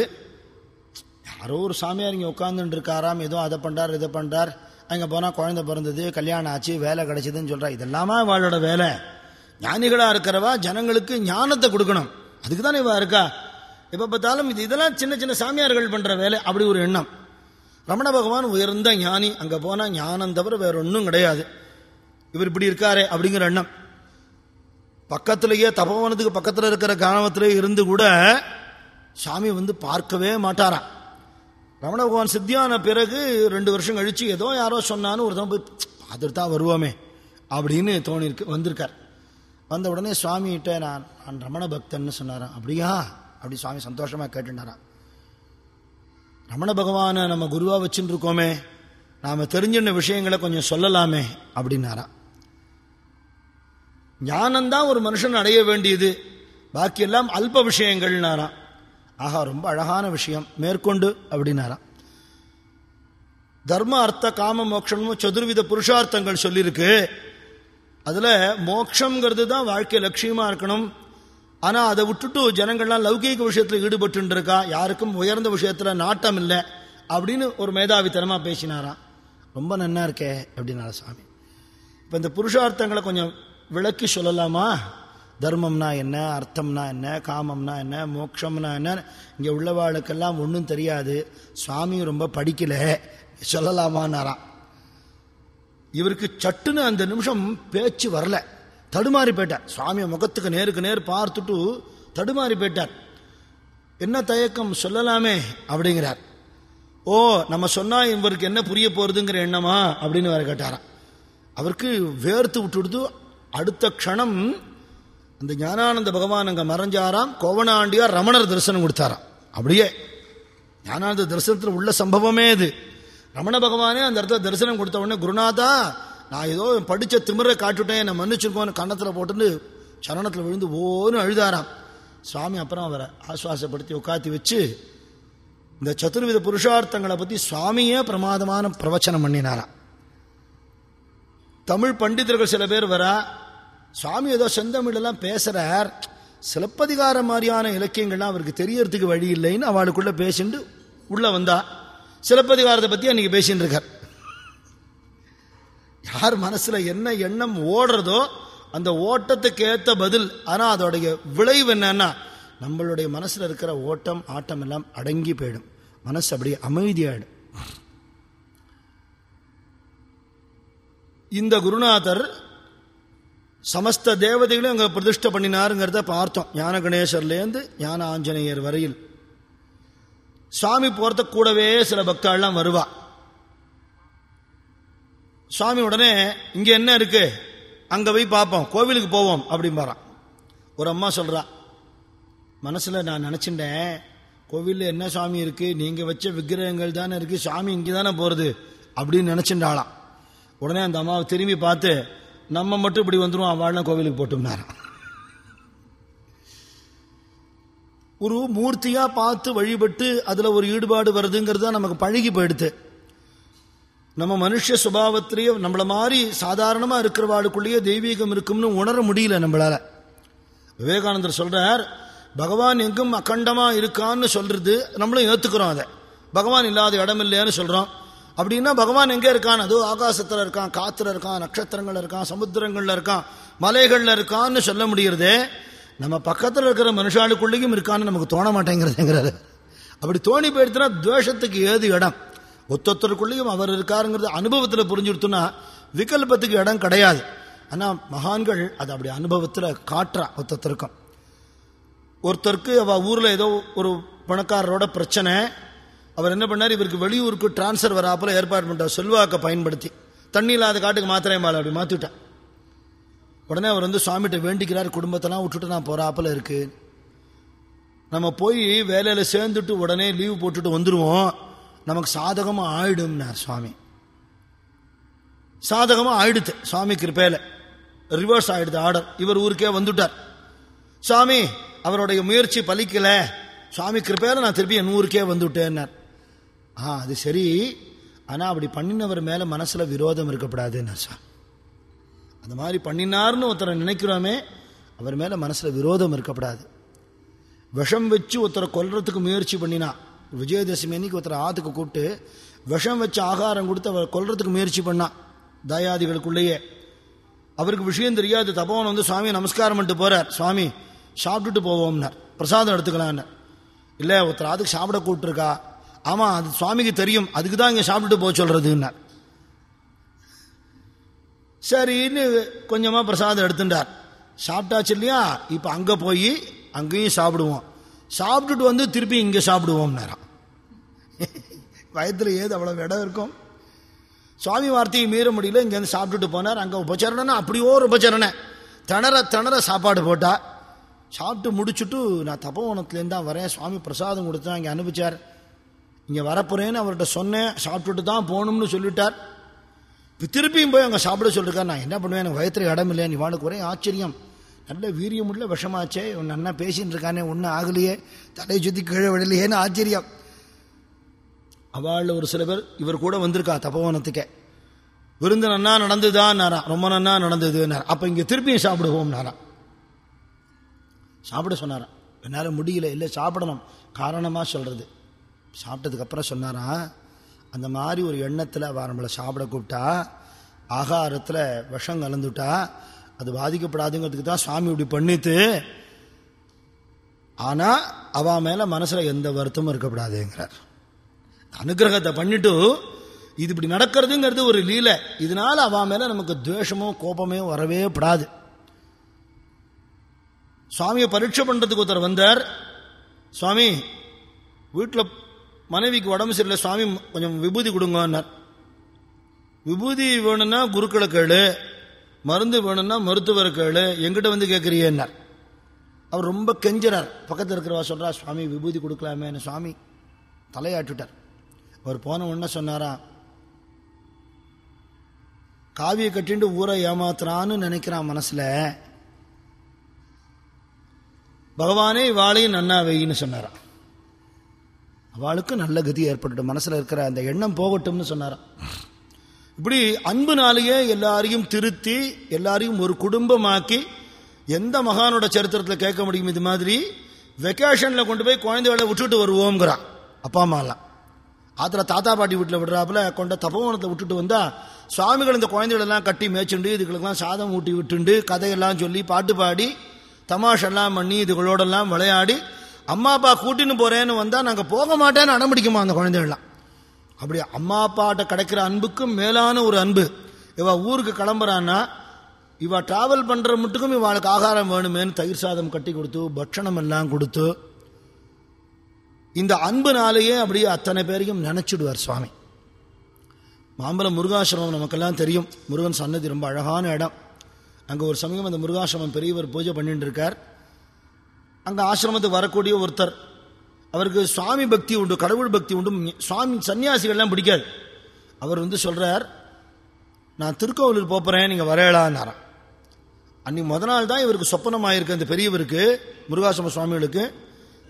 யாரோ ஒரு சாமியார் இங்கே உட்காந்துட்டு இருக்காராம் ஏதோ அதை பண்ணார் இதை பண்ணுறார் அங்கே போனால் குழந்தை பிறந்தது கல்யாணம் ஆச்சு வேலை கிடைச்சிதுன்னு சொல்றா. இதெல்லாமா இவாளோட வேலை? ஞானிகளாக இருக்கிறவா ஜனங்களுக்கு ஞானத்தை கொடுக்கணும். அதுக்கு தானே இவா இருக்கா? எப்போ பார்த்தாலும் இது இதெல்லாம் சின்ன சின்ன சாமியார்கள் பண்ணுற வேலை அப்படி ஒரு எண்ணம். ரமண பகவான் உயர்ந்த ஞானி அங்கே போனால் ஞானம் தவிர வேற ஒன்றும் கிடையாது. இவர் இப்படி இருக்காரு அப்படிங்கிற எண்ணம். பக்கத்திலேயே தபோவனத்துக்கு பக்கத்தில் இருக்கிற கிராமத்திலே இருந்து கூட சாமி வந்து பார்க்கவே மாட்டாராம். ரமண பகவான் சித்தியான பிறகு ரெண்டு வருஷம் கழிச்சு ஏதோ யாரோ சொன்னான்னு ஒரு போய் பார்த்துட்டு தான் வருவோமே அப்படின்னு தோணிருக்கு வந்திருக்கார். வந்த உடனே சுவாமிகிட்ட நான் நான் ரமண பக்தன்னு சொன்னாராம். அப்படியா? அப்படி சுவாமி சந்தோஷமாக கேட்டுட்டாராம் ரமண பகவானை நம்ம குருவாக வச்சுட்டு இருக்கோமே நாம் தெரிஞ்சின விஷயங்களை கொஞ்சம் சொல்லலாமே அப்படின்னாராம். ஞானம்தான் ஒரு மனுஷன் அடைய வேண்டியது. பாக்கியெல்லாம் அல்ப விஷயங்கள்னாராம் ஆஹா ரொம்ப அழகான விஷயம். மேற்கொண்டு அப்படின்னாராம் தர்ம அர்த்த காம மோட்சம்னு சதுர்வித புருஷார்த்தங்கள் சொல்லியிருக்கு அதில் மோட்சங்கிறது தான் வாழ்க்கை லட்சியமாக இருக்கணும். ஆனால் அதை விட்டுட்டு ஜனங்கள்லாம் லௌகீக விஷயத்தில் ஈடுபட்டுருக்கா யாருக்கும் உயர்ந்த விஷயத்தில் நாட்டம் இல்லை அப்படின்னு ஒரு மேதாவித்தனமாக பேசினாராம் ரொம்ப நன்னா இருக்கே அப்படின்னாரா சாமி இப்போ இந்த புருஷார்த்தங்களை கொஞ்சம் விளக்கி சொல்லலாமா? தர்மம்னா என்ன அர்த்தம்னா என்ன காமம்னா என்ன மோட்சம்னா என்ன? இங்கே உள்ளவாளுக்கெல்லாம் ஒன்றும் தெரியாது. சுவாமி ரொம்ப படிக்கலை. சொல்லலாமான்னாராம். இவருக்கு சட்டுன்னு அந்த நிமிஷம் பேச்சு வரல. தடுமாறி போயிட்டார். சுவாமியை முகத்துக்கு நேருக்கு நேர் பார்த்துட்டு தடுமாறி போயிட்டார். என்ன தயக்கம்? சொல்லலாமே அப்படிங்கிறார். ஓ நம்ம சொன்னா இவருக்கு என்ன புரிய போறதுங்கிற எண்ணமா? அப்படின்னு வேற கேட்டாராம். அவருக்கு வேர்த்து விட்டுடுத்து அடுத்த க்ஷணம் அந்த ஞானானந்த பகவான் அங்கே மறைஞ்சாராம் கோவனாண்டியார் ரமணர் தரிசனம் கொடுத்தாராம். அப்படியே. ஞானானந்த தரிசனத்தில் உள்ள சம்பவமே இது. ரமண பகவானே அந்த இடத்துல தரிசனம் கொடுத்த உடனே குருநாதா நான் ஏதோ படித்த திமிரை காட்டுட்டேன் என்னை மன்னிச்சிருக்கோன்னு கன்னத்தில் போட்டுன்னு சரணத்தில் விழுந்து ஓன்னு அழுதாராம். சுவாமி அப்புறம் அவரை ஆஸ்வாசப்படுத்தி உட்காத்தி வச்சு இந்த சதுர்வித புருஷார்த்தங்களை பற்றி சுவாமியே பிரமாதமான பிரவச்சனம் பண்ணினாராம். தமிழ் பண்டிதர்கள் சில பேர் வரா சுவாமி ஏதோ செந்தமிழெல்லாம் பேசுறார். சிலப்பதிகாரம் மாதிரியான இலக்கியங்கள்லாம் அவருக்கு தெரியறதுக்கு வழி இல்லைன்னு அவளுக்குள்ள பேசிட்டு உள்ள வந்தா. சிலப்பதிகாரத்தை பத்தி அன்னைக்கு பேசிட்டு இருக்கார். யார் மனசுல என்ன எண்ணம் ஓடுறதோ அந்த ஓட்டத்துக்கு ஏத்த பதில். ஆனா அதோடைய விளைவு என்னன்னா நம்மளுடைய மனசுல இருக்கிற ஓட்டம் ஆட்டம் எல்லாம் அடங்கி போயிடும். மனசு அப்படியே அமைதியாயிடும். இந்த குருநாதர் சமஸ்த தேவதைகளும் அங்கே பிரதிஷ்டை பண்ணினாருங்கிறத பார்த்தோம் ஞான கணேசர்லேருந்து ஞான ஆஞ்சநேயர் வரையில். சுவாமி போகிறத கூடவே சில பக்தாள்லாம் வருவா. சுவாமி உடனே இங்கே என்ன இருக்கு? அங்கே போய் பார்ப்போம் கோவிலுக்கு போவோம். அப்படிம்பாரான் ஒரு அம்மா சொல்கிறா மனசில் நான் நினச்சிட்டேன். கோவிலில் என்ன சுவாமி இருக்குது நீங்கள் வச்ச விக்கிரகங்கள் தானே இருக்குது சுவாமி இங்கே தானே போகிறது அப்படின்னு நினச்சிட்டாளாம். உடனே அந்த அம்மாவை திரும்பி பார்த்து நம்ம மட்டும் இப்படி வந்துடும் அவள்லாம் கோவிலுக்கு போட்டோம்னாராம் ஒரு மூர்த்தியாக பார்த்து வழிபட்டு அதில் ஒரு ஈடுபாடு வருதுங்கிறது தான் நமக்கு பழகி போயிடுது. நம்ம மனுஷ சுபாவத்திலேயே நம்மள மாதிரி சாதாரணமாக இருக்கிறவாளுக்குள்ளேயே தெய்வீகம் இருக்கும்னு உணர முடியல நம்மளால். விவேகானந்தர் சொல்கிறார் பகவான் எங்கும் அக்கண்டமாக இருக்கான்னு சொல்கிறது நம்மளும் ஏற்றுக்கிறோம் அதை. பகவான் இல்லாத இடம் இல்லையான்னு சொல்கிறோம் அப்படின்னா பகவான் எங்கே இருக்கான்? அதோ ஆகாசத்தில் இருக்கான் காற்றுல இருக்கான் நட்சத்திரங்கள்ல இருக்கான் சமுத்திரங்கள்ல இருக்கான் மலைகள்ல இருக்கான்னு சொல்ல முடியறதே நம்ம பக்கத்தில் இருக்கிற மனுஷாளுக்குள்ளேயும் இருக்கான்னு நமக்கு தோண மாட்டேங்கிறதுங்கிறது அப்படி தோணி போயிடுச்சுன்னா துவேஷத்துக்கு ஏது இடம்? ஒத்தொத்தருக்குள்ளேயும் அவர் இருக்காருங்கிறது அனுபவத்தில் புரிஞ்சுடுத்துன்னா விகல்பத்துக்கு இடம் கிடையாது. ஆனால் மகான்கள் அதை அப்படி அனுபவத்தில் காட்டுறா ஒத்தொத்தருக்கும். ஒருத்தருக்கு அவள் ஊரில் ஏதோ ஒரு பணக்காரரோட பிரச்சனை அவர் என்ன பண்ணார்? இவருக்கு வெளியூருக்கு டிரான்ஸ்ஃபர் வராப்பில் ஏற்பாடு பண்ணிட்டார் செல்வாக்கை பயன்படுத்தி தண்ணி இல்லாத காட்டுக்கு மாத்திரையும் மேலே அப்படி மாத்திட்டான் உடனே அவர் வந்து சுவாமிகிட்ட வேண்டிக்கிறார் குடும்பத்தெல்லாம் விட்டுட்டு நான் போகிறாப்பில் இருக்குது நம்ம போய் வேலையில் சேர்ந்துட்டு உடனே லீவ் போட்டுட்டு வந்துடுவோம் நமக்கு சாதகமாக ஆயிடும்னார் சுவாமி. சாதகமாக ஆயிடுத்து சுவாமி கிருப்பையில் ரிவர்ஸ் ஆயிடுது ஆர்டர் இவர் ஊருக்கே வந்துட்டார். சுவாமி அவருடைய முயற்சி பலிக்கலை. சுவாமி கிருப்பையில் நான் திருப்பி என் ஊருக்கே வந்துவிட்டேன்னார் ஆ அது சரி. ஆனால் அப்படி பண்ணினவர் மேலே மனசில் விரோதம் இருக்கக்கூடாதுன்னு சார் அந்த மாதிரி பண்ணினார்னு ஒருத்தரை நினைக்கிறோமே அவர் மேலே மனசில் விரோதம் இருக்கப்படாது. விஷம் வச்சு ஒருத்தரை கொல்றதுக்கு முயற்சி பண்ணினா விஜயதசமி அன்னைக்கு ஒருத்தரை ஆத்துக்கு கூப்பிட்டு விஷம் வச்சு ஆகாரம் கொடுத்து அவர் கொல்றதுக்கு முயற்சி பண்ணான் தயாதிகளுக்குள்ளேயே. அவருக்கு விஷயம் தெரியாது தபோவன் வந்து சுவாமி நமஸ்காரம் பண்ணிட்டு போகிறார் சுவாமி சாப்பிட்டுட்டு போவோம்னார். பிரசாதம் எடுத்துக்கலான்னு இல்லை ஒருத்தர் ஆத்துக்கு சாப்பிட கூப்பிட்டுருக்கா ஆமாம் அது சுவாமிக்கு தெரியும். அதுக்கு தான் இங்கே சாப்பிட்டுட்டு போக சொல்கிறதுன்னார் சரின்னு கொஞ்சமாக பிரசாதம் எடுத்துட்டார். சாப்பிட்டாச்சு இல்லையா? இப்போ அங்கே போய் அங்கேயும் சாப்பிடுவோம். சாப்பிட்டுட்டு வந்து திருப்பி இங்கே சாப்பிடுவோம் நேரம் வயத்தில் ஏது அவ்வளோ இடம் இருக்கும்? சுவாமி வார்த்தையை மீற முடியல இங்கேருந்து சாப்பிட்டுட்டு போனார். அங்கே உபச்சரணனா அப்படியோ ஒரு உபச்சரணை திணற திணற சாப்பாடு போட்டால் சாப்பிட்டு முடிச்சுட்டு நான் தபோவனத்துலேருந்து தான் வரேன். சுவாமி பிரசாதம் கொடுத்தேன் இங்கே அனுப்பிச்சார். இங்கே வரப்போறேன்னு அவர்கிட்ட சொன்னேன் சாப்பிட்டுட்டு தான் போகணும்னு சொல்லிட்டார். இப்போ திருப்பியும் போய் அங்கே சாப்பிட சொல்லிருக்கார். நான் என்ன பண்ணுவேன்? எனக்கு வயத்துல இடம் இல்லையா? நீ வானுக்கு ஒரே ஆச்சரியம். நல்ல வீரியம் விஷமாச்சே. உன் அண்ணா பேசின்னு இருக்கானே ஒன்றும் ஆகலையே. தலையை சுற்றி கீழே விடலையேன்னு ஆச்சரியம். அவள் ஒரு சில பேர் இவர் கூட வந்திருக்கா தபோவனத்துக்கே. விருந்து நன்னா நடந்துதான் ரொம்ப நன்னா நடந்தது அப்போ இங்கே திருப்பியும் சாப்பிடுவோம் நாரா சாப்பிட சொன்னாராம் என்னால் முடியல. இல்லை சாப்பிடணும். காரணமாக சொல்கிறது சாப்பிட்டதுக்கப்புறம் சொன்னாரா அந்த மாதிரி ஒரு எண்ணத்தில் அவ நம்மளை சாப்பிட கூப்பிட்டா ஆகாரத்தில் விஷம் கலந்துட்டா அது பாதிக்கப்படாதுங்கிறதுக்கு தான் சுவாமி இப்படி பண்ணிட்டு ஆனால் அவன் மேலே மனசில் எந்த வருத்தமும் இருக்கக்கூடாதுங்கிறார் அனுகிரகத்தை பண்ணிட்டு இது இப்படி நடக்கிறதுங்கிறது ஒரு லீலை. இதனால் அவன் மேலே நமக்கு துவேஷமோ கோபமே வரவே படாது. சுவாமியை பரீட்சை பண்ணுறதுக்கு ஒருத்தர் வந்தார். சுவாமி வீட்டில் மனைவிக்கு உடம்பு சரியில்லை சுவாமி கொஞ்சம் விபூதி கொடுங்கன்னார். விபூதி வேணும்னா குருக்களை கேளு மருந்து வேணும்னா மருத்துவரை கேளு எங்கிட்ட வந்து கேட்குறியன்னார் அவர் ரொம்ப கெஞ்சிறார். பக்கத்தில் இருக்கிறவா சொல்கிறா சுவாமி விபூதி கொடுக்கலாமே சுவாமி தலையாட்டுட்டார். அவர் போன உடனே சொன்னாரா காவியை கட்டிண்டு ஊரை ஏமாத்துறான்னு நினைக்கிறான் மனசில். பகவானே இவாளையும் நன்னா வைன்னு சொன்னாரான் அவளுக்கு நல்ல கதி ஏற்பட்டுடும் மனசுல இருக்கிற அந்த எண்ணம் போகட்டும்னு சொன்னாராம். இப்படி அன்புனாலேயே எல்லாரையும் திருத்தி எல்லாரையும் ஒரு குடும்பமாக்கி எந்த மகானோட சரித்திரத்தில் கேட்க முடியும் இது மாதிரி? வெக்கேஷன்ல கொண்டு போய் குழந்தைகளை விட்டுட்டு வருவோங்கிறான் அப்பா அம்மாலாம். ஆத்துல தாத்தா பாட்டி வீட்டில் விடுறாப்புல கொண்ட தபோவனத்தை விட்டுட்டு வந்தா சுவாமிகள் இந்த குழந்தைகளெல்லாம் கட்டி மேய்ச்சுண்டு இதுகளுக்கெல்லாம் சாதம் ஊட்டி விட்டுண்டு கதையெல்லாம் சொல்லி பாட்டு பாடி தமாஷெல்லாம் பண்ணி இதுகளோடெல்லாம் விளையாடி அம்மா அப்பா கூட்டின்னு போறேன்னு வந்தா நாங்க போக மாட்டேன்னு அடம்பிடிக்குமா அந்த குழந்தைகள்லாம்? அப்படி அம்மா அப்பாட்ட கிடைக்கிற அன்புக்கும் மேலான ஒரு அன்பு. இவ ஊருக்கு கிளம்புறான்னா இவ டிராவல் பண்ற மட்டுக்கும் இவளுக்கு ஆகாரம் வேணுமேன்னு தயிர் சாதம் கட்டி கொடுத்து பட்சணம் எல்லாம் கொடுத்து இந்த அன்புனாலேயே அப்படியே அத்தனை பேரையும் நினைச்சிடுவார் சுவாமி. மாம்பலம் முருகாசிரமம் நமக்கெல்லாம் தெரியும். முருகன் சன்னதி ரொம்ப அழகான இடம். அங்கே ஒரு சமயம் அந்த முருகாசிரமம் பெரியவர் பூஜை பண்ணிட்டு இருக்கார். அங்கே ஆசிரமத்துக்கு வரக்கூடிய ஒருத்தர். அவருக்கு சுவாமி பக்தி உண்டு கடவுள் பக்தி உண்டு சுவாமி சன்னியாசிகள்லாம் பிடிக்காது. அவர் வந்து சொல்கிறார் நான் திருக்கோவிலூர் போகிறேன் நீங்கள் வரையலான்னாராம் அன்னைக்கு முத நாள் தான் இவருக்கு சொப்பனமாயிருக்கு அந்த பெரியவருக்கு முருகாசிரம சுவாமிகளுக்கு.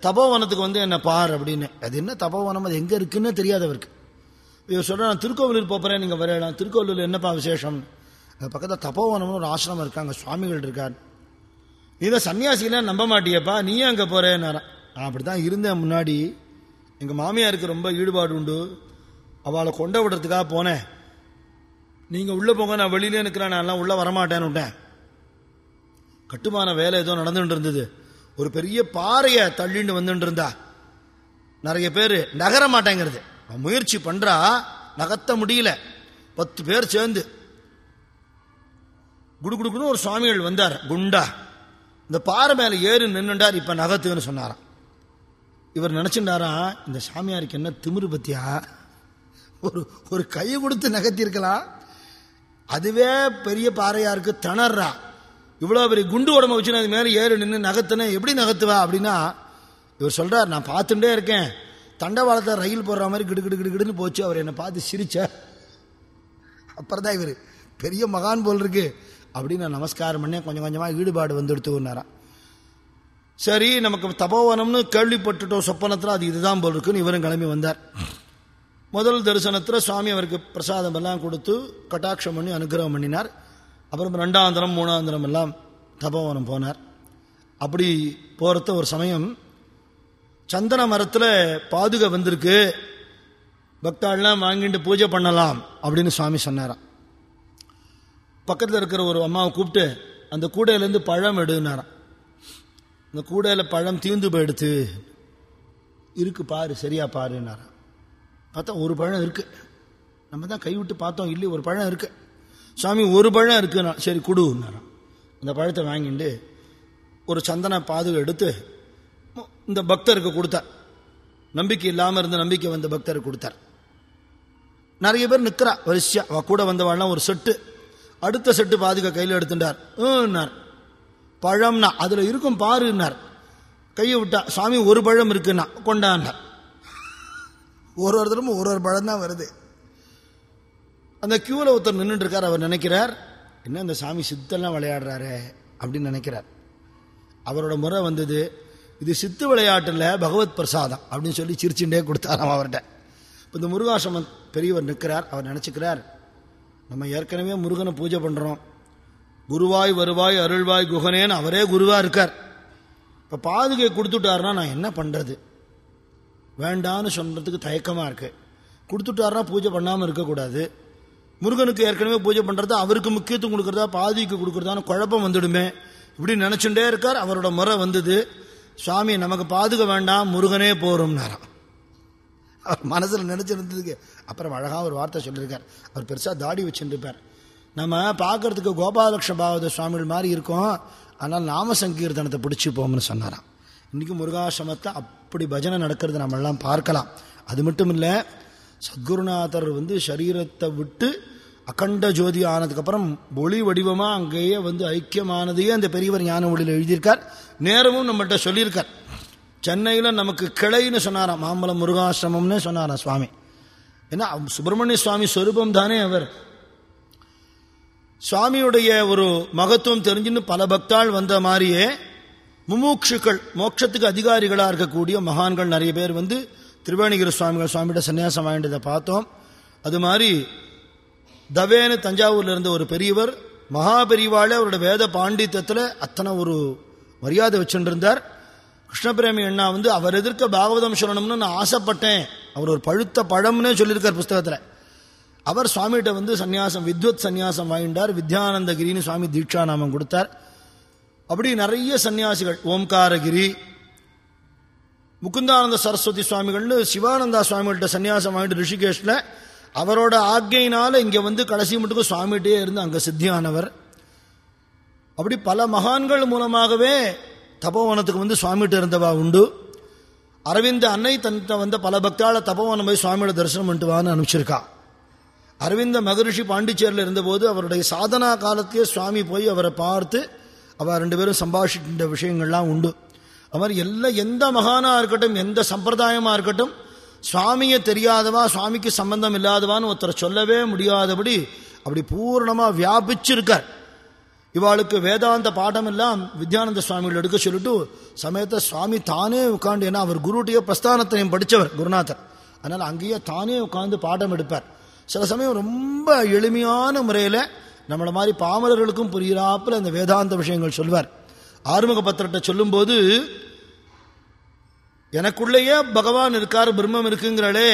தபோவனத்துக்கு வந்து என்ன பார் அப்படின்னு. அது என்ன தபோவனம் அது எங்கே இருக்குன்னு தெரியாது அவருக்கு. இவர் சொல்கிறார் நான் திருக்கோவிலூர் போகிறேன் நீங்கள் வரையலாம் திருக்கோவிலூர் என்னப்பா விசேஷம்? அது பக்கத்தில் தபோவனம்னு ஒரு ஆசிரமம் இருக்காங்க சுவாமிகள் இருக்கார். நீ தான் சன்னியாசிலாம் நம்ப மாட்டியப்பா நீயும் அங்கே போகிறேன்னாரான் நான் அப்படி தான் இருந்தேன் முன்னாடி. எங்கள் மாமியாருக்கு ரொம்ப ஈடுபாடு உண்டு. அவளை கொண்ட விடுறதுக்காக போனேன். நீங்கள் உள்ளே போங்க நான் வெளியிலே நிற்கிறேன் நான்லாம் உள்ளே வரமாட்டேன்னு விட்டேன். கட்டுமான வேலை ஏதோ நடந்துட்டு இருந்தது. ஒரு பெரிய பாறையை தள்ளிண்டு வந்துட்டு இருந்தா. நிறைய பேர் நகர மாட்டேங்கிறது. அவன் முயற்சி பண்றா நகர்த்த முடியல. பத்து பேர் சேர்ந்து குடுகுடுக்குன்னு ஒரு சுவாமிகள் வந்தார் குண்டா. இந்த பாறை மேலே ஏறி நின்றுண்டார் இப்போ நகத்துன்னு சொன்னாராம். இவர் நினைச்சுட்டாரா இந்த சாமியாருக்கு என்ன திமிரு பத்தியா? ஒரு ஒரு கை கொடுத்து நகர்த்திருக்கலாம் அதுவே பெரிய பாறையா இருக்கு திணறா. இவ்வளோ பெரிய குண்டு உடம்பு வச்சு அது மேலே ஏறி நின்று நகத்துனேன் எப்படி நகத்துவா அப்படின்னா இவர் சொல்கிறார் நான் பார்த்துட்டே இருக்கேன். தண்டவாளத்தை ரயில் போடுற மாதிரி கிடு கிடு கிடுன்னு போச்சு. அவர் என்னை பார்த்து சிரிச்சார். அப்புறம் தான் இவர் பெரிய மகான் போல் இருக்குது அப்படின்னு நான் நமஸ்காரம் பண்ணேன் கொஞ்சம் கொஞ்சமாக ஈடுபாடு வந்துடுத்துனாராம் சரி நமக்கு தபோவனம்னு கேள்விப்பட்டுட்டோம் சொப்பனத்தில் அது இதுதான் போல் இருக்குன்னு இவரும் கிளம்பி வந்தார். முதல் தரிசனத்தில் சுவாமி அவருக்கு பிரசாதம் எல்லாம் கொடுத்து கட்டாட்சம் பண்ணி அனுகிரகம் பண்ணினார். அப்புறம் ரெண்டாந்திரம் மூணாந்திரம் எல்லாம் தபோவனம் போனார். அப்படி போகிறத ஒரு சமயம் சந்தன மரத்தில் பாதுகை வந்திருக்கு. பக்தாள்லாம் வாங்கிட்டு பூஜை பண்ணலாம் அப்படின்னு சுவாமி சொன்னாராம். பக்கத்தில் இருக்கிற ஒரு அம்மாவை கூப்பிட்டு அந்த கூடையிலேருந்து பழம் எடுனாராம். அந்த கூடையில் பழம் தீந்து போயிடுத்து. இருக்கு பாரு சரியா பாருனாராம் பார்த்தா ஒரு பழம் இருக்கு. நம்ம தான் கைவிட்டு பார்த்தோம் இல்லை ஒரு பழம் இருக்கு. சுவாமி ஒரு பழம் இருக்குண்ணா சரி கொடுன்னாராம் அந்த பழத்தை வாங்கிட்டு ஒரு சந்தன பாதுகை எடுத்து இந்த பக்தருக்கு கொடுத்தார். நம்பிக்கை இல்லாமல் இருந்த நம்பிக்கை வந்த பக்தருக்கு கொடுத்தார். நிறைய பேர் நிற்கிறா வரிசையா அவ கூட வந்தவாள்லாம் ஒரு செட்டு. அடுத்த செட்டு பாதுகா கையில் எடுத்துட்டார். பழம்னா அதில் இருக்கும் பாருன்னார். கையை விட்டா சுவாமி ஒரு பழம் இருக்குன்னா கொண்டாண்டார் ஒரு ஒருத்தரும் ஒரு ஒரு பழம் தான் வருது. அந்த கியூவில் ஒருத்தர் நின்றுட்டு இருக்கார் அவர் நினைக்கிறார் என்ன இந்த சாமி சித்தெல்லாம் விளையாடுறாரு அப்படின்னு நினைக்கிறார். அவரோட முறை வந்தது இது சித்து விளையாட்டில் பகவத் பிரசாதம் அப்படின்னு சொல்லி சிரிச்சுட்டே கொடுத்தாராம் அவர்கிட்ட. இப்போ இந்த முருகாசிரமன் பெரியவர் நிற்கிறார் அவர் நினச்சிக்கிறார் நம்ம ஏற்கனவே முருகனை பூஜை பண்ணுறோம் குருவாய் வருவாய் அருள்வாய் குகனேன்னு அவரே குருவாக இருக்கார். இப்போ பாதுகை கொடுத்துட்டாருன்னா நான் என்ன பண்ணுறது வேண்டான்னு சொல்கிறதுக்கு தயக்கமாக இருக்குது கொடுத்துட்டாருன்னா பூஜை பண்ணாமல் இருக்கக்கூடாது முருகனுக்கு ஏற்கனவே பூஜை பண்ணுறது அவருக்கு முக்கியத்துவம் கொடுக்குறதா பாதிக்கு கொடுக்குறதான்னு குழப்பம் வந்துடுமே. இப்படி நினச்சுட்டே இருக்கார் அவரோட முறை வந்தது. சுவாமி நமக்கு பாதுக வேண்டாம் முருகனே போகிறோம்னாராம் அவர் மனசில் நினச்சிருந்ததுக்கு அப்புறம் அழகாக ஒரு வார்த்தை சொல்லியிருக்கார் அவர் பெருசாக தாடி வச்சுருப்பார் நம்ம பார்க்கறதுக்கு கோபாலகிருஷ்ண பாகவத சுவாமிகள் மாதிரி இருக்கோம். ஆனால் நாம சங்கீர்த்தனத்தை பிடிச்சிப்போம்னு சொன்னாராம். இன்றைக்கி முருகாசிரமத்தில் அப்படி பஜனை நடக்கிறது நம்மெல்லாம் பார்க்கலாம். அது மட்டும் இல்லை சத்குருநாதர் வந்து சரீரத்தை விட்டு அகண்ட ஜோதி ஆனதுக்கப்புறம் ஒளி வடிவமாக அங்கேயே வந்து ஐக்கியமானதையே அந்த பெரியவர் ஞான ஒளியில் எழுதியிருக்கார். நேரமும் நம்மகிட்ட சொல்லியிருக்கார். சென்னையில் நமக்கு கிளைன்னு சொன்னாராம். மாம்பலம் முருகாசிரமம்னு சொன்னாராம் சுவாமி. ஏன்னா சுப்பிரமணிய சுவாமி ஸ்வரூபம் தானே அவர். சுவாமியுடைய ஒரு மகத்துவம் தெரிஞ்சுன்னு பல பக்தாள் வந்த மாதிரியே முமூக்ஷுக்கள் மோட்சத்துக்கு அதிகாரிகளாக இருக்கக்கூடிய மகான்கள் நிறைய பேர் வந்து திருவேணிகிரி சுவாமிகள் சுவாமிகிட்ட சன்னியாசம் வாங்கிட்டதை பார்த்தோம். அது மாதிரி தவேனு தஞ்சாவூர்ல இருந்த ஒரு பெரியவர் மகாபெரிவாளே அவரோட வேத பாண்டித்தத்தில் அத்தனை ஒரு மரியாதை வச்சுட்டு இருந்தார் கிருஷ்ணபிரேமி அண்ணா வந்து அவர் எதிர்க்க பாகவதம் சொல்லணும்னு நான் ஆசைப்பட்டேன். அவர் ஒரு பழுத்த பழம்னே சொல்லியிருக்கார் புஸ்தகத்தில். அவர் சுவாமிகிட்ட வந்து சன்னியாசம் வித்வத் சன்னியாசம் வாங்கிட்டார் வித்யானந்தகிரின்னு சுவாமி தீட்சா நாமம் கொடுத்தார். அப்படி நிறைய சன்னியாசிகள் ஓம்காரகிரி முகுந்தானந்த சரஸ்வதி சுவாமிகள்னு சிவானந்தா சுவாமிகள்கிட்ட சன்னியாசம் வாங்கிட்டு ரிஷிகேஷில் அவரோட ஆக்கையினால் இங்கே வந்து கடைசி மட்டுக்கும் சுவாமிகிட்டே இருந்து அங்கே சித்தியானவர். அப்படி பல மகான்கள் மூலமாகவே தபோவனத்துக்கு வந்து சுவாமிகிட்ட இருந்தவா உண்டு. அரவிந்த அன்னை தன்கிட்ட வந்த பல பக்தால தபோவனம் போய் சுவாமியோட தரிசனம் பண்ணிட்டு வான்னு அனுப்பிச்சிருக்கா. அரவிந்த மகரிஷி பாண்டிச்சேரியில் இருந்தபோது அவருடைய சாதனா காலத்திலே சுவாமி போய் அவரை பார்த்து அவர் ரெண்டு பேரும் சம்பாஷிக்கின்ற விஷயங்கள்லாம் உண்டு. அவர் எல்லாம் எல்லா எந்த மகானா இருக்கட்டும் எந்த சம்பிரதாயமாக இருக்கட்டும் சுவாமியை தெரியாதவா சுவாமிக்கு சம்பந்தம் இல்லாதவான்னு ஒருத்தரை சொல்லவே முடியாதபடி அப்படி பூர்ணமாக வியாபிச்சிருக்கார். இவாளுக்கு வேதாந்த பாடம் எல்லாம் வித்யானந்த சுவாமிகள் எடுக்க சொல்லிட்டு சமயத்தை சுவாமி தானே உட்காந்து ஏன்னா அவர் குருட்டைய பிரஸ்தானத்தையும் படித்தவர் குருநாதர். அதனால் அங்கேயே தானே உட்காந்து பாடம் எடுப்பார். சில சமயம் ரொம்ப எளிமையான முறையில் நம்மளை மாதிரி பாமரர்களுக்கும் புரிகிறாப்பில் அந்த வேதாந்த விஷயங்கள் சொல்வார். ஆறுமுக பத்திரத்தை சொல்லும்போது எனக்குள்ளேயே பகவான் இருக்கார் பிரம்மம் இருக்குங்கிறாளே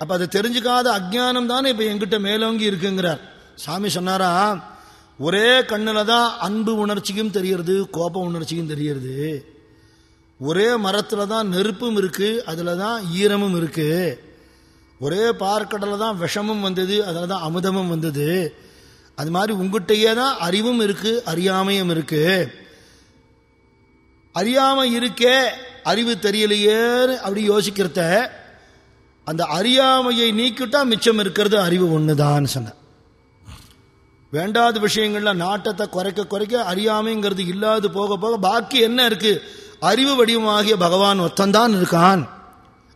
அப்போ அதை தெரிஞ்சுக்காத அஜ்ஞானம் தானே இப்போ எங்கிட்ட மேலோங்கி இருக்குங்கிறார். சாமி சொன்னாரா ஒரே கண்ணில் தான் அன்பு உணர்ச்சிக்கும் தெரியறது கோப உணர்ச்சிக்கும் தெரியறது ஒரே மரத்தில் தான் நெருப்பும் இருக்குது அதில் தான் ஈரமும் இருக்குது ஒரே பார்க்கடலில் தான் விஷமும் வந்தது அதில் தான் அமுதமும் வந்தது. அது மாதிரி உங்ககிட்டயே தான் அறிவும் இருக்குது அறியாமையும் இருக்குது அறியாமல் இருக்கே அறிவு தெரியலையேன்னு அப்படி யோசிக்கிறத அந்த அறியாமையை நீக்கிட்டா மிச்சம் இருக்கிறது அறிவு ஒண்ணுதான் சொன்ன வேண்டாத விஷயங்கள்ல நாட்டத்தை குறைக்க குறைக்க அறியாமைங்கிறது இல்லாது போக போக பாக்கி என்ன இருக்கு? அறிவு வடிவமாகிய பகவான் ஒத்தந்தான் இருக்கான்.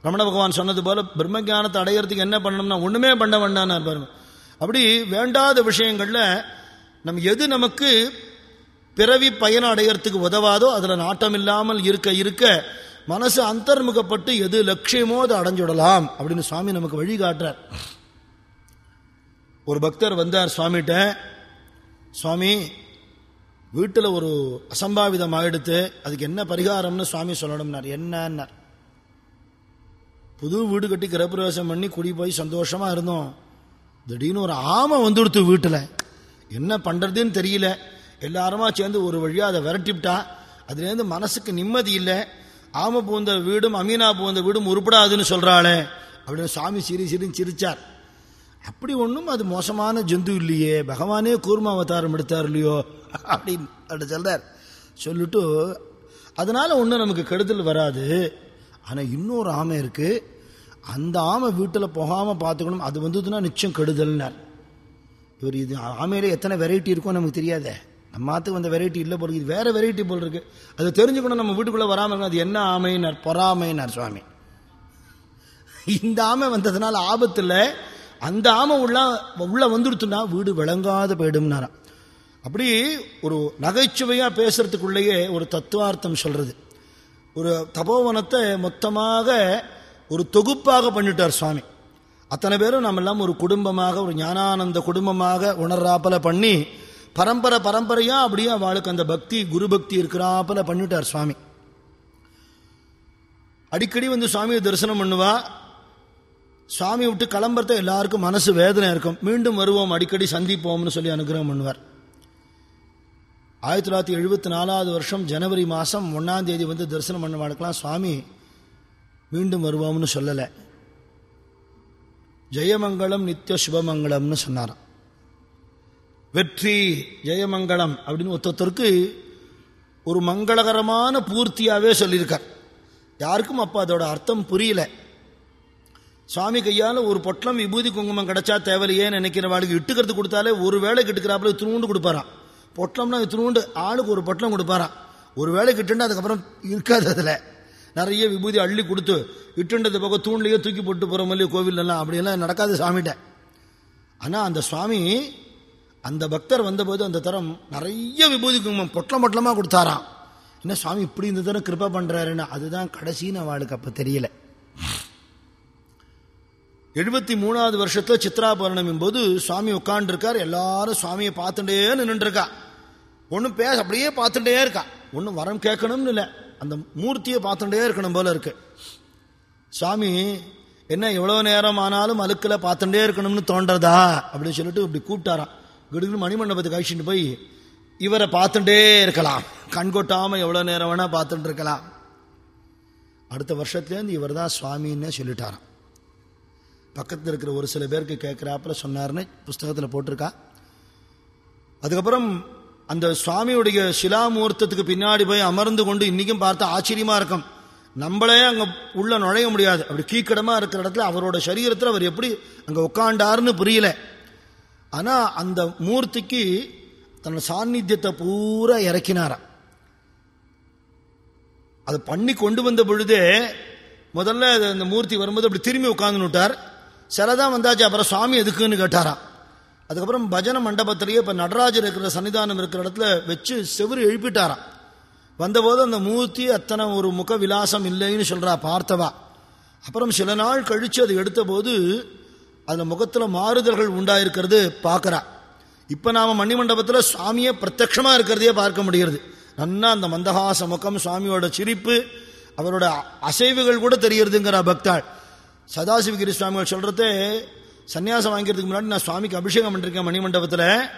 ரமண பகவான் சொன்னது போல பிரம்ம ஞானத்தை அடையிறதுக்கு என்ன பண்ணணும்னா ஒண்ணுமே பண்ண வேண்டாம் பாருங்க. அப்படி வேண்டாத விஷயங்கள்ல நம்ம எது நமக்கு பிறவி பயணம் அடையறதுக்கு உதவாதோ அதுல நாட்டம் இல்லாமல் இருக்க இருக்க மனசு அந்தர்முகப்பட்டு எது லட்சியமோ அதை அடைஞ்சுடலாம் அப்படின்னு சுவாமி நமக்கு வழிகாட்டுறார். ஒரு பக்தர் வந்தார் சுவாமிகிட்ட சுவாமி வீட்டில் ஒரு அசம்பாவிதம் ஆயிடுத்து அதுக்கு என்ன பரிகாரம்னு சுவாமி சொல்லணும்னார். என்னன்னார்? புது வீடு கட்டி கிரப்பிரவேசம் பண்ணி குடி போய் சந்தோஷமாக இருந்தோம். திடீர்னு ஒரு ஆமை வந்துடுத்து வீட்டில். என்ன பண்ணுறதுன்னு தெரியல. எல்லாருமா சேர்ந்து ஒரு வழியாக அதை விரட்டிவிட்டா. அதுலேருந்து மனசுக்கு நிம்மதி இல்லை. ஆமை பூந்த வீடும் அமீனா பூந்த வீடும் உருப்படாதுன்னு சொல்கிறாளே அப்படின்னு சுவாமி சிரி சிரின்னு சிரிச்சார். அப்படி ஒன்றும் அது மோசமான ஜந்து இல்லையே. பகவானே கூர்ம அவதாரம் எடுத்தார் இல்லையோ அப்படின்னு அப்படி சொல்றார். சொல்லிட்டு அதனால ஒன்றும் நமக்கு கெடுதல் வராது. ஆனால் இன்னொரு ஆமை இருக்கு. அந்த ஆமை வீட்டில் போகாமல் பார்த்துக்கணும். அது வந்ததுன்னா நிச்சயம் கெடுதல்னார். இவர் இது ஆமையில எத்தனை வெரைட்டி இருக்கும் நமக்கு தெரியாதே. நம்ம மாத்துக்கு வந்த வெரைட்டி இல்லை போல இது வேற வெரைட்டி போல் இருக்கு. அதை தெரிஞ்சுக்கணும் நம்ம வீட்டுக்குள்ளே வராமல் இருக்கணும். அது என்ன ஆமைனார் பொறாமைனார் சுவாமி. இந்த ஆமை வந்ததுனால ஆபத்தில் அந்த ஆமை உள்ள உள்ள வந்துடுத்துனா வீடு விளங்காத போயிடும்னாராம். அப்படி ஒரு நகைச்சுவையாக பேசுறதுக்குள்ளேயே ஒரு தத்துவார்த்தம் சொல்றது. ஒரு தபோவனத்தை மொத்தமாக ஒரு தொகுப்பாக பண்ணிட்டார் சுவாமி. அத்தனை பேரும் நம்ம எல்லாம் ஒரு குடும்பமாக ஒரு ஞானானந்த குடும்பமாக உணர்றாப்பல பண்ணி பரம்பரை பரம்பரையா அப்படியே அவளுக்கு அந்த பக்தி குரு பக்தி இருக்கிறாப்பல பண்ணிட்டார் சுவாமி. அடிக்கடி வந்து சுவாமியை தரிசனம் பண்ணுவா. சுவாமி விட்டு கிளம்புறத எல்லாருக்கும் மனசு வேதனை இருக்கும். மீண்டும் வருவோம் அடிக்கடி சந்திப்போம்னு சொல்லி அனுகிரகம் பண்ணுவார். ஆயிரத்தி தொள்ளாயிரத்தி எழுபத்தி நாலாவது வருஷம் ஜனவரி மாதம் ஒன்றாம் தேதி வந்து தரிசனம் பண்ண வாழ்க்கலாம். சுவாமி மீண்டும் வருவோம்னு சொல்லலை. ஜெயமங்கலம் நித்திய சுபமங்கலம்னு சொன்னாராம். வெற்றி ஜெயமங்கலம் அப்படின்னு ஒருத்தருக்கு ஒரு மங்களகரமான பூர்த்தியாகவே சொல்லியிருக்கார். யாருக்கும் அப்போ அதோட அர்த்தம் புரியல. சுவாமி கையால் ஒரு பொட்டலம் விபூதி குங்குமம் கிடைச்சா தேவையில்லையேன்னு நினைக்கிறவாளுக்கு இட்டுக்கிறது கொடுத்தாலே ஒரு வேலை கிட்டுக்கிறாப்புல இத்தினூண்டு கொடுப்பாராம். பொட்டலம்னா இத்தினூண்டு ஆளுக்கு ஒரு பொட்டலம் கொடுப்பாராம். ஒரு வேலை கிட்டுன்னா அதுக்கப்புறம் இருக்காது அதில். நிறைய விபூதி அள்ளி கொடுத்து இட்டுண்டது பக்கம் தூண்லேயே தூக்கி போட்டு போகிற மாதிரி கோவிலெல்லாம் அப்படியெல்லாம் நடக்காது சாமிகிட்ட ஆனால் அந்த சுவாமி அந்த பக்தர் வந்தபோது அந்த தரம் நிறைய விபூதி குங்குமம் பொட்டலம் பொட்டலமாக கொடுத்தாராம். என்ன சுவாமி இப்படி இந்த தரம் கிருப்பா பண்ணுறாருன்னு அதுதான் கடைசின்னு அவளுக்கு அப்போ தெரியல. எழுபத்தி மூணாவது வருஷத்துல சித்ரா பௌர்ணமின் போது சுவாமி உட்காண்டிருக்கார் எல்லாரும் சுவாமியை பார்த்துட்டே நின்றுருக்கா ஒன்றும் பேச அப்படியே பார்த்துட்டே இருக்கா. ஒன்றும் வரம் கேட்கணும்னு இல்லை. அந்த மூர்த்தியை பார்த்துட்டே இருக்கணும் போல இருக்கு. சுவாமி என்ன எவ்வளோ நேரம் ஆனாலும் அழுக்கில் பார்த்துட்டே இருக்கணும்னு தோன்றதா? அப்படின்னு சொல்லிட்டு இப்படி கூப்பிட்டாராம். கிடுகு மணிமண்டபத்துக்கு அழிச்சுட்டு போய் இவரை பார்த்துட்டே இருக்கலாம். கண் கொட்டாமல் எவ்வளோ நேரம் வேணால் பார்த்துட்டு இருக்கலாம். அடுத்த வருஷத்துலேருந்து இவர் தான் சுவாமின்னு சொல்லிட்டாராம். பக்கத்தில் இருக்கிற ஒரு சில பேருக்கு கேட்குறாப்புல சொன்னார்னு புஸ்தகத்தில் போட்டிருக்கா. அதுக்கப்புறம் அந்த சுவாமியுடைய சிலாமூர்த்தத்துக்கு பின்னாடி போய் அமர்ந்து கொண்டு இன்றைக்கும் பார்த்தா ஆச்சரியமாக இருக்கும். நம்மளே அங்கே உள்ளே நுழைய முடியாது. அப்படி கீக்கடமாக இருக்கிற இடத்துல அவரோட சரீரத்தில் அவர் எப்படி அங்கே உட்காண்டாருன்னு புரியல. ஆனால் அந்த மூர்த்திக்கு தன்னோட சாநித்தியத்தை பூரா இறக்கினாராம். அதை பண்ணி கொண்டு வந்த பொழுதே முதல்ல அது அந்த மூர்த்தி வரும்போது அப்படி திரும்பி உட்கார்ந்து விட்டார் சிலதான் வந்தாச்சு. அப்புறம் சுவாமி எதுக்குன்னு கேட்டாராம். அதுக்கப்புறம் பஜன மண்டபத்திலேயே இப்போ நடராஜர் இருக்கிற சன்னிதானம் இருக்கிற இடத்துல வச்சு செவரு எழுப்பிட்டாராம். வந்தபோது அந்த மூர்த்தி அத்தனை ஒரு முக விலாசம் இல்லைன்னு சொல்கிறா பார்த்தவா. அப்புறம் சில நாள் கழித்து அது எடுத்தபோது அதில் முகத்தில் மாறுதல்கள் உண்டாயிருக்கிறது பார்க்குறா. இப்போ நாம் மணி மண்டபத்தில் சுவாமியை பிரத்யமாக இருக்கிறதையே பார்க்க முடிகிறது. நன்னா அந்த மந்தகாச முகம் சுவாமியோட சிரிப்பு அவரோட அசைவுகள் கூட தெரியறதுங்கிற பக்தாள். சதாசிவகிரி சுவாமிகள் சொல்கிறதே சன்னியாசம் வாங்கிறதுக்கு முன்னாடி நான் சுவாமிக்கு அபிஷேகம் பண்ணிருக்கேன் மணிமண்டபத்தில்.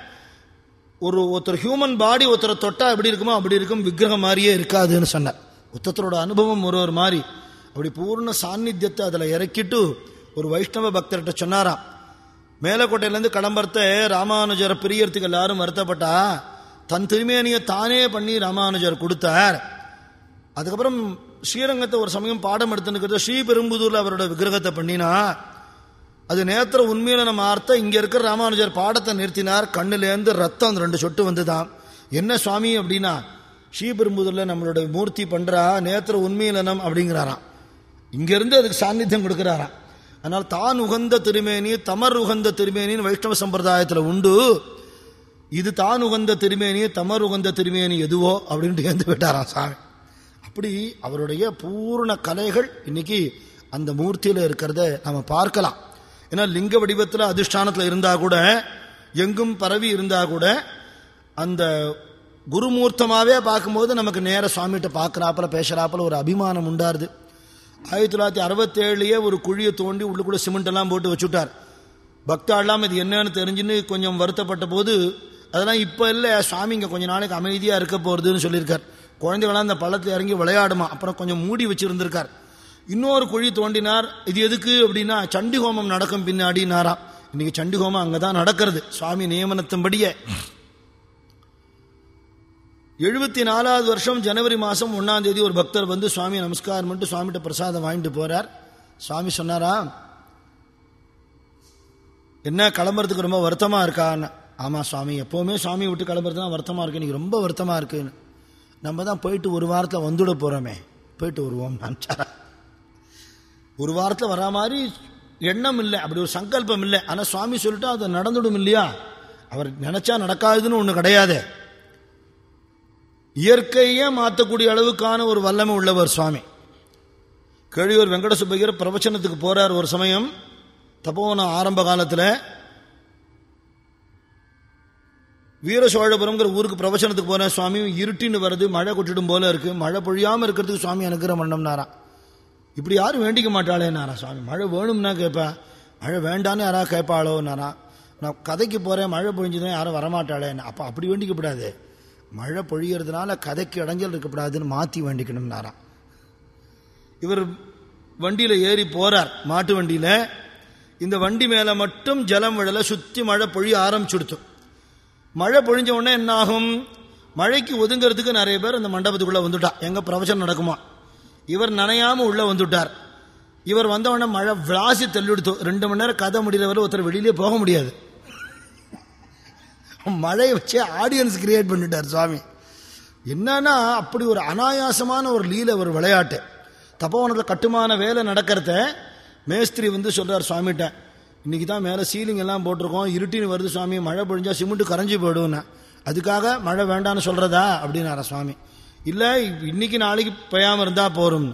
ஒரு ஒருத்தர் ஹியூமன் பாடி ஒருத்தரை தொட்டா எப்படி இருக்குமோ அப்படி இருக்கும் விக்கிரகம் மாதிரியே இருக்காதுன்னு சொன்னார். ஒருத்தரோட அனுபவம் ஒரு ஒரு மாதிரி. அப்படி பூர்ண சாநித்தியத்தை அதில் இறக்கிட்டு ஒரு வைஷ்ணவ பக்தர்கிட்ட சொன்னாராம். மேலக்கோட்டையிலேருந்து கிளம்புறத ராமானுஜரை பிரியறதுக்கு எல்லாரும் வருத்தப்பட்டா தன் திருமேனியை தானே பண்ணி ராமானுஜர் கொடுத்தார். அதுக்கப்புறம் ஸ்ரீரங்கத்தை ஒரு சமயம் பாடம் எடுத்துன்னு ஸ்ரீபெரும்புதூர்ல அவரோட விக்கிரகத்தை பண்ணினா அது நேத்திர உண்மையில நம்ம அர்த்தம் இங்க இருக்கிற ராமானுஜர் பாடத்தை நிறுத்தினார் கண்ணுலேருந்து ரத்தம் அந்த ரெண்டு சொட்டு வந்துதான் என்ன சுவாமி அப்படின்னா ஸ்ரீபெரும்புதூர்ல நம்மளோட மூர்த்தி பண்றா நேத்திர உண்மையிலனம் அப்படிங்கிறாராம். இங்கிருந்து அதுக்கு சாநித்தியம் கொடுக்கிறாராம். அதனால் தான் உகந்த திருமேனி தமர் உகந்த திருமேனின்னு வைஷ்ணவ சம்பிரதாயத்தில் உண்டு. இது தான் உகந்த திருமேனி தமர் உகந்த திருமேனி எதுவோ அப்படின்ட்டு ஏந்து விட்டாராம் சாமி. அப்படி அவருடைய பூர்ண கலைகள் இன்னைக்கு அந்த மூர்த்தியில் இருக்கிறத நம்ம பார்க்கலாம். ஏன்னா லிங்க வடிவத்தில் அதிஷ்டானத்தில் இருந்தால் கூட எங்கும் பரவி இருந்தால் கூட அந்த குருமூர்த்தமாகவே பார்க்கும்போது நமக்கு நேர சுவாமிகிட்ட பார்க்குறாப்பில் பேசுகிறாப்புல ஒரு அபிமானம் உண்டாருது. ஆயிரத்தி தொள்ளாயிரத்தி அறுபத்தேழுலேயே ஒரு குழியை தோண்டி உள்ளுக்குள்ள சிமெண்ட் எல்லாம் போட்டு வச்சுட்டார். பக்தாள்லாம் இது என்னன்னு தெரிஞ்சுன்னு கொஞ்சம் வருத்தப்பட்ட போது அதெல்லாம் இப்போ இல்லை சுவாமி இங்கே கொஞ்சம் நாளைக்கு அமைதியாக இருக்க போகிறதுன்னு சொல்லியிருக்கார். குழந்தைகளாம் அந்த பள்ளத்தில் இறங்கி விளையாடுமா. அப்புறம் கொஞ்சம் மூடி வச்சிருந்திருக்கார். இன்னொரு குழி தோண்டினார். இது எதுக்கு அப்படின்னா சண்டி ஹோமம் நடக்கும் பின்னாடினாராம் இன்னைக்கு சண்டி ஹோமம் அங்கே தான் நடக்கிறது. சுவாமி நியமனத்தின்படியே. எழுபத்தி நாலாவது வருஷம் ஜனவரி மாதம் ஒன்றாம் தேதி ஒரு பக்தர் வந்து சுவாமி நமஸ்காரம் பண்ணிட்டு சுவாமிகிட்ட பிரசாதம் வாங்கிட்டு போறார். சுவாமி சொன்னாரா என்ன கிளம்புறதுக்கு ரொம்ப வருத்தமாக இருக்கான்னு ஆமாம் சுவாமி எப்போவுமே சுவாமி விட்டு கிளம்புறது தான் வருத்தமாக இருக்கு. இன்னைக்கு ரொம்ப வருத்தமாக இருக்குன்னு. நம்ம தான் போயிட்டு ஒரு வாரத்தில் வந்துட போகிறோமே போயிட்டு வருவோம் நினச்சாரா? ஒரு வாரத்தில் வரா மாதிரி எண்ணம் இல்லை அப்படி ஒரு சங்கல்பம் இல்லை. ஆனால் சுவாமி சொல்லிட்டு அது நடந்துடும் இல்லையா? அவர் நினச்சா நடக்காதுன்னு ஒன்று கிடையாது. இயற்கையே மாற்றக்கூடிய அளவுக்கான ஒரு வல்லமை உள்ளவர் சுவாமி. கேழியூர் வெங்கடசுப்பையர் பிரவச்சனத்துக்கு போகிறார் ஒரு சமயம். தப்போவன ஆரம்ப காலத்தில் வீர சோழபுரம்ங்கிற ஊருக்கு பிரவச்சனத்துக்கு போறேன் சுவாமி. இருட்டின்னு வருது மழை கொட்டிடும் போல இருக்கு. மழை பொழியாம இருக்கிறதுக்கு சுவாமி அனுகிரகம் நாரா இப்படி யாரும் வேண்டிக்க மாட்டாளேனாரா சுவாமி? மழை வேணும்னா கேட்பா மழை வேண்டான்னு யாரா கேட்பாளோனாரா நான் கதைக்கு போறேன் மழை பொழிஞ்சுதான் யாரும் வரமாட்டாளேன்னு. அப்போ அப்படி வேண்டிக்கப்படாது. மழை பொழியறதுனால கதைக்கு இடைஞ்சல் இருக்கக்கூடாதுன்னு மாற்றி வேண்டிக்கணும்னாராம் இவர் வண்டியில் ஏறி போறார் மாட்டு வண்டியில். இந்த வண்டி மேலே மட்டும் ஜலம் விழல சுற்றி மழை பொழிய ஆரம்பிச்சுடுத்தோம் மழை பொழிஞ்ச உடனே என்ன ஆகும் மழைக்கு ஒதுங்கிறதுக்கு நிறைய பேர் அந்த மண்டபத்துக்குள்ளே வந்துட்டா. எங்க பிரவச்சனம் நடக்குமா? இவர் நனையாம உள்ளே வந்துட்டார். இவர் வந்த உடனே மழை விளாசி தள்ளிடுத்து. ரெண்டு மணி நேரம் கதை முடிகிறவரை ஒருத்தர் வெளியிலே போக முடியாது. மழையை வச்சே ஆடியன்ஸ் கிரியேட் பண்ணிட்டார் சுவாமி. என்னன்னா அப்படி ஒரு அனாயாசமான ஒரு லீல ஒரு விளையாட்டு. தப்போவனத்தில் கட்டுமான வேலை நடக்கிறத மேஸ்திரி வந்து சொல்றார் சுவாமிகிட்ட. இன்னைக்கு தான் மேலே சீலிங் எல்லாம் போட்டிருக்கோம். இருட்டின்னு வருது சுவாமி. மழை பொழிஞ்சா சிமெண்ட்டு கரைஞ்சி போயிடும்னா. அதுக்காக மழை வேண்டான்னு சொல்கிறதா அப்படின்னாரா சுவாமி. இல்லை இன்னைக்கு நாளைக்கு பெய்யாமல் இருந்தால் போரும்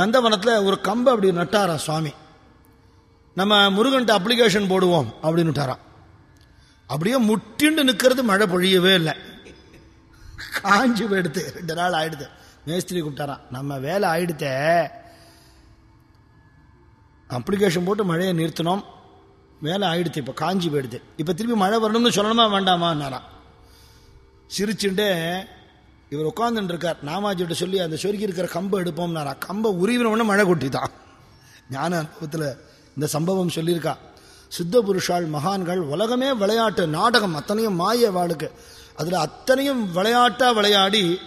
நந்தவனத்தில் ஒரு கம்பை அப்படி நட்டாரா சுவாமி. நம்ம முருகன்ட்ட அப்ளிகேஷன் போடுவோம் அப்படின்னு விட்டாராம் அப்படியே முட்டிண்டு நிற்கிறது மழை பொழியவே இல்லை. காஞ்சி போயிடுது. ரெண்டு நாள் ஆயிடுது. மேஸ்திரி கூப்பிட்டாரான் நம்ம வேலை ஆயிடுத்தே அப்ளிகேஷன் போட்டு மழையை நிறுத்தினோம். வேலை ஆயிடுத்து இப்போ காஞ்சி போயிடுது. இப்போ திருப்பி மழை வரணும்னு சொல்லணுமா வேண்டாமான்னாராம் சிரிச்சுட்டு இவர் உட்காந்துட்டு இருக்கார் நாமாஜிட்ட சொல்லி அந்த சொருக்கி இருக்கிற கம்பை எடுப்போம்னாரா? கம்பை உருவினவுடனே மழை கொட்டிதான் ஞான அனுபவத்தில் இந்த சம்பவம் சொல்லியிருக்கா. சித்த புருஷால் மகான்கள் உலகமே விளையாட்டு நாடகம் அத்தனையும் மாய வாளுக்கு அதில் அத்தனையும் விளையாட்டாக விளையாடி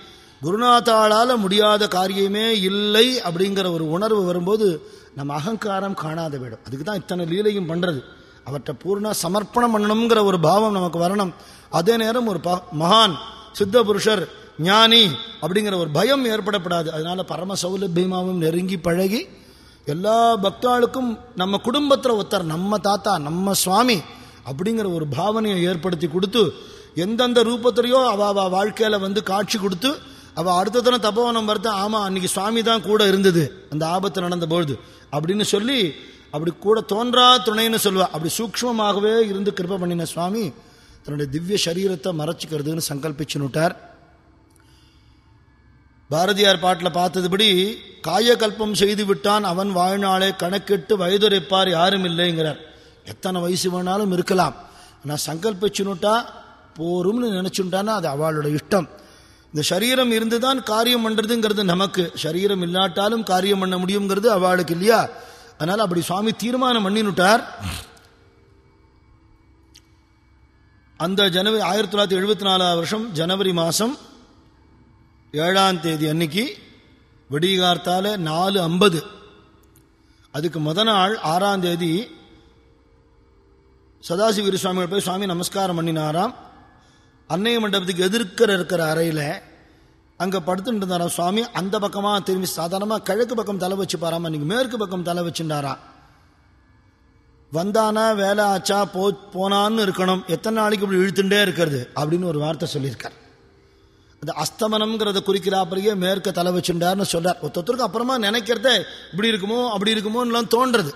குருநாதாளால் முடியாத காரியமே இல்லை அப்படிங்கிற ஒரு உணர்வு வரும்போது நம்ம அகங்காரம் காணாத விடும் அதுக்கு தான் இத்தனை லீலையும் பண்ணுறது அவற்றை பூர்ண சமர்ப்பணம் பண்ணணுங்கிற ஒரு பாவம் நமக்கு வரணும். அதே நேரம் ஒரு ப- மகான் சித்த புருஷர் ஞானி அப்படிங்கிற ஒரு பயம் ஏற்படப்படாது. அதனால பரம சௌலபியமாவும் நெருங்கி பழகி எல்லா பக்தாளுக்கும் நம்ம குடும்பத்தில் ஒருத்தர் நம்ம தாத்தா நம்ம சுவாமி அப்படிங்கிற ஒரு பாவனையை ஏற்படுத்தி கொடுத்து எந்தெந்த ரூபத்திலையோ அவ வாழ்க்கையில் வந்து காட்சி கொடுத்து அவ அடுத்த தினம் தபோவனம் வருத்த ஆமா அன்னைக்கு சுவாமி தான் கூட இருந்தது. அந்த ஆபத்து நடந்த பொழுது. அப்படின்னு சொல்லி அப்படி கூட தோன்றா துணைன்னு சொல்லுவா. அப்படி சூக்மமாகவே இருந்து கிருப பண்ணின சுவாமி தன்னுடைய திவ்ய சரீரத்தை மறைச்சிக்கிறதுன்னு சங்கல்பிச்சுன்னுட்டார் பாரதியார் பாட்டில் பார்த்ததுபடி காயகல்பம் செய்து விட்டான் அவன் வாழ்நாளை கணக்கிட்டு வயதுரைப்பார் யாரும் இல்லைங்கிறார். எத்தனை வயசு வேணாலும் இருக்கலாம். ஆனால் சங்கல்பிச்சுனுட்டா போரும்னு நினைச்சுட்டான்னா அது அவளோட இஷ்டம். இந்த சரீரம் இருந்துதான் காரியம் பண்றதுங்கிறது நமக்கு. சரீரம் இல்லாட்டாலும் காரியம் பண்ண முடியுங்கிறது அவளுக்கு இல்லையா? அதனால அப்படி சுவாமி தீர்மானம் பண்ணினுட்டார். அந்த ஜனவரி ஆயிரத்தி தொள்ளாயிரத்தி எழுபத்தி நாலாவது வருஷம் ஜனவரி மாதம் ஏழாம் தேதி அன்னைக்கு விடிகார்த்தால நாலு ஐம்பது. அதுக்கு முத நாள் ஆறாம் தேதி சதாசிவ சுவாமிகள் போய் சுவாமி நமஸ்காரம் பண்ணினாராம். அன்னைய மண்டபத்துக்கு எதிர்க்கிற இருக்கிற அறையில் அங்கே படுத்துட்டு இருந்தாராம். சுவாமி அந்த பக்கமாக திரும்பி சாதாரணமாக கிழக்கு பக்கம் தலை வச்சு பாராம நீங்கள் மேற்கு பக்கம் தலை வச்சுட்டாராம். வந்தானா வேலை ஆச்சா போ போனான்னு இருக்கணும். எத்தனை நாளைக்கு இப்படி இழுத்துட்டே இருக்கிறது? அப்படின்னு ஒரு வார்த்தை சொல்லியிருக்கார். அது அஸ்தமனம்ங்கிறத குறிக்கிறாப்பறையே மேற்க தலை வச்சுட்டார்னு சொல்றார். ஒருத்தருக்கு அப்புறமா நினைக்கிறத இப்படி இருக்குமோ அப்படி இருக்குமோன்னுலாம் தோன்றது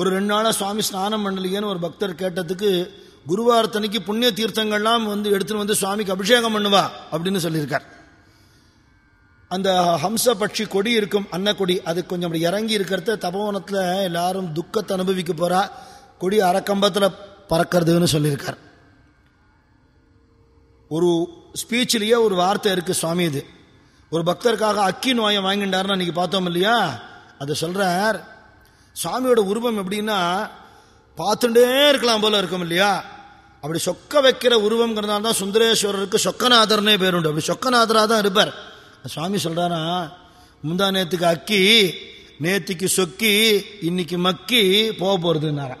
ஒரு ரெண்டு நாளாக சுவாமி ஸ்நானம் பண்ணலையேன்னு ஒரு பக்தர் கேட்டதுக்கு குருவார்த்தனைக்கு புண்ணிய தீர்த்தங்கள்லாம் வந்து எடுத்துன்னு வந்து சுவாமிக்கு அபிஷேகம் பண்ணுவா அப்படின்னு சொல்லியிருக்கார். அந்த ஹம்ச பட்சி கொடி இருக்கும் அன்னக்கொடி அது கொஞ்சம் அப்படி இறங்கி இருக்கிறத தபோவனத்தில் எல்லாரும் துக்கத்தை அனுபவிக்க போறா கொடி அறக்கம்பத்தில் பறக்கிறதுன்னு சொல்லியிருக்கார். ஒரு ஸ்பீச்சிலேயே ஒரு வார்த்தை இருக்கு சுவாமி இது. ஒரு பக்தருக்காக அக்கி நோயை வாங்கிட்டாருன்னு அன்னைக்கு பார்த்தோம் இல்லையா? அதை சொல்றார் சுவாமியோட உருவம் எப்படின்னா பார்த்துட்டே இருக்கலாம் போல இருக்கும் இல்லையா? அப்படி சொக்க வைக்கிற உருவங்கிறதால தான் சுந்தரேஸ்வரருக்கு சொக்கநாதர்னே பேருண்டு அப்படி சொக்கநாதராக தான் இருப்பார். சுவாமி சொல்கிறானா முந்தா நேத்துக்கு அக்கி நேத்திக்கு சொக்கி இன்னைக்கு மக்கி போக போறதுன்னாரா.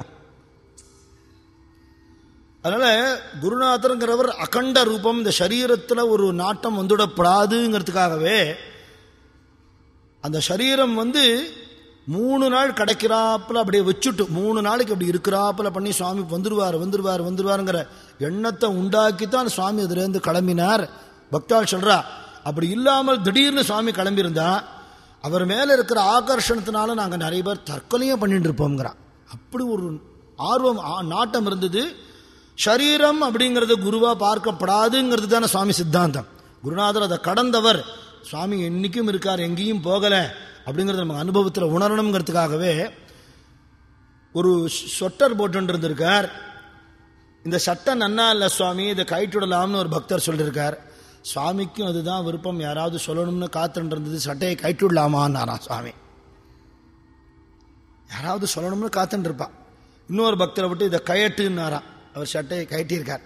அதனால குருநாதருங்கிறவர் அகண்ட ரூபம் இந்த சரீரத்தில் ஒரு நாட்டம் வந்துவிடப்படாதுங்கிறதுக்காகவே அந்த சரீரம் வந்து மூணு நாள் கிடைக்கிறாப்புல அப்படியே வச்சுட்டு மூணு நாளைக்கு அப்படி இருக்கிறாப்புல பண்ணி சுவாமி வந்துருவார் வந்துருவார் வந்துருவாருங்கிற எண்ணத்தை உண்டாக்கி தான் சுவாமி அதுலேருந்து கிளம்பினார். பக்தாள் சொல்றா அப்படி இல்லாமல் திடீர்னு சுவாமி கிளம்பியிருந்தா அவர் மேலே இருக்கிற ஆகர்ஷணத்தினால நாங்கள் நிறைய பேர் தற்கொலையும் பண்ணிட்டு இருப்போங்கிறான் அப்படி ஒரு ஆர்வம் ஆ- நாட்டம் இருந்தது. சரீரம் அப்படிங்கிறது குருவா பார்க்கப்படாதுங்கிறது தானே சுவாமி சித்தாந்தம். குருநாதர் அதை கடந்தவர். சுவாமி என்னைக்கும் இருக்கார் எங்கேயும் போகலை. அப்படிங்கிறது நம்ம அனுபவத்தில் உணரணுங்கிறதுக்காகவே ஒரு சொட்டர் போட்டு இருந்திருக்கார். இந்த சட்டை நன்னா இல்லை சுவாமி இதை கைட்டுடலாம்னு ஒரு பக்தர் சொல்லியிருக்கார் சுவாமிக்கும் அதுதான் விருப்பம் யாராவது சொல்லணும்னு காத்துட்டு இருந்தது சட்டையை கைட்டுடலாமான்னாரா சுவாமி. யாராவது சொல்லணும்னு காத்துட்டு இன்னொரு பக்தரை விட்டு இதை கயட்டுன்னாராம் அவர் சட்டையை கட்டியிருக்கார்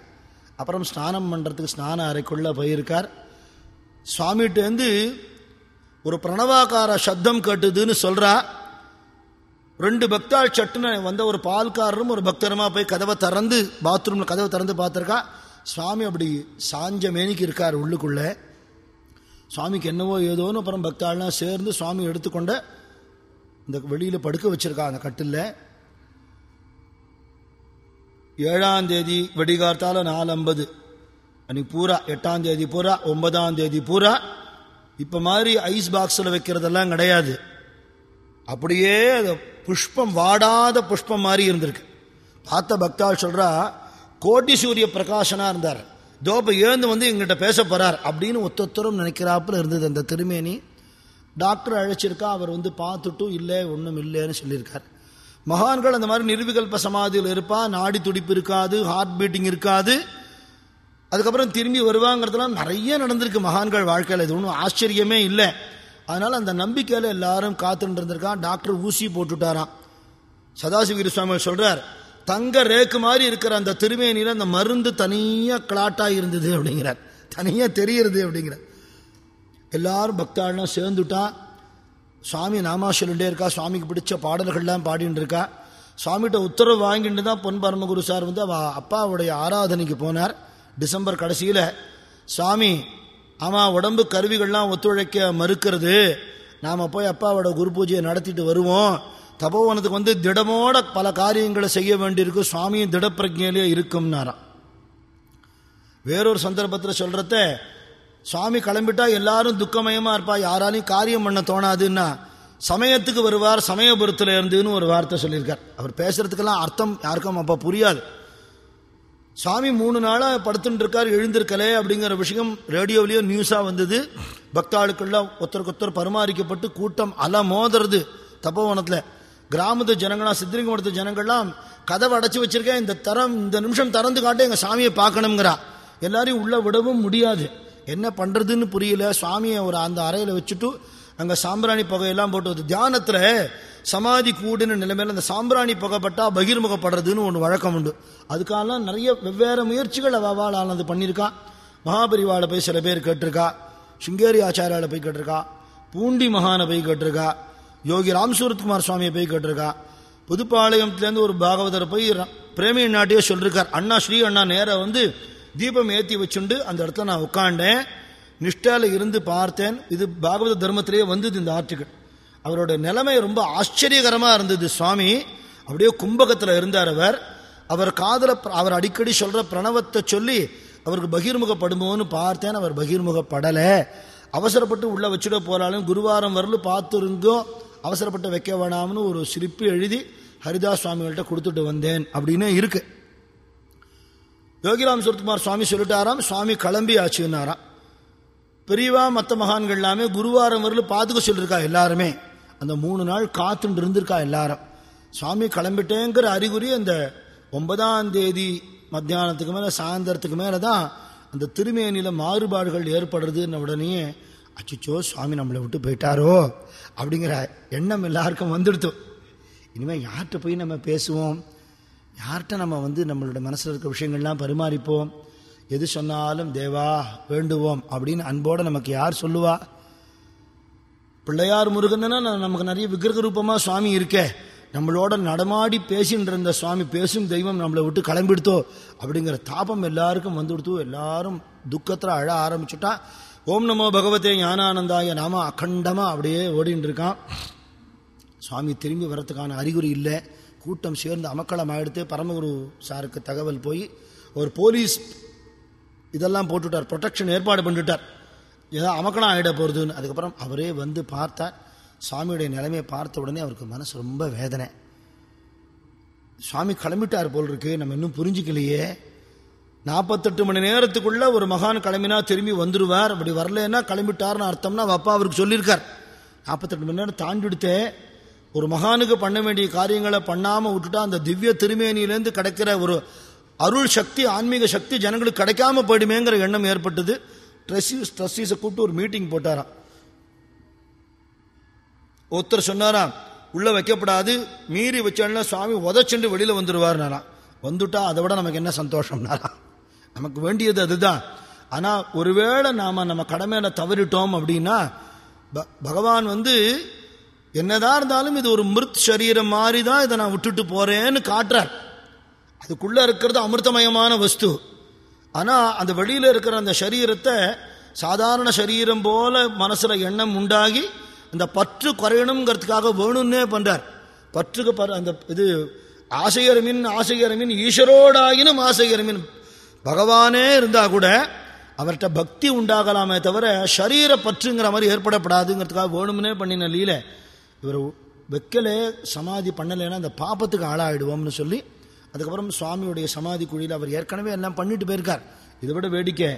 அப்புறம் ஸ்நானம் பண்ணுறதுக்கு ஸ்நான அறைக்குள்ளே போயிருக்கார். சுவாமிகிட்டேருந்து ஒரு பிரணவாக்கார சப்தம் கேட்டுதுன்னு சொல்கிறா ரெண்டு பக்தாள் சட்டுன்னு வந்த ஒரு பால்காரரும் ஒரு பக்தருமா போய் கதவை திறந்து பாத்ரூமில் கதவை திறந்து பார்த்துருக்கா. சுவாமி அப்படி சாஞ்ச மேனிக்கு இருக்கார் உள்ளுக்குள்ளே. சுவாமிக்கு என்னவோ ஏதோன்னு அப்புறம் பக்தாள்லாம் சேர்ந்து சுவாமி எடுத்துக்கொண்ட இந்த வெளியில் படுக்க வச்சிருக்கா அந்த கட்டில் ஏழாம் தேதி வெடிகார்த்தால நாலு ஐம்பது அன்னைக்கு பூரா எட்டாம் தேதி பூரா ஒன்பதாம் தேதி பூரா இப்போ மாதிரி ஐஸ் பாக்ஸில் வைக்கிறதெல்லாம் கிடையாது. அப்படியே அது புஷ்பம் வாடாத புஷ்பம் மாதிரி இருந்திருக்கு. பார்த்த பக்தாள் சொல்றா கோட்டி சூரிய பிரகாசனா இருந்தார். தோப்ப ஏந்து வந்து எங்கிட்ட பேச போறார். அப்படின்னு ஒத்தொத்தரும் நினைக்கிறாப்புல இருந்தது அந்த திருமேனி. டாக்டர் அழைச்சிருக்கா அவர் வந்து பார்த்துட்டும் இல்லை ஒன்றும் இல்லைன்னு சொல்லியிருக்கார். மகான்கள் அந்த மாதிரி நிர்விகல்ப சமாதியில் இருப்பா நாடி துடிப்பு இருக்காது ஹார்ட் பீட்டிங் இருக்காது. அதுக்கப்புறம் திரும்பி வருவாங்கிறதுலாம் நிறைய நடந்திருக்கு மகான்கள் வாழ்க்கையில். இது ஒன்றும் ஆச்சரியமே இல்லை. அதனால் அந்த நம்பிக்கையில் எல்லாரும் காத்துட்டு இருந்திருக்கான் டாக்டர் ஊசி போட்டுட்டாராம். சதாசிவகிரி சுவாமி சொல்கிறார் தங்க ரேக்கு மாதிரி இருக்கிற அந்த திருமேனியில் அந்த மருந்து தனியாக கிளாட்டாக இருந்தது அப்படிங்கிறார். தனியாக தெரியுறது அப்படிங்கிறார். எல்லாரும் பக்தாளெலாம் சேர்ந்துட்டா சுவாமி நாமா சொல்லிட்டே இருக்கா சுவாமிக்கு பிடிச்ச பாடல்கள்லாம் பாடிட்டு இருக்கா. சுவாமிகிட்ட உத்தரவு வாங்கிட்டு தான் பொன் பரமகுரு சார் வந்து அவள் அப்பாவுடைய ஆராதனைக்கு போனார். டிசம்பர் கடைசியில் சுவாமி ஆமாம் உடம்பு கருவிகள்லாம் ஒத்துழைக்க மறுக்கிறது. நாம் போய் அப்பாவோட குரு பூஜையை நடத்திட்டு வருவோம். தபோவனத்துக்கு வந்து திடமோட பல காரியங்களை செய்ய வேண்டியிருக்கு. சுவாமியும் திடப்பிரஜையிலே இருக்கும்னாராம். வேறொரு சந்தர்ப்பத்தில் சொல்கிறத சுவாமி கிளம்பிட்டா எல்லாரும் துக்கமயமாக இருப்பா. யாராலையும் காரியம் பண்ண தோணாதுன்னா சமயத்துக்கு வருவார் சமயபுரத்தில் இருந்துன்னு ஒரு வார்த்தை சொல்லியிருக்கார். அவர் பேசுறதுக்கெல்லாம் அர்த்தம் யாருக்கும் அப்போ புரியாது. சுவாமி மூணு நாளாக படுத்துட்டு இருக்கார் எழுந்திருக்கலே அப்படிங்கிற விஷயம் ரேடியோவிலேயோ நியூஸாக வந்தது. பக்தாளுக்கெல்லாம் ஒருத்தருக்கு ஒருத்தர் பரிமாறிக்கப்பட்டு கூட்டம் அல மோதுறது தப்போவனத்தில் கிராமத்து ஜனங்களா சித்திரிங்கமடத்து ஜனங்கள்லாம் கதவை அடைச்சி வச்சிருக்கேன் இந்த தரம் இந்த நிமிஷம் திறந்து காட்ட எங்கள் சாமியை பார்க்கணுங்கிறா எல்லாரையும் உள்ள விடவும் முடியாது. என்ன பண்ணுறதுன்னு புரியல. சுவாமியை ஒரு அந்த அறையில் வச்சுட்டு அங்கே சாம்பிராணி புகையெல்லாம் போட்டு வந்து தியானத்தில் சமாதி கூடுன நிலைமையில் அந்த சாம்பிராணி புகைப்பட்டா பகிர்முகப்படுறதுன்னு ஒன்று வழக்கம் உண்டு. அதுக்காகலாம் நிறைய வெவ்வேறு முயற்சிகள் அவள் ஆனது பண்ணியிருக்கா. மகாபரிவாவில் போய் சில பேர் கேட்டிருக்கா. சுங்கேரி ஆச்சாரியாவில் போய் கேட்டிருக்கா. பூண்டி மகானை போய் கேட்டிருக்கா. யோகி ராம்சூரத்குமார் சுவாமியை போய் கேட்டிருக்கா. புதுப்பாளையத்துலேருந்து ஒரு பாகவதர் போய் பிரேமிய பிரேமி சொல்லியிருக்கார் அண்ணா ஸ்ரீ அண்ணா நேராக வந்து தீபம் ஏற்றி வச்சுண்டு அந்த இடத்துல நான் உட்காண்டேன் நிஷ்டால இருந்து பார்த்தேன். இது பாகவத தர்மத்திலேயே வந்தது இந்த ஆர்டிக்கல் அவரோட நிலைமை ரொம்ப ஆச்சரியகரமா இருந்தது சுவாமி. அப்படியே கும்பகத்தில் இருந்தார் அவர். அவர் காதல அவர் அடிக்கடி சொல்ற பிரணவத்தை சொல்லி அவருக்கு பகிர்முகப்படுமோன்னு பார்த்தேன். அவர் பகிர்முகப்படலை. அவசரப்பட்டு உள்ள வச்சுட போறாலும் குருவாரம் வரலும் பார்த்துருந்தோம் அவசரப்பட்டு வைக்க வேணாம்னு ஒரு சிரிப்பு எழுதி ஹரிதாஸ் சுவாமிகள்கிட்ட கொடுத்துட்டு வந்தேன் அப்படின்னு இருக்கு. யோகிராம் சுரத்குமார் சுவாமி சொல்லிட்டாராம். சுவாமி கிளம்பி ஆச்சுன்னாராம் பெரியவா மற்ற மகான்கள் எல்லாமே குருவாரம் வரலும் பார்த்துக்க சொல்லியிருக்கா எல்லாருமே. அந்த மூணு நாள் காத்துட்டு இருந்திருக்கா எல்லாரும். சுவாமி கிளம்பிட்டேங்கிற அறிகுறி அந்த ஒன்பதாம் தேதி மத்தியானத்துக்கு மேலே சாயந்தரத்துக்கு மேலே தான் அந்த திருமேனியில் மாறுபாடுகள் ஏற்படுறதுன்ன உடனே அச்சுச்சோ சுவாமி நம்மளை விட்டு போயிட்டாரோ அப்படிங்கிற எண்ணம் எல்லாருக்கும் வந்துடுத்து. இனிமேல் யார்கிட்ட போய் நம்ம பேசுவோம்? யார்கிட்ட நம்ம வந்து நம்மளோட மனசில் இருக்க விஷயங்கள்லாம் பரிமாறிப்போம்? எது சொன்னாலும் தேவா வேண்டுவோம் அப்படின்னு அன்போட நமக்கு யார் சொல்லுவா? பிள்ளையார் முருகன்னா நமக்கு நிறைய விக்கிரக ரூபமாக சுவாமி இருக்கே. நம்மளோட நடமாடி பேசின்னு இருந்த சுவாமி பேசும் தெய்வம் நம்மளை விட்டு கிளம்பிடுத்தோ அப்படிங்கிற தாபம் எல்லாருக்கும் வந்துடுத்து எல்லாரும் துக்கத்தில் அழ ஆரம்பிச்சுட்டா ஓம் நமோ பகவதே ஞானானந்தாய நாம அகண்டமாக அப்படியே ஓடின்னு இருக்கான் சுவாமி திரும்பி வரத்துக்கான அறிகுறி இல்லை. கூட்டம் சேர்ந்து அமக்களம் ஆயிடுத்து பரமகுரு சாருக்கு தகவல் போய் ஒரு போலீஸ் இதெல்லாம் போட்டுட்டார். ப்ரொடெக்ஷன் ஏற்பாடு பண்ணிட்டார். ஏதோ அமக்கணம் ஆகிட போகிறதுன்னு அதுக்கப்புறம் அவரே வந்து பார்த்தார். சுவாமியுடைய நிலைமையை பார்த்த உடனே அவருக்கு மனசு ரொம்ப வேதனை. சுவாமி கிளம்பிட்டார் போல் இருக்கு நம்ம இன்னும் புரிஞ்சிக்கலையே. நாற்பத்தெட்டு மணி நேரத்துக்குள்ள ஒரு மகான் கிளம்பினா திரும்பி வந்துடுவார் அப்படி வரலன்னா கிளம்பிட்டார்னு அர்த்தம்னா அப்பா அவருக்கு சொல்லியிருக்கார். நாற்பத்தெட்டு மணி நேரம் தாண்டிடுத்தே ஒரு மகானுக்கு பண்ண வேண்டிய காரியங்களை பண்ணாமல் விட்டுட்டா அந்த திவ்ய திருமேனியிலேருந்து கிடைக்கிற ஒரு அருள் சக்தி ஆன்மீக சக்தி ஜனங்களுக்கு கிடைக்காம போயிடுமேங்கிற எண்ணம் ஏற்பட்டது. ட்ரெஸ்ஸீஸ் ட்ரஸ்டீஸை கூப்பிட்டு ஒரு மீட்டிங் போட்டாராம். ஒருத்தர் சொன்னாராம் உள்ள வைக்கப்படாது மீறி வச்சாலும் சுவாமி உதச்சென்று வெளியில் வந்துடுவார்னாராம் வந்துட்டா அதை விட நமக்கு என்ன சந்தோஷம்னாராம். நமக்கு வேண்டியது அதுதான். ஆனால் ஒருவேளை நாம் நம்ம கடமையில தவறிட்டோம் அப்படின்னா ப- பகவான் வந்து என்னதான் இருந்தாலும் இது ஒரு மிருத் சரீரம் மாதிரி தான் இதை நான் விட்டுட்டு போறேன்னு காட்டுறார். அதுக்குள்ள இருக்கிறது அமிர்தமயமான வஸ்து. ஆனா அந்த வெளியில இருக்கிற அந்த சரீரத்தை சாதாரண சரீரம் போல மனசுல எண்ணம் உண்டாகி அந்த பற்று குறையணுங்கிறதுக்காக வேணும்னே பண்றார். பற்றுக்கு பர அந்த இது ஆசையரமின் ஆசையரமின் ஈஸ்வரோடாயினும் ஆசையரமின் பகவானே இருந்தா கூட அவர்கிட்ட பக்தி உண்டாகலாமே தவிர சரீர பற்றுங்கிற மாதிரி ஏற்படப்படாதுங்கிறதுக்காக வேணும்னே பண்ணின லீல. இவர் வைக்கலே சமாதி பண்ணலைன்னா அந்த பாப்பத்துக்கு ஆளாயிடுவோம்னு சொல்லி அதுக்கப்புறம் சுவாமியுடைய சமாதி குழியில் அவர் ஏற்கனவே எல்லாம் பண்ணிட்டு போயிருக்கார். இதை விட வேடிக்கை.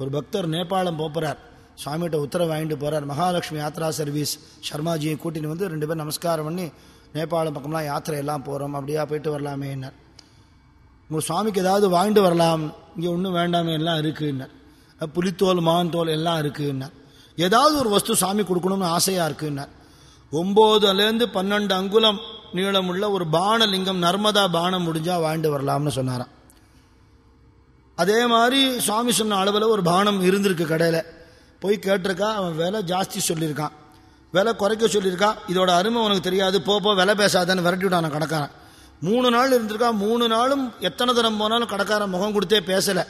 ஒரு பக்தர் நேபாளம் போகிறார் சுவாமிகிட்ட உத்தரவு வாங்கிட்டு போகிறார் மகாலட்சுமி யாத்ரா சர்வீஸ் சர்மாஜியை கூட்டின்னு வந்து ரெண்டு பேரும் நமஸ்காரம் பண்ணி நேபாளம் பக்கம்லாம் யாத்திரை எல்லாம் போகிறோம் அப்படியா போயிட்டு வரலாமே என்ன உங்கள் சுவாமிக்கு ஏதாவது வாங்கிட்டு வரலாம். இங்கே ஒன்றும் வேண்டாமே எல்லாம் இருக்குன்னார் புலித்தோல் மான் தோல் எல்லாம் இருக்குன்னார் ஏதாவது ஒரு வஸ்து சாமி கொடுக்கணும்னு ஆசையாக இருக்குன்னார் ஒம்போதுலேருந்து பன்னெண்டு அங்குலம் நீளமுள்ள ஒரு பானலிங்கம் நர்மதா பானம் முடிஞ்சால் வாழ்ந்து வரலாம்னு சொன்னாராம். அதே மாதிரி சுவாமி சொன்ன அளவில் ஒரு பானம் இருந்திருக்கு கடையில். போய் கேட்டிருக்கா அவன் விலை ஜாஸ்தி சொல்லியிருக்கான். விலை குறைக்க சொல்லியிருக்கா இதோட அருமை உனக்கு தெரியாது போப்போ விலை பேசாதன்னு விரட்டி விட்டான் கடைக்காரன். மூணு நாள் இருந்திருக்கா மூணு நாளும் எத்தனை தரம் போனாலும் கடைக்காரன் முகம் கொடுத்தே பேசலை.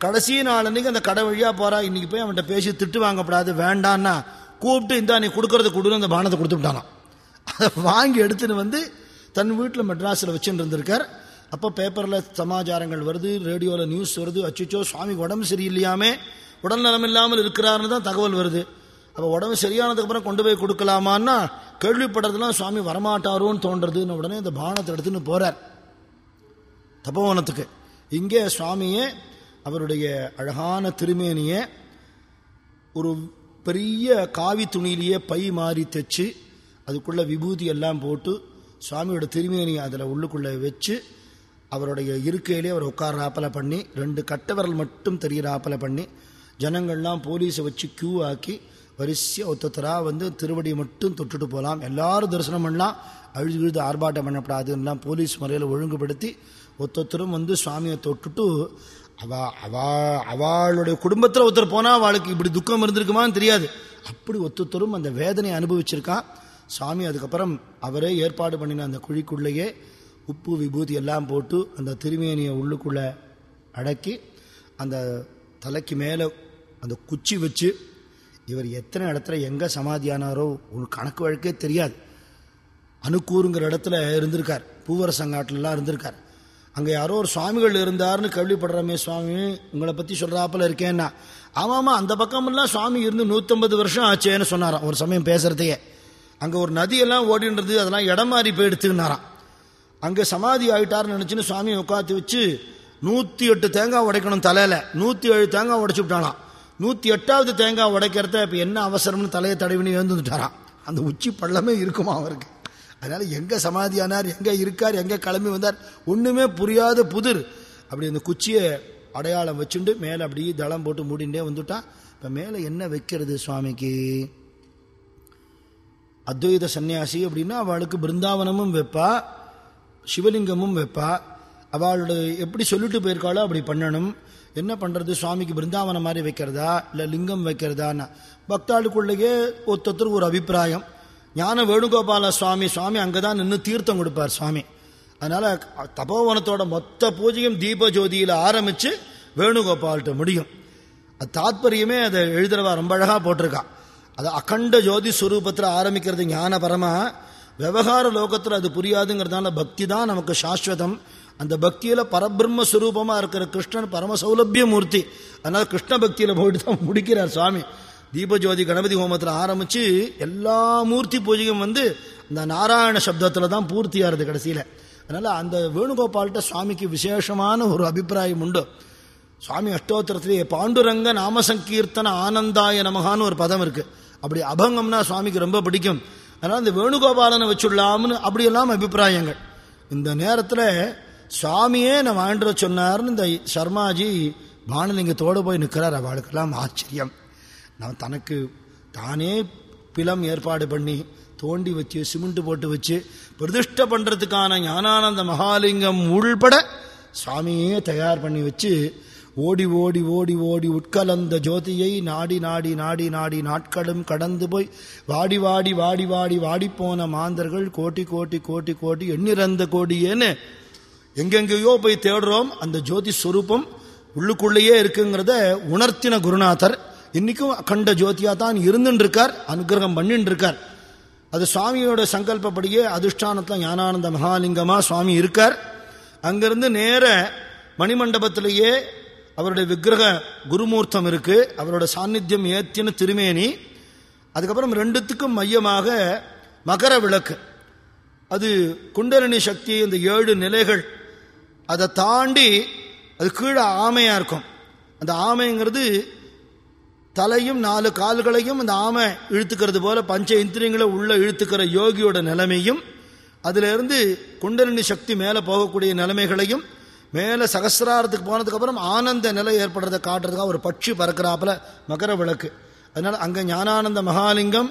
கடைசி நாள் அன்றைக்கி அந்த கடை வழியாக போறா இன்றைக்கி போய் அவன்கிட்ட பேசி திட்டு வாங்கப்படாது வேண்டான்னா கூப்பிட்டு இந்தா நீ கொடுக்கறது கொடுன்னு அந்த பானத்தை கொடுத்து விட்டானாம். அதை வாங்கி எடுத்துன்னு வந்து தன் வீட்டில் மெட்ராஸில் வச்சுட்டு இருந்திருக்கார். அப்போ பேப்பரில் சமாச்சாரங்கள் வருது ரேடியோவில் நியூஸ் வருது அச்சுச்சோ சுவாமிக்கு உடம்பு சரியில்லையாமே உடல் நலம் இல்லாமல் இருக்கிறாருன்னு தான் தகவல் வருது. அப்போ உடம்பு சரியானதுக்கப்புறம் கொண்டு போய் கொடுக்கலாமான்னா கேள்விப்படுறதுலாம் சுவாமி வரமாட்டாரோன்னு தோன்றதுன்னு உடனே இந்த பானத்தை எடுத்துன்னு போகிறார் தபோவனத்துக்கு. இங்கே சுவாமியே அவருடைய அழகான திருமேனியை ஒரு பெரிய காவி துணியிலேயே பை மாறி தைச்சு அதுக்குள்ளே விபூதி எல்லாம் போட்டு சுவாமியோட திருமேனி அதில் உள்ளுக்குள்ளே வச்சு அவருடைய இருக்கையிலே அவர் உட்கார்றாப்பல பண்ணி ரெண்டு கட்ட விரல் மட்டும் தெரிகிறாப்பல பண்ணி ஜனங்கள்லாம் போலீஸை வச்சு க்யூ ஆக்கி வரிசையாக ஒத்தத்தராக வந்து திருவடியை மட்டும் தொட்டுட்டு போகலாம் எல்லாரும் தரிசனம் பண்ணலாம். அழுது விழுது ஆர்ப்பாட்டம் பண்ணப்படாதுன்னெலாம் போலீஸ் முறையில் ஒழுங்குபடுத்தி ஒத்தொத்தரும் வந்து சுவாமியை தொட்டுட்டு அவ அவா அவளுடைய குடும்பத்தில் ஒருத்தர் போனால் அவளுக்கு இப்படி துக்கம் இருந்திருக்குமான்னு தெரியாது. அப்படி ஒத்தொத்தரும் அந்த வேதனையை அனுபவிச்சிருக்கான். சுவாமி அதுக்கப்புறம் அவரே ஏற்பாடு பண்ணின அந்த குழிக்குள்ளேயே உப்பு விபூதி எல்லாம் போட்டு அந்த திருமேனியை உள்ளுக்குள்ளே அடக்கி அந்த தலைக்கு மேலே அந்த குச்சி வச்சு இவர் எத்தனை இடத்துல எங்கே சமாதியானாரோ உங்களுக்கு கணக்கு வழக்கே தெரியாது. அணுக்கூறுங்கிற இடத்துல இருந்திருக்கார். பூவரசங்காட்டிலலாம் இருந்திருக்கார். அங்கே யாரோ ஒரு சுவாமிகள் இருந்தார்னு கேள்விப்படுறமே சுவாமி உங்களை பற்றி சொல்கிறாப்புல இருக்கேன்னா. ஆமாம்மா அந்த பக்கமெல்லாம் சுவாமி இருந்து நூற்றம்பது வருஷம் ஆச்சேன்னு சொன்னாராம். ஒரு சமயம் பேசுறதையே. அங்கே ஒரு நதியெல்லாம் ஓடின்றது அதெல்லாம் இடம் மாறி போயிடுத்துனாராம் அங்கே சமாதி ஆயிட்டார்னு நினச்சின்னு சுவாமியை உட்காந்து வச்சு நூற்றி எட்டு தேங்காய் உடைக்கணும் தலையில். நூற்றி ஏழு தேங்காய் உடைச்சு விட்டானாம். நூற்றி எட்டாவது தேங்காய் உடைக்கிறத இப்போ என்ன அவசரம்னு தலையை தடவினு எழுந்துட்டாராம் அந்த உச்சி பள்ளமே இருக்குமா அவருக்கு? அதனால எங்கே சமாதியானார் எங்கே இருக்கார் எங்கே கிளம்பி வந்தார் ஒன்றுமே புரியாத புதிர். அப்படி அந்த குச்சியை அடையாளம் வச்சுட்டு மேலே அப்படியே தளம் போட்டு மூடிண்டே வந்துட்டான் இப்போ மேலே என்ன வைக்கிறது சுவாமிக்கு? அத்வைத சன்னியாசி அப்படின்னா அவளுக்கு பிருந்தாவனமும் வைப்பா சிவலிங்கமும் வைப்பா. அவளோட எப்படி சொல்லிட்டு போயிருக்காளோ அப்படி பண்ணணும். என்ன பண்ணுறது சுவாமிக்கு பிருந்தாவனம் மாதிரி வைக்கிறதா? இல்லை லிங்கம் வைக்கிறதான்னா பக்தாளுக்குள்ளேயே ஒருத்தர் ஒரு அபிப்பிராயம். ஞான வேணுகோபால சுவாமி சுவாமி அங்கே தான் நின்று தீர்த்தம் கொடுப்பார் சுவாமி. அதனால் தபோவனத்தோட மொத்த பூஜையும் தீப ஜோதியில் ஆரம்பித்து வேணுகோபால்கிட்ட முடியும். அது தாத்பரியமே அதை எழுதுறவா ரொம்ப அழகாக போட்டிருக்கான் அது அகண்ட ஜோதி ஸ்வரூபத்தில் ஆரம்பிக்கிறது ஞானபரமா விவகார லோகத்தில் அது புரியாதுங்கிறதுனால பக்தி தான் நமக்கு சாஸ்வதம். அந்த பக்தியில் பரபிரம்ம ஸ்வரூபமாக இருக்கிற கிருஷ்ணன் பரம சௌலபிய மூர்த்தி. அதனால் கிருஷ்ண பக்தியில் போயிட்டு தான் முடிக்கிறார் சுவாமி. தீபஜோதி கணபதி ஹோமத்தில் ஆரம்பித்து எல்லா மூர்த்தி பூஜையும் வந்து இந்த நாராயண சப்தத்தில் தான் பூர்த்தியாகிறது கடைசியில். அதனால் அந்த வேணுகோபால்கிட்ட சுவாமிக்கு விசேஷமான ஒரு அபிப்பிராயம் உண்டு. சுவாமி அஷ்டோத்திரத்திலேயே பாண்டுரங்க நாம சங்கீர்த்தன ஆனந்தாய நமகான்னு ஒரு பதம் இருக்குது அப்படி அபங்கம்னா சுவாமிக்கு ரொம்ப பிடிக்கும். அதனால் இந்த வேணுகோபாலனை வச்சுடலாம்னு அப்படியெல்லாம் அபிப்பிராயங்கள். இந்த நேரத்தில் சுவாமியே நான் வாழ்ந்துட சொன்னார்னு இந்த சர்மாஜி பானலிங்கத்தோடு போய் நிற்கிறார் அவளுக்கெல்லாம் ஆச்சரியம். நான் தனக்கு தானே பிலம் ஏற்பாடு பண்ணி தோண்டி வச்சு சிமெண்ட் போட்டு வச்சு பிரதிஷ்டை பண்ணுறதுக்கான ஞானானந்த மகாலிங்கம் உள்பட சுவாமியே தயார் பண்ணி வச்சு ஓடி ஓடி ஓடி ஓடி உட்கலந்த ஜோதியை நாடி நாடி நாடி நாடி நாட்களும் கடந்து போய் வாடி வாடி வாடி வாடி வாடிப்போன மாந்தர்கள் கோட்டி கோட்டி கோட்டி கோட்டி எண்ணிறந்த கோடியேன்னு எங்கெங்கேயோ போய் தேடுறோம். அந்த ஜோதி ஸ்வரூபம் உள்ளுக்குள்ளேயே இருக்குங்கிறத உணர்த்தின குருநாதர். இன்னைக்கும் அகண்ட ஜோதியா தான் இருந்துட்டு இருக்கார் அனுகிரகம் பண்ணிட்டு இருக்கார் அது சுவாமியோட சங்கல்பப்படியே அதிஷ்டானத்தில் ஞானானந்த மகாலிங்கமாக சுவாமி இருக்கார். அங்கிருந்து நேர மணிமண்டபத்திலேயே அவருடைய விக்கிரக குருமூர்த்தம் இருக்கு. அவரோட சாநித்தியம் ஏத்தின திருமேனி. அதுக்கப்புறம் ரெண்டுத்துக்கும் மையமாக மகர விளக்கு. அது குண்டலினி சக்தி இந்த ஏழு நிலைகள் அதை தாண்டி அது கீழே ஆமையாக இருக்கும். அந்த ஆமைங்கிறது தலையும் நாலு கால்களையும் அந்த ஆமை இழுத்துக்கிறது போல பஞ்ச இந்திரியங்களை உள்ள இழுத்துக்கிற யோகியோட நிலைமையும் அதுல இருந்து குண்டலினி சக்தி மேலே போகக்கூடிய நிலைமைகளையும் மேலே சகசிராரத்துக்கு போனதுக்கு அப்புறம் ஆனந்த நிலை ஏற்படுறதை காட்டுறதுக்காக ஒரு பட்சி பறக்கிறாப்புல மகர விளக்கு. அதனால அங்க ஞானானந்த மகாலிங்கம்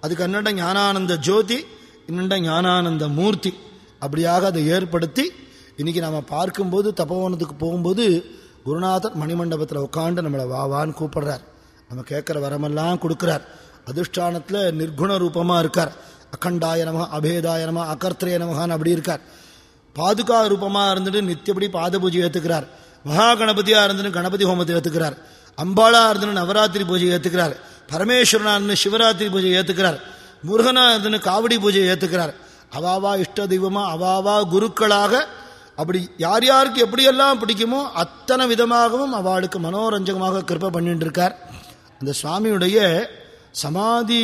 அதுக்கு அன்னண்ட ஞானானந்த ஜோதி இன்னண்ட ஞானானந்த மூர்த்தி. அப்படியாக அதை ஏற்படுத்தி இன்னைக்கு நாம பார்க்கும்போது தபோவனத்துக்கு போகும்போது குருநாதர் மணிமண்டபத்தில் உட்காந்து நம்மளை வா வான்னு கூப்பிடுறார். நம்ம கேட்குற வரமெல்லாம் கொடுக்குறார். அதிஷ்டானத்தில் நிர்குண ரூபமாக இருக்கார். அகண்டாய நமக அபேதாய நமகான்னு அப்படி இருக்கார். பாதுகா ரூபமாக இருந்துட்டு நித்தியப்படி பாத பூஜை ஏற்றுக்கிறார் மகா கணபதியாக இருந்துட்டு கணபதி ஹோமத்தை ஏற்றுக்கிறார் அம்பாளா இருந்துன்னு நவராத்திரி பூஜை ஏற்றுக்கிறார் பரமேஸ்வரனா இருந்து சிவராத்திரி பூஜை ஏற்றுக்கிறார் முருகனா இருந்துன்னு காவடி பூஜை ஏற்றுக்கிறார் அவாவா இஷ்ட தெய்வமா அவாவா குருக்களாக அப்படி யார் யாருக்கு எப்படியெல்லாம் பிடிக்குமோ அத்தனை விதமாகவும் அவளுக்கு மனோரஞ்சகமாக கிருப்பை பண்ணிட்டு இருக்கார். அந்த சுவாமியுடைய சமாதி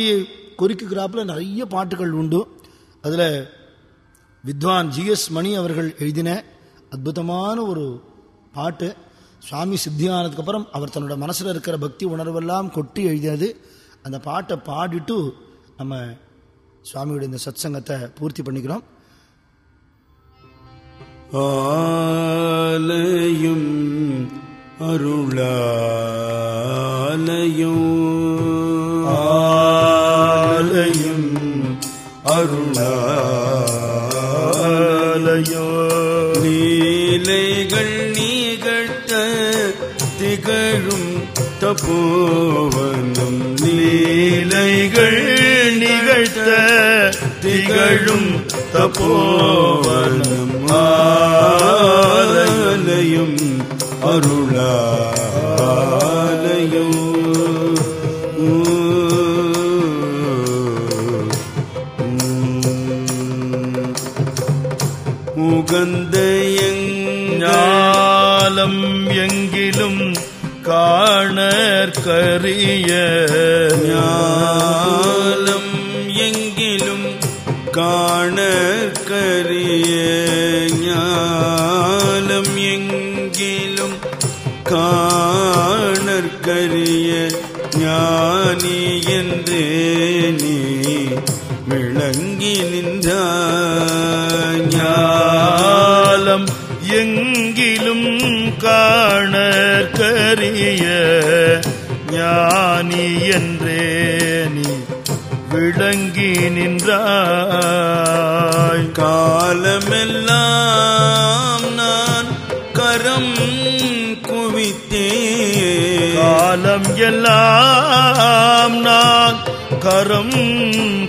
குறிக்குகிறாப்புல நிறைய பாட்டுகள் உண்டு. அதில் வித்வான் ஜிஎஸ் மணி அவர்கள் எழுதின அற்புதமான ஒரு பாட்டு. சுவாமி சித்தியானதுக்கு அப்புறம் அவர் தன்னோட மனசில் இருக்கிற பக்தி உணர்வெல்லாம் கொட்டி எழுதினது அந்த பாட்டை பாடிட்டு நம்ம சுவாமியுடைய இந்த சத்சங்கத்தை பூர்த்தி பண்ணிக்கிறோம். ஆலயம் அருளாலயம். ஆலயம் அருளாலயம் லீலைகள் நிகழ்த்த திகழும் தபோவனம். லீலைகள் நிகழ்த்த திகழும் தபோவனம். ஆலயம் அருளாலயம் உகந்த எஞ்ஞாலம் எங்கிலும் காணர் கரிய. ஞாலம் எங்கிலும் காணர் கரிய. ஞாலம் எங்கிலும் காணர் கரிய. காணற்கரிய ஞானி என்றே நீ விளங்கி நின்றாய். காலமெல்லாம் நான் கரம் குவித்தேன். காலம் எல்லாம் நான் கரம்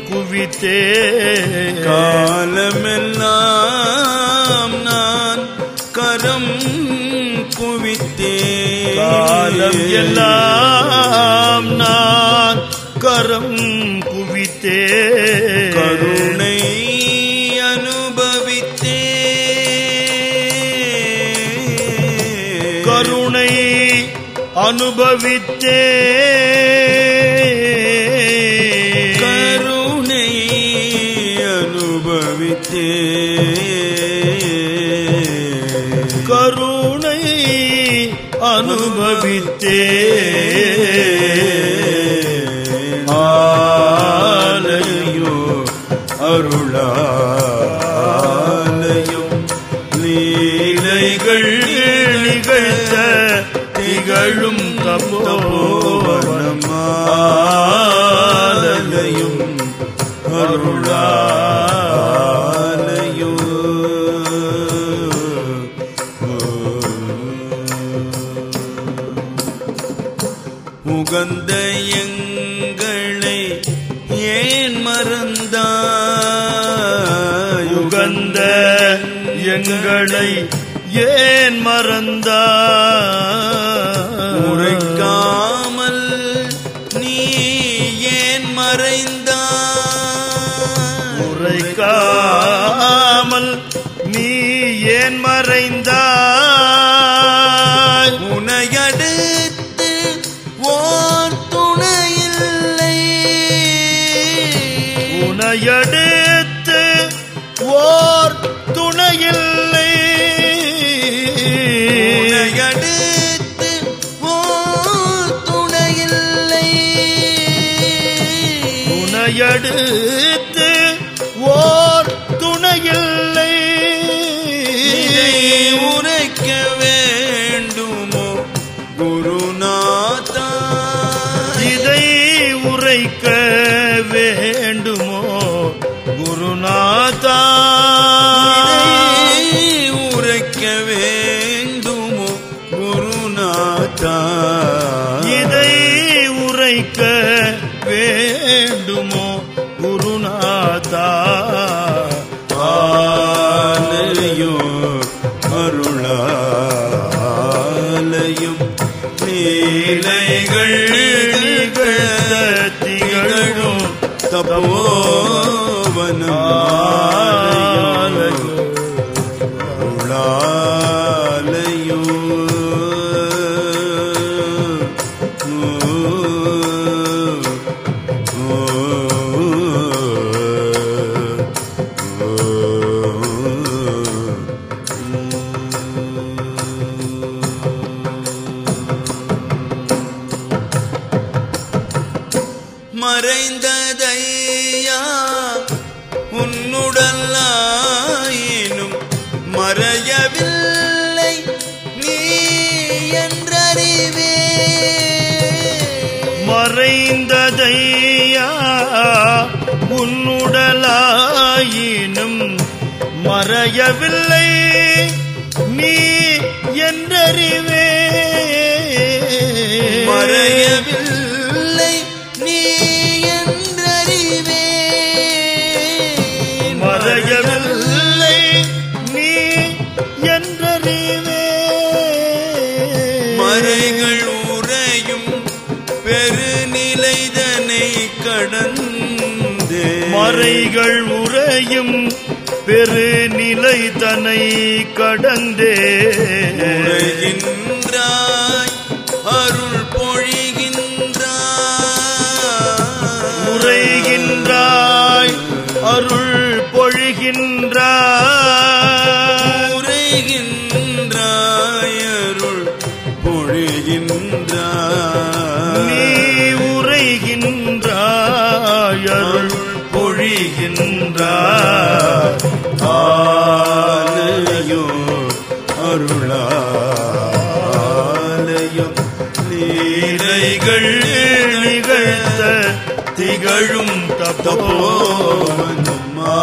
குவித்தே காலமெல்லாம் நான் கரம் காலம் எல்லாம் நான் கரம் குவித்தே கருணை அனுபவித்தே கருணை அனுபவித்தே அனுபவித்தே உகந்த எங்களை ஏன் மறந்தாய்? உகந்த எங்களை ஏன் மறந்தாய்? பெரு நிலை தனை கடந்தே. திகழும் தப்போ நம்மா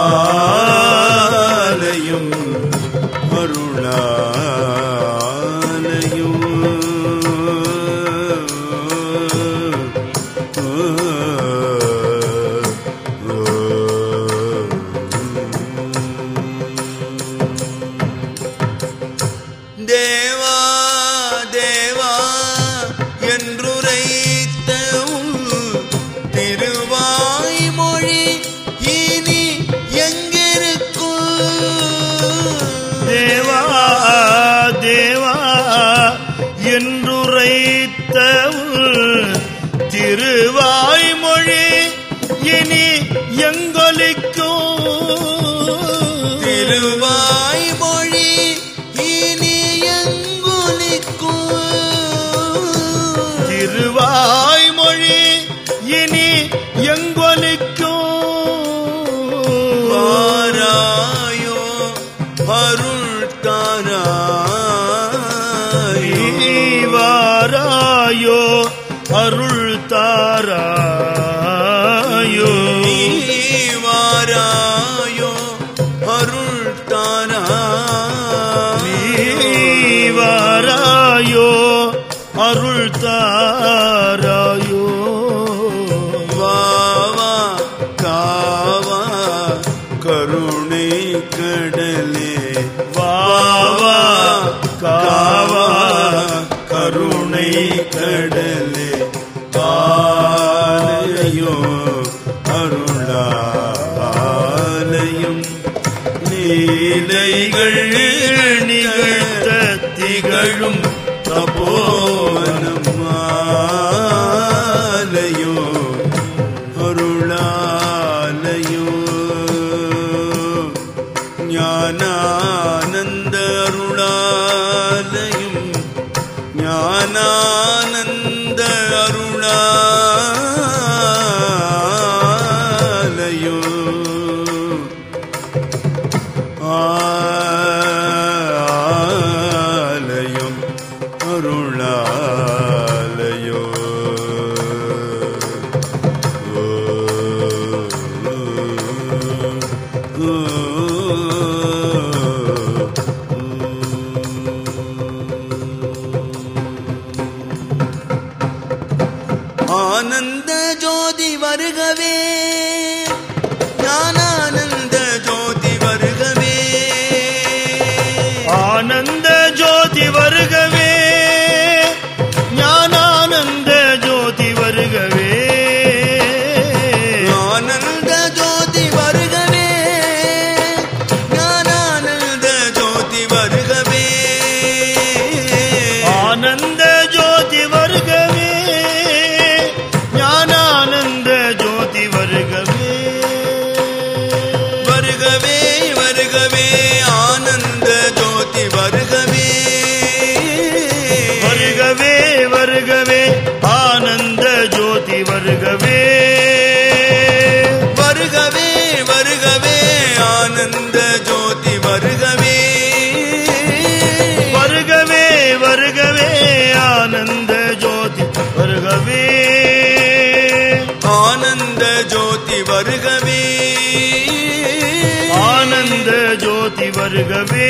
ஜோதி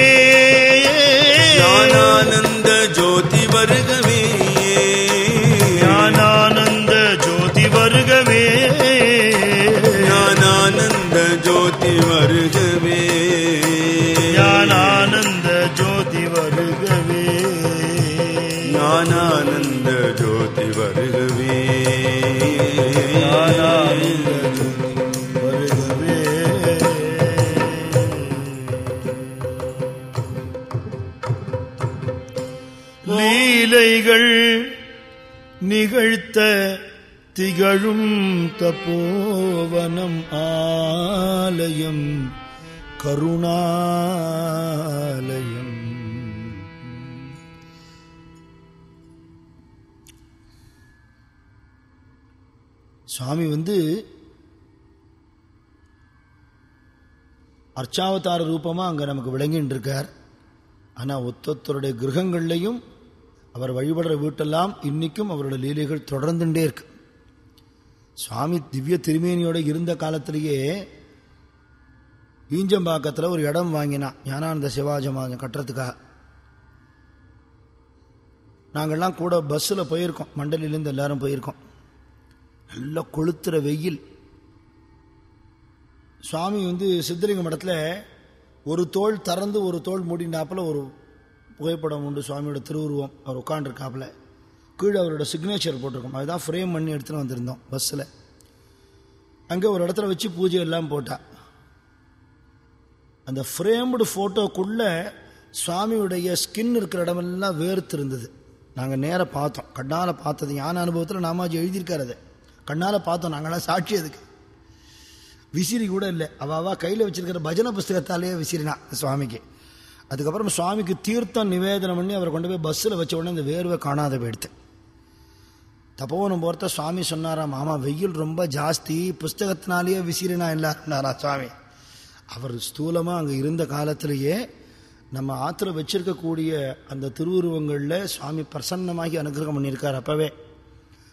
லீலைகள் நிகழ்த்த திகழும் தப்போவனம் ஆலயம் கருணாலயம். சுவாமி வந்து அர்ச்சாவதார ரூபமாக அங்கே நமக்கு விளங்கின்னு இருக்கார் ஆனால் ஒத்தொத்தருடைய கிரகங்கள்லையும் அவர் வழிபடுற வீட்டெல்லாம் இன்னைக்கும் அவரோட லீலைகள் தொடர்ந்துட்டே இருக்கு. சுவாமி திவ்ய திருமேனியோட இருந்த காலத்திலேயே பீஞ்சம்பாக்கத்தில் ஒரு இடம் வாங்கினான் ஞானானந்த சிவாஜமாஜன் கட்டுறதுக்காக. நாங்கள்லாம் கூட பஸ்ஸில் போயிருக்கோம் மண்டலிலேருந்து எல்லாரும் போயிருக்கோம். நல்லா கொளுத்துற வெயில். சுவாமி வந்து சித்தலிங்க மடத்தில் ஒரு தோல் திறந்து ஒரு தோல் மூடினாப்புல ஒரு புகைப்படம் உண்டு சுவாமியோட திருவுருவம். அவர் உட்காண்டிருக்காப்புல கீழே அவரோட சிக்னேச்சர் போட்டிருக்கோம். அதுதான் ஃப்ரேம் பண்ணி எடுத்துன்னு வந்திருந்தோம் பஸ்ஸில் அங்கே ஒரு இடத்துல வச்சு பூஜை எல்லாம் போட்டா. அந்த ஃப்ரேம்டு ஃபோட்டோக்குள்ளே சுவாமியுடைய ஸ்கின் இருக்கிற இடமெல்லாம் வேர்த்து இருந்தது நாங்கள் நேராக பார்த்தோம். கண்ணால் பார்த்தது ஞான அனுபவத்தில் நாமாஜி எழுதியிருக்காரு அதை. கண்ணால் பார்த்தோம் நாங்களாம் சாட்சி அதுக்கு. விசிறி கூட இல்லை. அவ கையில் வச்சிருக்கிற பஜனை புஸ்தகத்தாலேயே விசிறினா சுவாமிக்கு. அதுக்கப்புறம் சுவாமிக்கு தீர்த்தம் நிவேதனம் பண்ணி அவரை கொண்டு போய் பஸ்ஸில் வச்ச உடனே அந்த வேர்வை காணாத போயிடுத்து தப்போவனம் போகிறத சுவாமி சொன்னாராம் மாமா வெயில் ரொம்ப ஜாஸ்தி புஸ்தகத்தினாலேயே விசிறினா இல்லாருனாரா சுவாமி. அவர் ஸ்தூலமாக அங்கே இருந்த காலத்திலேயே நம்ம ஆற்றுல வச்சிருக்கக்கூடிய அந்த திருவுருவங்களில் சுவாமி பிரசன்னமாகி அனுகிரகம் பண்ணியிருக்கார் அப்போவே.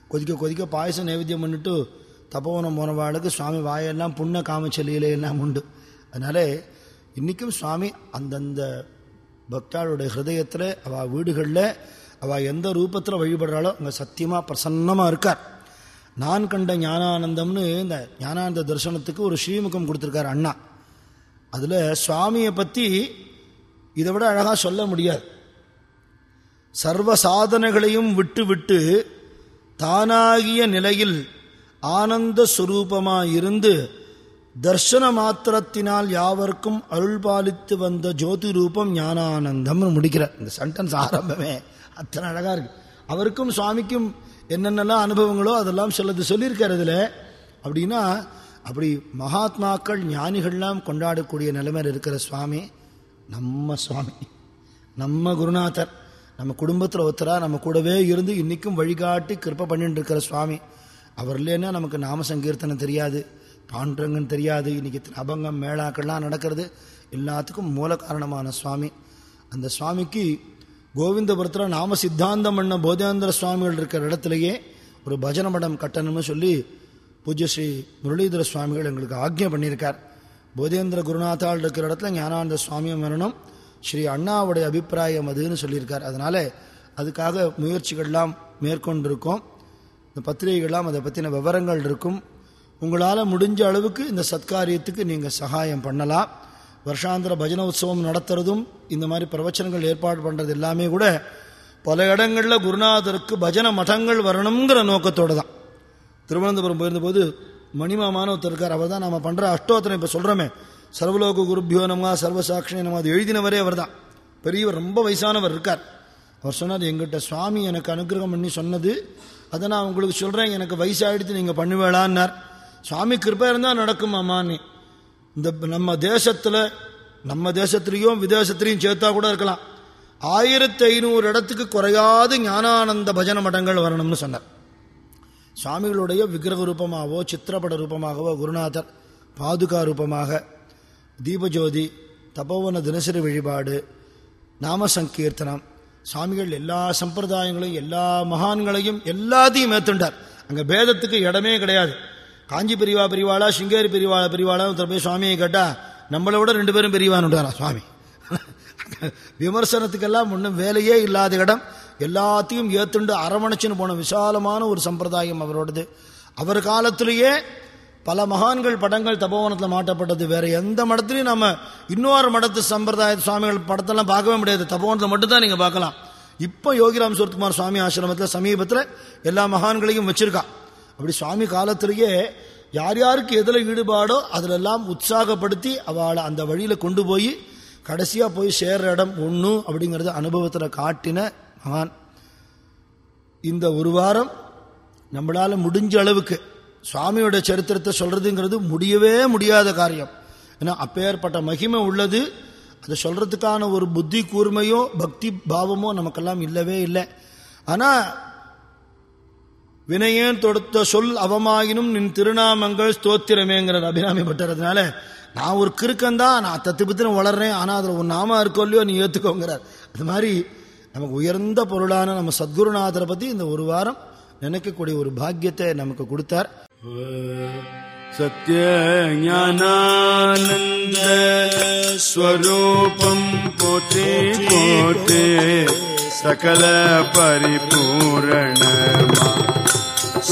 கொதிக்க கொதிக்க பாயசம் நைவேத்தியம் பண்ணிட்டு தபோவனம் போனவாளுக்கு சுவாமி வாயெல்லாம் புண்ணை காமச்சலியில எல்லாம் உண்டு. அதனாலே இன்றைக்கும் சுவாமி அந்தந்த பக்தாளுடைய ஹிருதயத்தில் அவள் வீடுகளில் அவள் எந்த ரூபத்தில் வழிபடுறாளோ அங்கே சத்தியமாக பிரசன்னமாக இருக்கார். நான் கண்ட ஞானானந்தம்னு இந்த ஞானானந்த தரிசனத்துக்கு ஒரு ஸ்ரீமுகம் கொடுத்துருக்கார் அண்ணா. அதில் சுவாமியை பற்றி இதை விட அழகாக சொல்ல முடியாது. சர்வ சாதனைகளையும் விட்டு விட்டு தானாகிய நிலையில் ஆனந்த சுரூபமாயிருந்து தர்சன மாத்திரத்தினால் யாவருக்கும் அருள் பாலித்து வந்த ஜோதி ரூபம் ஞானானந்தம்னு முடிக்கிறார் இந்த சென்டென்ஸ் ஆரம்பமே அத்தனை அழகா இருக்கு. அவருக்கும் சுவாமிக்கும் என்னென்னலாம் அனுபவங்களோ அதெல்லாம் சிலது சொல்லியிருக்கார் இதுல அப்படின்னா அப்படி மகாத்மாக்கள் ஞானிகள்லாம் கொண்டாடக்கூடிய நிலைமையில் இருக்கிற சுவாமி நம்ம சுவாமி. நம்ம குருநாதர். நம்ம குடும்பத்தில் ஒருத்தராக நம்ம கூடவே இருந்து இன்றைக்கும் வழிகாட்டி கிருப்ப பண்ணிட்டு இருக்கிற சுவாமி. அவர் இல்லைன்னா நமக்கு நாம சங்கீர்த்தனம் தெரியாது. பாண்டரங்கன் தெரியாது. இன்னைக்கு அபங்கம் மேளாக்கள்லாம் நடக்கிறது. எல்லாத்துக்கும் மூல காரணமான சுவாமி. அந்த சுவாமிக்கு கோவிந்தபுரத்தில் நாம சித்தாந்தம் பண்ண போதேந்திர சுவாமிகள் இருக்கிற இடத்துலையே ஒரு பஜன மடம் கட்டணும்னு சொல்லி பூஜ்ய ஸ்ரீ முரளிதர சுவாமிகள் எங்களுக்கு ஆக்ஞை பண்ணியிருக்கார். போதேந்திர குருநாத்தால் இருக்கிற இடத்துல ஞானானந்த சுவாமியும் வரணும். ஸ்ரீ அண்ணாவுடைய அபிப்பிராயம் அதுன்னு சொல்லியிருக்கார். அதனால அதுக்காக முயற்சிகள்லாம் மேற்கொண்டிருக்கோம். இந்த பத்திரிகைகள்லாம் அதை பற்றின விவரங்கள் இருக்கும். உங்களால் முடிஞ்ச அளவுக்கு இந்த சத்காரியத்துக்கு நீங்கள் சகாயம் பண்ணலாம். வருஷாந்திர பஜன உற்சவம் நடத்துறதும் இந்த மாதிரி பிரவச்சனங்கள் ஏற்பாடு பண்ணுறது எல்லாமே கூட பல இடங்களில் குருநாதருக்கு பஜன மதங்கள் வரணுங்கிற நோக்கத்தோடு தான். திருவனந்தபுரம் போயிருந்தபோது மணிமாமான ஒருத்தர் இருக்கார். அவர் தான் நம்ம பண்ணுற அஷ்டோத்தனை இப்போ சொல்கிறோமே சர்வலோக குருபியோ நம்ம சர்வசாட்சி நம்ம அது எழுதினவரே அவர் தான். பெரியவர் ரொம்ப வயசானவர் இருக்கார். அவர் சொன்னார் எங்கிட்ட சுவாமி எனக்கு அனுகிரகம் பண்ணி சொன்னது அதை நான் உங்களுக்கு சொல்கிறேன் எனக்கு வயசாகிடுத்து நீங்கள் பண்ணுவேளான்னார் சுவாமி கிருப்பை இருந்தால் நடக்குமாமான்னு. இந்த நம்ம தேசத்தில் நம்ம தேசத்திலையும் விதேசத்திலையும் சேர்த்தா கூட இருக்கலாம். ஆயிரத்தி ஐநூறு இடத்துக்கு குறையாது ஞானானந்த பஜன மடங்கள் வரணும்னு சொன்னார். சுவாமிகளுடைய விக்கிரக ரூபமாகவோ சித்திரப்பட ரூபமாகவோ குருநாதர் பாதுகா ரூபமாக தீபஜோதி தபோவன தினசரி வழிபாடு நாம சங்கீர்த்தனம் சுவாமிகள் எல்லா சம்பிரதாயங்களையும் எல்லா மகான்களையும் எல்லாத்தையும் ஏத்துண்டார் அங்கே பேதத்துக்கு இடமே கிடையாது. காஞ்சி பெரியவா பெரியவாளா சிங்கேரி பெரியவாளா பெரியவாளா ஒருத்தர் போய் சுவாமியை கேட்டா நம்மளை விட ரெண்டு பேரும் பெரியவான்னுட்டாரா சுவாமி? விமர்சனத்துக்கெல்லாம் ஒன்றும் வேலையே இல்லாத இடம். எல்லாத்தையும் ஏத்துண்டு அரவணைச்சுன்னு போன விசாலமான ஒரு சம்பிரதாயம் அவரோடது. அவர் காலத்திலேயே பல மகான்கள் படங்கள் தபோவனத்தில் மாட்டப்பட்டது. வேற எந்த மடத்துலையும் நம்ம இன்னொரு மடத்து சம்பிரதாய சுவாமிகள் படத்தெல்லாம் பார்க்கவே முடியாது. தபோவனத்தை மட்டும்தான் நீங்க பார்க்கலாம். இப்போ யோகிராம் சுரத்குமார் சுவாமி ஆசிரமத்தில் சமீபத்தில் எல்லா மகான்களையும் வச்சிருக்கா. அப்படி சுவாமி காலத்திலேயே யார் யாருக்கு எதில் ஈடுபாடோ அதிலெல்லாம் உற்சாகப்படுத்தி அவளை அந்த வழியில் கொண்டு போய் கடைசியாக போய் சேர்ற இடம் ஒன்று அப்படிங்கிறத அனுபவத்தில் காட்டின மகான். இந்த ஒரு வாரம் நம்மளால் முடிஞ்ச அளவுக்கு சுவாமியோட சரித்திரத்தை சொல்கிறதுங்கிறது முடியவே முடியாத காரியம். ஏன்னா அப்பேற்பட்ட மகிமை உள்ளது. அதை சொல்கிறதுக்கான ஒரு புத்தி கூர்மையோ பக்தி பாவமோ நமக்கெல்லாம் இல்லவே இல்லை. ஆனால் வினையேன் தொடுத்த சொல் அவமாயினும் நின் திருநாமங்கள் ஸ்தோத்திரமேங்கிற அபிராமி பட்டறதுனால நான் ஒரு கிறுக்கந்தான் நான் தத்து பித்திரம் வளர்றேன் ஆனால் அதில் ஒரு நாமா இருக்கோ இல்லையோ நீ ஏற்றுக்கோங்கிறார் அது மாதிரி நமக்கு உயர்ந்த பொருளான நம்ம சத்குருநாதரை பற்றி இந்த ஒரு வாரம் நினைக்கக்கூடிய ஒரு பாக்கியத்தை நமக்கு கொடுத்தார். சத்ய ஞானந்த ஸ்வரூபம் போற்றே போற்றே சகல பரிபூரண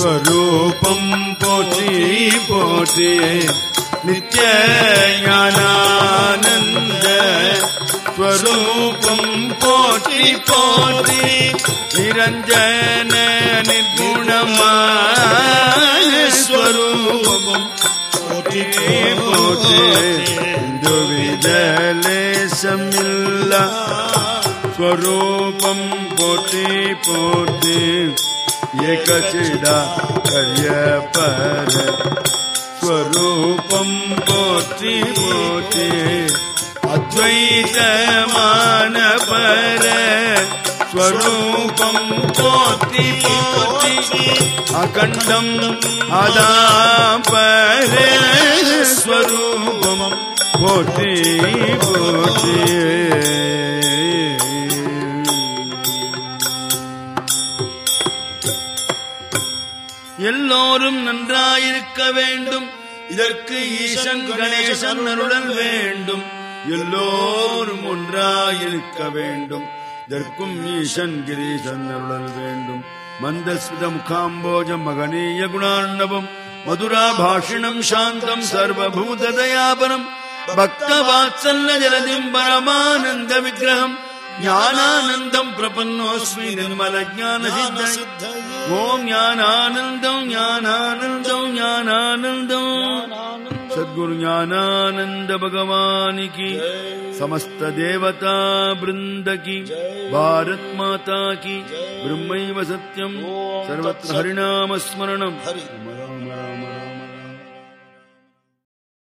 സ്വരൂപം പോറ്റി പോറ്റി നിത്യയാനന്ദ സ്വരൂപം പോറ്റി പോറ്റി നിരഞ്ജന നിർഗുണമായ സ്വരൂപം പോറ്റി പോറ്റി ദുവിജലേശമില്ല സ്വരൂപം പോറ്റി പോറ്റി पोटि पोटि एकचिडा कर्यपर स्वरूपम् पोटि पोटि अद्वैतमान पर स्वरूपम् पोति पोति अखण्डम् अदापर स्वरूपम् पोति पोति எல்லோரும் நன்றாயிருக்க வேண்டும். இதற்கு ஈசன் கணேசன் அருளல் வேண்டும். எல்லோரும் ஒன்றாயிருக்க வேண்டும். இதற்கும் ஈசன் கிரீசன் அருளல் வேண்டும். மந்தஸ்மித முகாம்போஜம் மகனீய குணாண்டவம் மதுரா பாஷிணம் சாந்தம் சர்வபூத தயாபரம். பக்த வாத்சல்ல ஜலதிம் பரமானந்த விக்கிரகம். ज्ञानानन्दम् प्रपन्नोऽस्मि निर्मल ज्ञानशि ज्ञम् ज्ञानानन्दम् ज्ञानानन्दम् ज्ञानानन्दो सद्गुरु ज्ञानानन्द भगवानि कि। समस्त देवता बृन्दकी भारतमाता कि। ब्रह्मैव सत्यम् सर्वत्र हरिणामस्मरणम् राम राम।